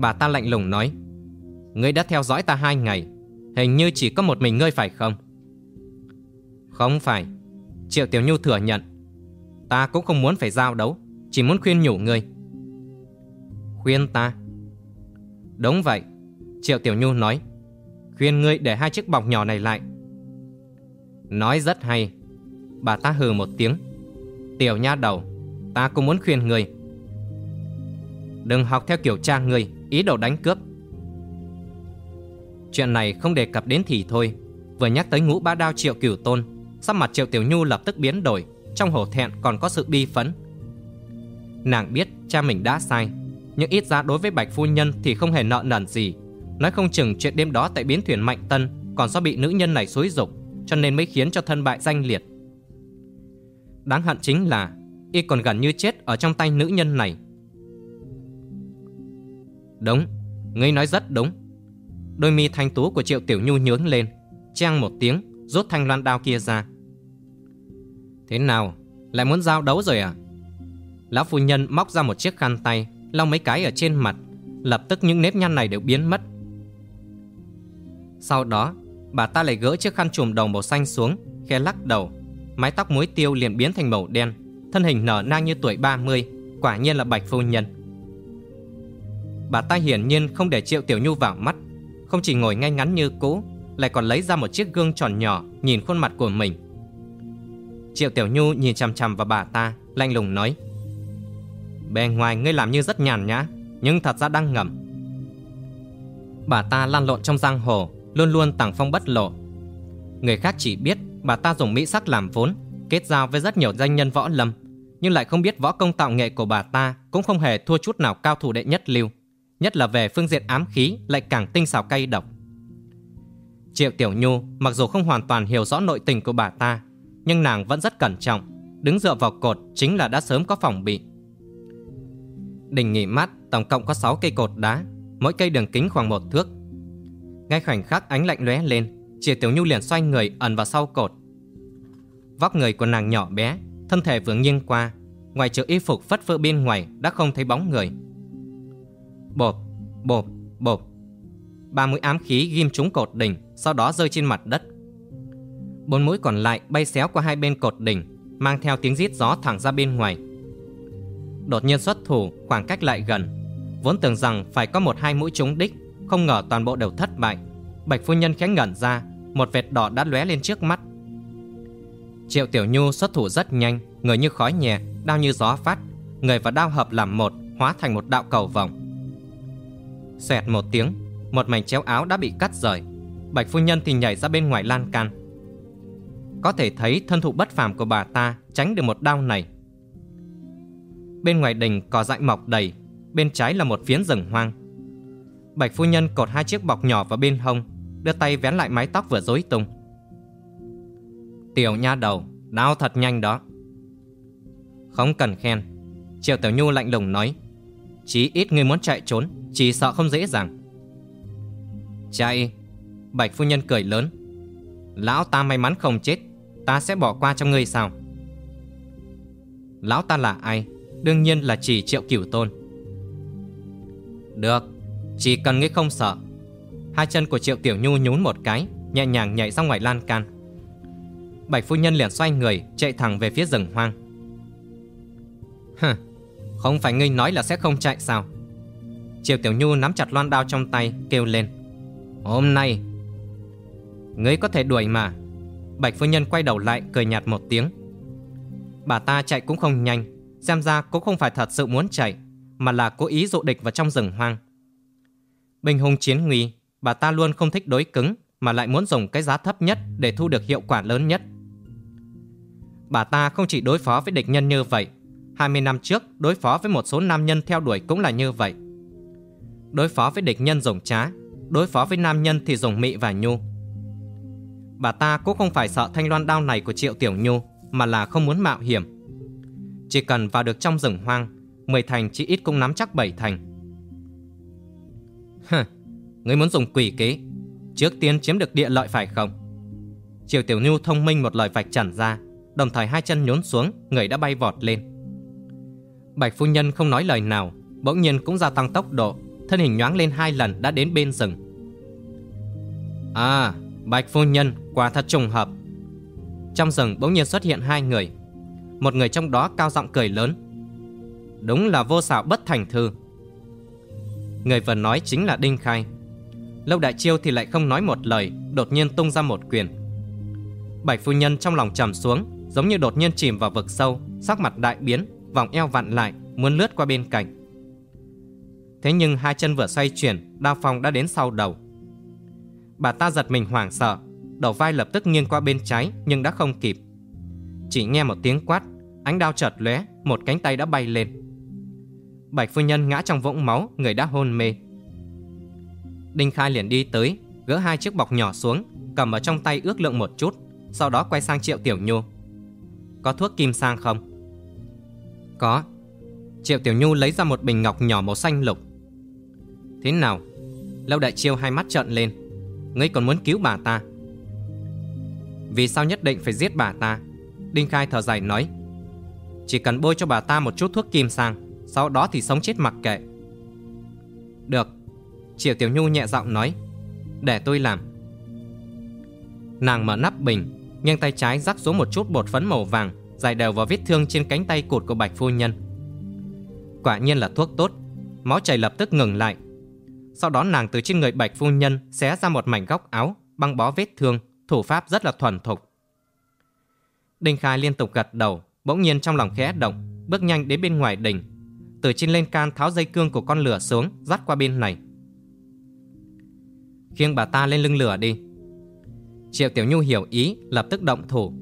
bà ta lạnh lùng nói, ngươi đã theo dõi ta hai ngày, hình như chỉ có một mình ngươi phải không? Không phải, Triệu Tiểu Nhu thừa nhận, ta cũng không muốn phải giao đấu, chỉ muốn khuyên nhủ ngươi. Khuyên ta? Đúng vậy, Triệu Tiểu Nhu nói, khuyên ngươi để hai chiếc bọc nhỏ này lại. Nói rất hay. Bà ta hừ một tiếng. Tiểu nha đầu, ta cũng muốn khuyên ngươi. Đừng học theo kiểu cha ngươi, ý đồ đánh cướp. Chuyện này không đề cập đến thì thôi. Vừa nhắc tới ngũ ba đao triệu cửu tôn, sắc mặt triệu tiểu nhu lập tức biến đổi, trong hổ thẹn còn có sự bi phấn. Nàng biết cha mình đã sai, nhưng ít ra đối với bạch phu nhân thì không hề nợ nần gì Nói không chừng chuyện đêm đó tại biến thuyền Mạnh Tân còn do bị nữ nhân này xúi dục cho nên mới khiến cho thân bại danh liệt. Đáng hận chính là y còn gần như chết ở trong tay nữ nhân này. Đúng, ngươi nói rất đúng. Đôi mi thanh tú của Triệu Tiểu Nhu nhướng lên, trang một tiếng, rút thanh loan đao kia ra. Thế nào, lại muốn giao đấu rồi à? Lão phu nhân móc ra một chiếc khăn tay, lau mấy cái ở trên mặt, lập tức những nếp nhăn này đều biến mất, sau đó, bà ta lại gỡ chiếc khăn trùm đầu màu xanh xuống, khẽ lắc đầu. Mái tóc muối tiêu liền biến thành màu đen, thân hình nở nang như tuổi 30, quả nhiên là bạch phu nhân. Bà ta hiển nhiên không để Triệu Tiểu Nhu vào mắt, không chỉ ngồi ngay ngắn như cũ, lại còn lấy ra một chiếc gương tròn nhỏ nhìn khuôn mặt của mình. Triệu Tiểu Nhu nhìn chằm chằm vào bà ta, lạnh lùng nói: "Bề ngoài ngươi làm như rất nhàn nhã, nhưng thật ra đang ngầm." Bà ta lan lộn trong giang hồ, luôn luôn tàng phong bất lộ. Người khác chỉ biết bà ta dùng mỹ sắc làm vốn, kết giao với rất nhiều danh nhân võ lâm, nhưng lại không biết võ công tạo nghệ của bà ta cũng không hề thua chút nào cao thủ đệ nhất lưu, nhất là về phương diện ám khí lại càng tinh xảo cay độc. Triệu Tiểu Nhu mặc dù không hoàn toàn hiểu rõ nội tình của bà ta, nhưng nàng vẫn rất cẩn trọng, đứng dựa vào cột chính là đã sớm có phòng bị. Đình nghỉ mát tổng cộng có 6 cây cột đá, mỗi cây đường kính khoảng một thước, ngay khoảnh khắc ánh lạnh lóe lên, Triệu Tiểu Nhu liền xoay người ẩn vào sau cột. Vóc người của nàng nhỏ bé, thân thể vướng nghiêng qua, ngoài trừ y phục phất phơ bên ngoài đã không thấy bóng người. Bộp, bộp, bộp. Ba mũi ám khí ghim trúng cột đỉnh, sau đó rơi trên mặt đất. Bốn mũi còn lại bay xéo qua hai bên cột đỉnh, mang theo tiếng rít gió thẳng ra bên ngoài. Đột nhiên xuất thủ, khoảng cách lại gần. Vốn tưởng rằng phải có một hai mũi trúng đích, không ngờ toàn bộ đều thất bại Bạch phu nhân khẽ ngẩn ra Một vệt đỏ đã lóe lên trước mắt Triệu Tiểu Nhu xuất thủ rất nhanh Người như khói nhẹ Đao như gió phát Người và đao hợp làm một Hóa thành một đạo cầu vòng Xoẹt một tiếng, Một mảnh chéo áo đã bị cắt rời. Bạch phu nhân thì nhảy ra bên ngoài lan can. Có thể thấy thân thụ bất phàm của bà ta Tránh được một đao này. Bên ngoài đình cỏ dại mọc đầy, Bên trái là một phiến rừng hoang. Bạch phu nhân cột hai chiếc bọc nhỏ vào bên hông, Đưa tay vén lại mái tóc vừa rối tung. Tiểu nha đầu, Đau thật nhanh đó. Không cần khen, Triệu Tiểu Nhu lạnh lùng nói. Chí ít người muốn chạy trốn, Chỉ sợ không dễ dàng. Chạy. Bạch phu nhân cười lớn. Lão ta may mắn không chết, Ta sẽ bỏ qua cho ngươi sao? Lão ta là ai? Đương nhiên là chỉ triệu cửu tôn. Được, Chỉ cần ngươi không sợ. Hai chân của triệu tiểu nhu nhún một cái, Nhẹ nhàng nhảy ra ngoài lan can. Bạch phu nhân liền xoay người, Chạy thẳng về phía rừng hoang. Hừ. Không phải ngươi nói là sẽ không chạy sao? Triệu tiểu nhu nắm chặt loan đao trong tay, Kêu lên. Hôm nay, Ngươi có thể đuổi mà. Bạch phu nhân quay đầu lại, cười nhạt một tiếng. Bà ta chạy cũng không nhanh, Xem ra cũng không phải thật sự muốn chạy, Mà là cố ý dụ địch vào trong rừng hoang. Bình hùng chiến nguy, Bà ta luôn không thích đối cứng, Mà lại muốn dùng cái giá thấp nhất Để thu được hiệu quả lớn nhất. Bà ta không chỉ đối phó với địch nhân như vậy 20 năm trước đối phó với một số nam nhân theo đuổi cũng là như vậy. Đối phó với địch nhân dùng trá Đối phó với nam nhân thì dùng mị và nhu. Bà ta cũng không phải sợ thanh loan đao này của Triệu Tiểu Nhu Mà là không muốn mạo hiểm. Chỉ cần vào được trong rừng hoang Mười thành chỉ ít cũng nắm chắc bảy thành. Hừ, ngươi muốn dùng quỷ kế Trước tiên chiếm được địa lợi phải không? Triệu Tiểu Nhu thông minh một lời vạch trần ra Đồng thời hai chân nhốn xuống Người đã bay vọt lên. Bạch phu nhân không nói lời nào, Bỗng nhiên cũng gia tăng tốc độ, Thân hình nhoáng lên hai lần đã đến bên rừng. À Bạch phu nhân, quả thật trùng hợp. Trong rừng bỗng nhiên xuất hiện hai người, Một người trong đó cao giọng cười lớn. Đúng là vô xảo bất thành thư. Người vừa nói chính là Đinh Khai. Lâu Đại Chiêu thì lại không nói một lời, Đột nhiên tung ra một quyền. Bạch phu nhân trong lòng trầm xuống, Giống như đột nhiên chìm vào vực sâu, Sắc mặt đại biến. Vòng eo vặn lại, Muốn lướt qua bên cạnh. Thế nhưng hai chân vừa xoay chuyển, Đao phong đã đến sau đầu. Bà ta giật mình hoảng sợ, Đầu vai lập tức nghiêng qua bên trái, Nhưng đã không kịp. Chỉ nghe một tiếng quát, Ánh đao chợt lóe, Một cánh tay đã bay lên. Bạch phu nhân ngã trong vũng máu, Người đã hôn mê. Đinh Khai liền đi tới, Gỡ hai chiếc bọc nhỏ xuống, Cầm ở trong tay ước lượng một chút, Sau đó quay sang Triệu Tiểu Nhu Có thuốc kim sang không? Có. Triệu Tiểu Nhu lấy ra một bình ngọc nhỏ màu xanh lục. Thế nào? Lâu Đại Chiêu hai mắt trợn lên. Ngươi còn muốn cứu bà ta? Vì sao nhất định phải giết bà ta? Đinh Khai thở dài nói. Chỉ cần bôi cho bà ta một chút thuốc kim sang, Sau đó thì sống chết mặc kệ. Được. Triệu Tiểu Nhu nhẹ giọng nói. Để tôi làm. Nàng mở nắp bình, Nghiêng tay trái rắc xuống một chút bột phấn màu vàng. Dài đều vào vết thương trên cánh tay cụt của Bạch Phu Nhân Quả nhiên là thuốc tốt Máu chảy lập tức ngừng lại sau đó nàng từ trên người bạch phu nhân xé ra một mảnh góc áo, băng bó vết thương, thủ pháp rất là thuần thục. Đinh Khai liên tục gật đầu, bỗng nhiên trong lòng khẽ động, bước nhanh đến bên ngoài đỉnh. Từ trên lên can tháo dây cương của con lửa xuống, dắt qua bên này. Khiêng bà ta lên lưng lửa đi. Triệu Tiểu Nhu hiểu ý, lập tức động thủ.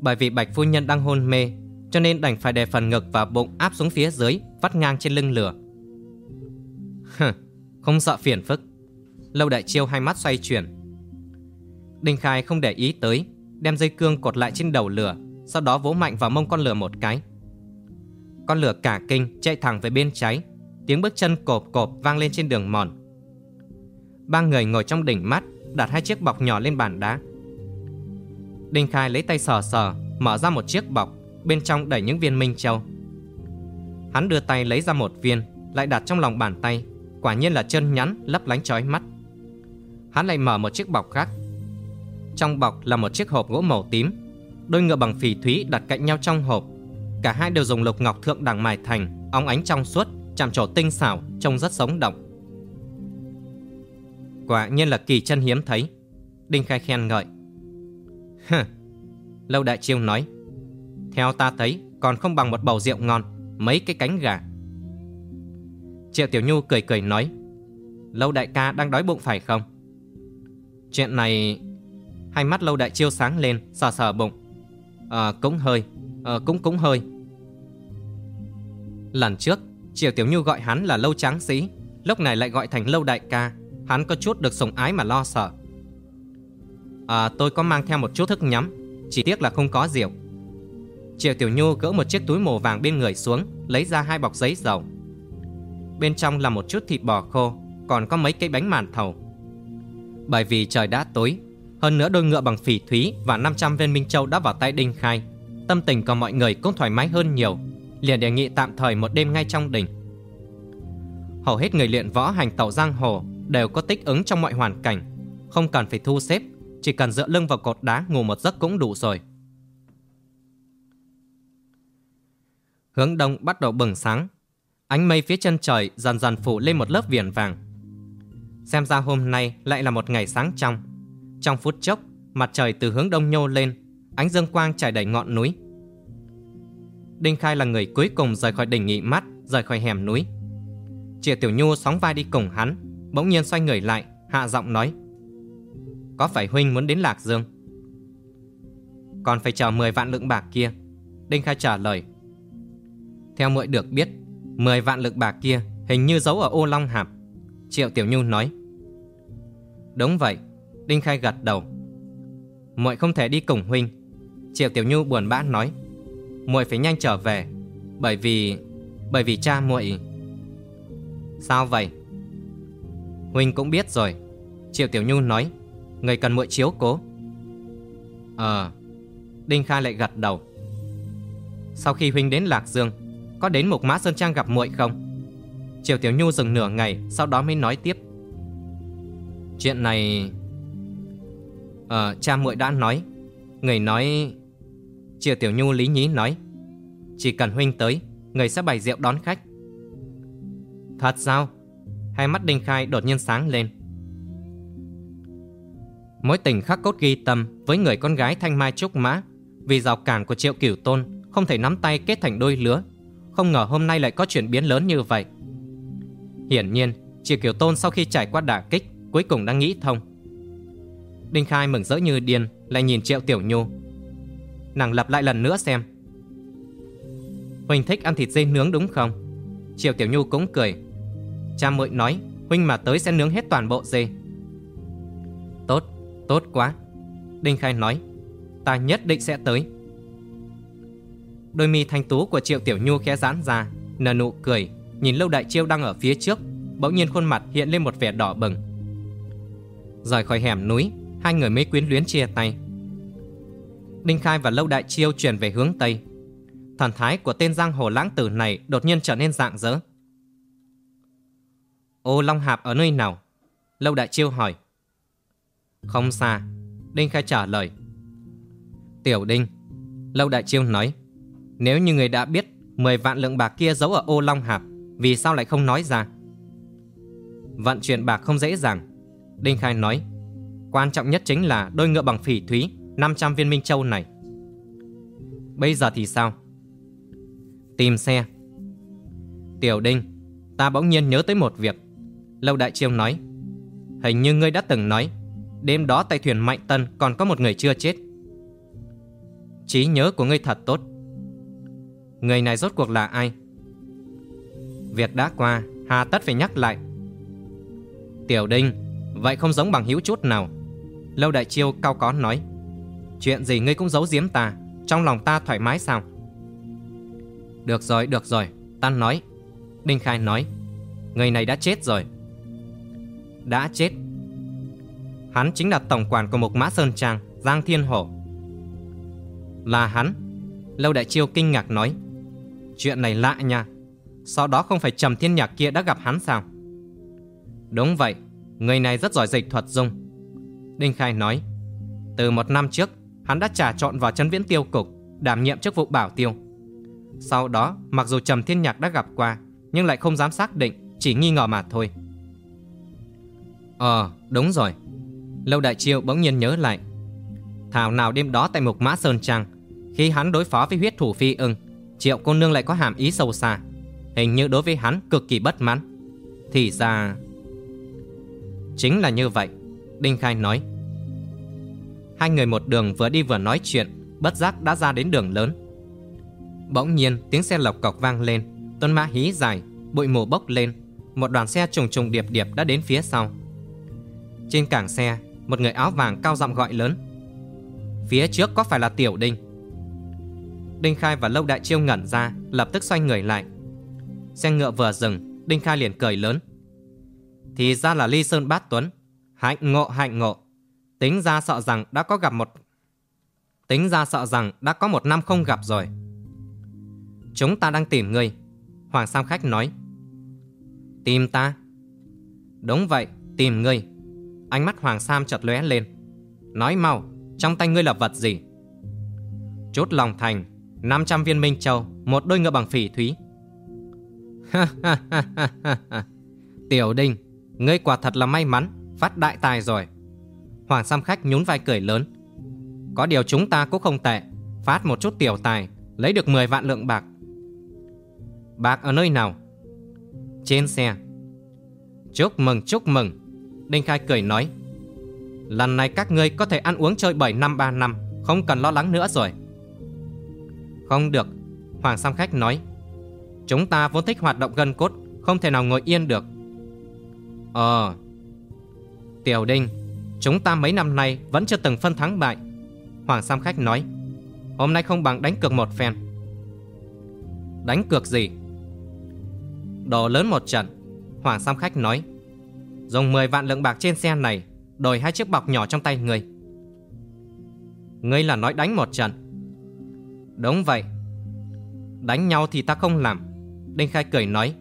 Bởi vì bạch phu nhân đang hôn mê, cho nên đành phải đè phần ngực và bụng áp xuống phía dưới, vắt ngang trên lưng lửa. Không sợ phiền phức. Lâu đại chiêu hai mắt xoay chuyển. Đinh Khai không để ý tới Đem dây cương cột lại trên đầu lửa Sau đó vỗ mạnh vào mông con lửa một cái. Con lửa cả kinh chạy thẳng về bên trái Tiếng bước chân cộp cộp vang lên trên đường mòn. Ba người ngồi trong đỉnh mắt Đặt hai chiếc bọc nhỏ lên bàn đá. Đinh Khai lấy tay sờ sờ, Mở ra một chiếc bọc, Bên trong đẩy những viên minh châu. Hắn đưa tay lấy ra một viên, Lại đặt trong lòng bàn tay, Quả nhiên là chân nhắn lấp lánh chói mắt. Hắn lại mở một chiếc bọc khác. Trong bọc là một chiếc hộp gỗ màu tím, Đôi ngựa bằng phỉ thúy đặt cạnh nhau trong hộp. Cả hai đều dùng lục ngọc thượng đẳng mài thành, Óng ánh trong suốt, Chạm trổ tinh xảo, Trông rất sống động. Quả nhiên là kỳ chân hiếm thấy. Đinh Khai khen ngợi. Hừ. Lâu Đại Chiêu nói Theo ta thấy còn không bằng một bầu rượu ngon Mấy cái cánh gà. Triệu Tiểu Nhu cười cười nói Lâu đại ca đang đói bụng phải không? Chuyện này Hai mắt lâu đại chiêu sáng lên Sờ sờ bụng. Ờ cũng hơi Ờ cũng cũng hơi. Lần trước Triệu Tiểu Nhu gọi hắn là lâu tráng sĩ lúc này lại gọi thành lâu đại ca, hắn có chút được sủng ái mà lo sợ. À, tôi có mang theo một chút thức nhắm, chỉ tiếc là không có rượu. Triệu Tiểu Nhu gỡ một chiếc túi màu vàng bên người xuống, lấy ra hai bọc giấy dầu. Bên trong là một chút thịt bò khô, còn có mấy cây bánh màn thầu. Bởi vì trời đã tối, hơn nữa đôi ngựa bằng phỉ thúy và 500 viên Minh Châu đã vào tay Đinh Khai, tâm tình của mọi người cũng thoải mái hơn nhiều, liền đề nghị tạm thời một đêm ngay trong đình. Hầu hết người luyện võ hành tẩu giang hồ đều có tích ứng trong mọi hoàn cảnh, không cần phải thu xếp, chỉ cần dựa lưng vào cột đá ngủ một giấc cũng đủ rồi. Hướng đông bắt đầu bừng sáng, ánh mây phía chân trời dần dần phủ lên một lớp viền vàng. Xem ra hôm nay lại là một ngày sáng trong. Trong phút chốc, mặt trời từ hướng đông nhô lên, ánh dương quang trải đầy ngọn núi. Đinh Khai là người cuối cùng rời khỏi đỉnh nghị mắt, rời khỏi hẻm núi. Triệu Tiểu Nhu sóng vai đi cùng hắn, bỗng nhiên xoay người lại, hạ giọng nói. Có phải huynh muốn đến Lạc Dương? Còn phải chờ 10 vạn lượng bạc kia. Đinh Khai trả lời. Theo muội được biết, 10 vạn lượng bạc kia hình như giấu ở ô Long Hạp. Triệu Tiểu Nhu nói. Đúng vậy, Đinh Khai gật đầu. Muội không thể đi cùng huynh. Triệu Tiểu Nhu buồn bã nói. Muội phải nhanh trở về, bởi vì bởi vì cha muội. Sao vậy? Huynh cũng biết rồi. Triệu Tiểu Nhu nói, người cần muội chiếu cố. Ờ. Đinh Khai lại gật đầu. Sau khi huynh đến Lạc Dương, có đến Mục Mã Sơn Trang gặp muội không? Triệu Tiểu Nhu dừng nửa ngày, sau đó mới nói tiếp. Chuyện này Ờ, cha muội đã nói Người nói Triệu Tiểu Nhu lý nhí nói Chỉ cần huynh tới Người sẽ bày rượu đón khách Thật sao Hai mắt Đinh Khai đột nhiên sáng lên Mối tình khắc cốt ghi tâm Với người con gái thanh mai trúc mã. Vì rào cản của Triệu Cửu Tôn Không thể nắm tay kết thành đôi lứa. Không ngờ hôm nay lại có chuyển biến lớn như vậy. Hiển nhiên Triệu Cửu Tôn sau khi trải qua đả kích Cuối cùng đã nghĩ thông. Đinh Khai mừng rỡ như điên Lại nhìn Triệu Tiểu Nhu. Nàng lặp lại lần nữa xem. Huynh thích ăn thịt dê nướng đúng không? Triệu Tiểu Nhu cũng cười. Cha muội nói Huynh mà tới sẽ nướng hết toàn bộ dê. Tốt, tốt quá. Đinh Khai nói, Ta nhất định sẽ tới. Đôi mi thanh tú của Triệu Tiểu Nhu khẽ giãn ra, Nở nụ cười, Nhìn Lâu Đại Chiêu đang ở phía trước, Bỗng nhiên khuôn mặt hiện lên một vẻ đỏ bừng. Rời khỏi hẻm núi, Hai người mới quyến luyến chia tay. Đinh Khai và Lâu Đại Chiêu chuyển về hướng Tây. Thần thái của tên giang hồ lãng tử này Đột nhiên trở nên dạng dỡ Ô Long Hạp ở nơi nào? Lâu Đại Chiêu hỏi. Không xa, Đinh Khai trả lời. Tiểu Đinh, Lâu Đại Chiêu nói, Nếu như người đã biết 10 vạn lượng bạc kia giấu ở ô Long Hạp, Vì sao lại không nói ra? Vận chuyển bạc không dễ dàng, Đinh Khai nói, Quan trọng nhất chính là đôi ngựa bằng phỉ thúy 500 viên minh châu này. Bây giờ thì sao? Tìm xe. Tiểu Đinh, Ta bỗng nhiên nhớ tới một việc, Lâu Đại Chiêu nói, Hình như ngươi đã từng nói Đêm đó tại thuyền Mạnh Tân còn có một người chưa chết. Trí nhớ của ngươi thật tốt. Người này rốt cuộc là ai? Việc đã qua Hà tất phải nhắc lại. Tiểu Đinh Vậy không giống bằng hữu chút nào. Lâu Đại Chiêu cao có nói Chuyện gì ngươi cũng giấu giếm ta Trong lòng ta thoải mái sao? Được rồi, được rồi Ta nói. Đinh Khai nói Người này đã chết rồi. Đã chết. Hắn chính là tổng quản của một mã sơn trang, Giang Thiên Hổ. Là hắn, Lâu Đại Chiêu kinh ngạc nói. Chuyện này lạ nha, Sau đó không phải Trầm Thiên Nhạc kia đã gặp hắn sao? Đúng vậy, Người này rất giỏi dịch thuật dung. Đinh Khai nói, Từ một năm trước, Hắn đã trả trộn vào chân viễn tiêu cục, Đảm nhiệm chức vụ bảo tiêu. Sau đó, mặc dù Trầm Thiên Nhạc đã gặp qua, Nhưng lại không dám xác định, Chỉ nghi ngờ mà thôi. Ờ đúng rồi. Lâu Đại Chiêu bỗng nhiên nhớ lại. Thảo nào đêm đó tại Mục Mã Sơn Trang Khi hắn đối phó với huyết thủ phi ưng Triệu cô nương lại có hàm ý sâu xa. Hình như đối với hắn cực kỳ bất mãn. Thì ra Chính là như vậy Đinh Khai nói. Hai người một đường vừa đi vừa nói chuyện Bất giác đã ra đến đường lớn. Bỗng nhiên tiếng xe lộc cọc vang lên Tuân mã hí dài Bụi mù bốc lên một đoàn xe trùng trùng điệp điệp đã đến phía sau. Trên cảng xe, một người áo vàng cao giọng gọi lớn. Phía trước có phải là Tiểu Đinh? Đinh Khai và Lâu Đại Chiêu ngẩn ra, lập tức xoay người lại. Xe ngựa vừa dừng, Đinh Khai liền cười lớn. Thì ra là Ly Sơn Bát Tuấn. Hạnh ngộ hạnh ngộ. Tính ra sợ rằng đã có gặp một... Tính ra sợ rằng đã có một năm không gặp rồi. Chúng ta đang tìm ngươi. Hoàng Sam Khách nói. Tìm ta? Đúng vậy, tìm ngươi. Ánh mắt Hoàng Sam chợt lóe lên. Nói mau, trong tay ngươi là vật gì? chốt lòng thành, 500 viên minh châu, một đôi ngựa bằng phỉ thúy. Tiểu Đinh, ngươi quả thật là may mắn, phát đại tài rồi. Hoàng Sam Khách nhún vai cười lớn. Có điều chúng ta cũng không tệ, phát một chút tiểu tài, lấy được 10 vạn lượng bạc. Bạc ở nơi nào? Trên xe. Chúc mừng, chúc mừng. Đinh Khai cười nói. Lần này các ngươi có thể ăn uống chơi 7 năm 3 năm, không cần lo lắng nữa rồi. Không được, Hoàng Sam Khách nói. Chúng ta vốn thích hoạt động gân cốt, không thể nào ngồi yên được. Ờ. Tiểu Đinh, chúng ta mấy năm nay vẫn chưa từng phân thắng bại. Hoàng Sam Khách nói. Hôm nay không bằng đánh cược một phen. Đánh cược gì? Đồ lớn một trận. Hoàng Sam Khách nói. Dùng 10 vạn lượng bạc trên xe này đổi hai chiếc bọc nhỏ trong tay người. Ngươi là nói đánh một trận. Đúng vậy. Đánh nhau thì ta không làm. Đinh Khai cười nói.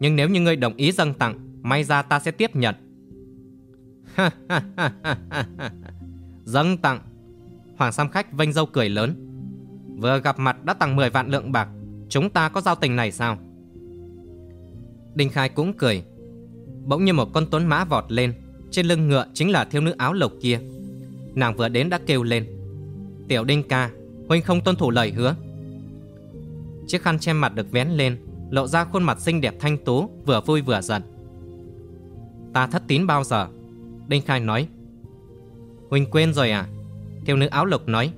Nhưng nếu như ngươi đồng ý dâng tặng, may ra ta sẽ tiếp nhận. dâng tặng. Hoàng Sam Khách vênh dâu cười lớn. Vừa gặp mặt đã tặng 10 vạn lượng bạc, chúng ta có giao tình này sao? Đinh Khai cũng cười. Bỗng như một con tuấn mã vọt lên, trên lưng ngựa chính là thiếu nữ áo lộc kia. Nàng vừa đến đã kêu lên. Tiểu Đinh ca, huynh không tuân thủ lời hứa. Chiếc khăn che mặt được vén lên, lộ ra khuôn mặt xinh đẹp thanh tú, vừa vui vừa giận. Ta thất tín bao giờ? Đinh Khai nói. Huynh quên rồi à? Thiếu nữ áo lục nói.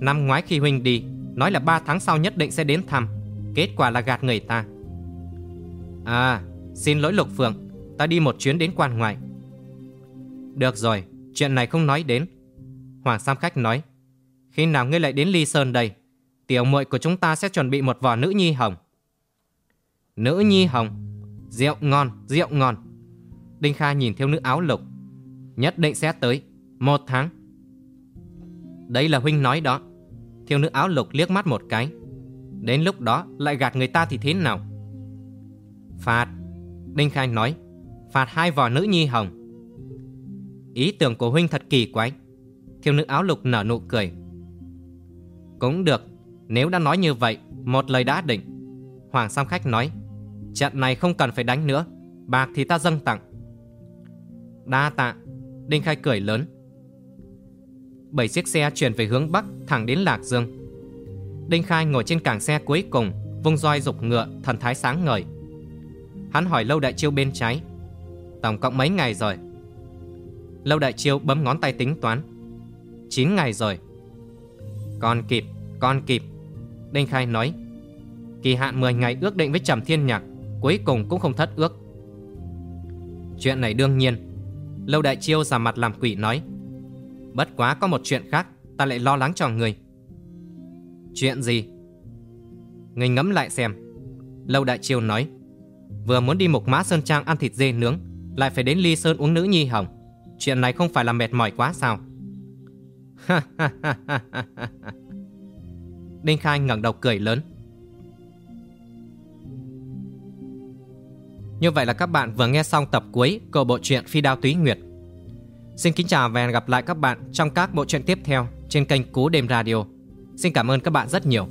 Năm ngoái khi Huynh đi, nói là ba tháng sau nhất định sẽ đến thăm. Kết quả là gạt người ta. À, xin lỗi Lục Phượng, ta đi một chuyến đến quan ngoại. Được rồi, chuyện này không nói đến. Hoàng Sam Khách nói. Khi nào ngươi lại đến Ly Sơn đây? Tiểu muội của chúng ta sẽ chuẩn bị một vò nữ nhi hồng. Nữ nhi hồng? Rượu ngon, rượu ngon. Đinh Kha nhìn theo nữ áo lục. Nhất định sẽ tới. Một tháng. Đây là huynh nói đó. Thiêu nữ áo lục liếc mắt một cái. Đến lúc đó lại gạt người ta thì thế nào? Phạt. Đinh Khai nói. Phạt hai vò nữ nhi hồng. Ý tưởng của huynh thật kỳ quái. Thiếu nữ áo lục nở nụ cười. Cũng được. Nếu đã nói như vậy, một lời đã định. Hoàng Sam Khách nói. Trận này không cần phải đánh nữa. Bạc thì ta dâng tặng. Đa tạ. Đinh Khai cười lớn. Bảy chiếc xe chuyển về hướng Bắc thẳng đến Lạc Dương. Đinh Khai ngồi trên cảng xe cuối cùng, vung roi dục ngựa, thần thái sáng ngời. Hắn hỏi Lâu Đại Chiêu bên trái. Tổng cộng mấy ngày rồi? Lâu Đại Chiêu bấm ngón tay tính toán. 9 ngày rồi. Còn kịp, còn kịp. Đinh Khai nói. Kỳ hạn 10 ngày ước định với Trầm Thiên Nhạc, cuối cùng cũng không thất ước. Chuyện này đương nhiên. Lâu Đại Chiêu giả mặt làm quỷ nói. Bất quá có một chuyện khác, ta lại lo lắng cho người. Chuyện gì? Người ngẫm lại xem. Lâu Đại Chiêu nói. Vừa muốn đi Mộc Mã Sơn Trang ăn thịt dê nướng, lại phải đến Ly Sơn uống nữ nhi hồng. Chuyện này không phải là mệt mỏi quá sao? Đinh Khai ngẩng đầu cười lớn. Như vậy là các bạn vừa nghe xong tập cuối của bộ truyện Phi Đao Túy Nguyệt. Xin kính chào và hẹn gặp lại các bạn trong các bộ truyện tiếp theo trên kênh Cú Đêm Radio. Xin cảm ơn các bạn rất nhiều.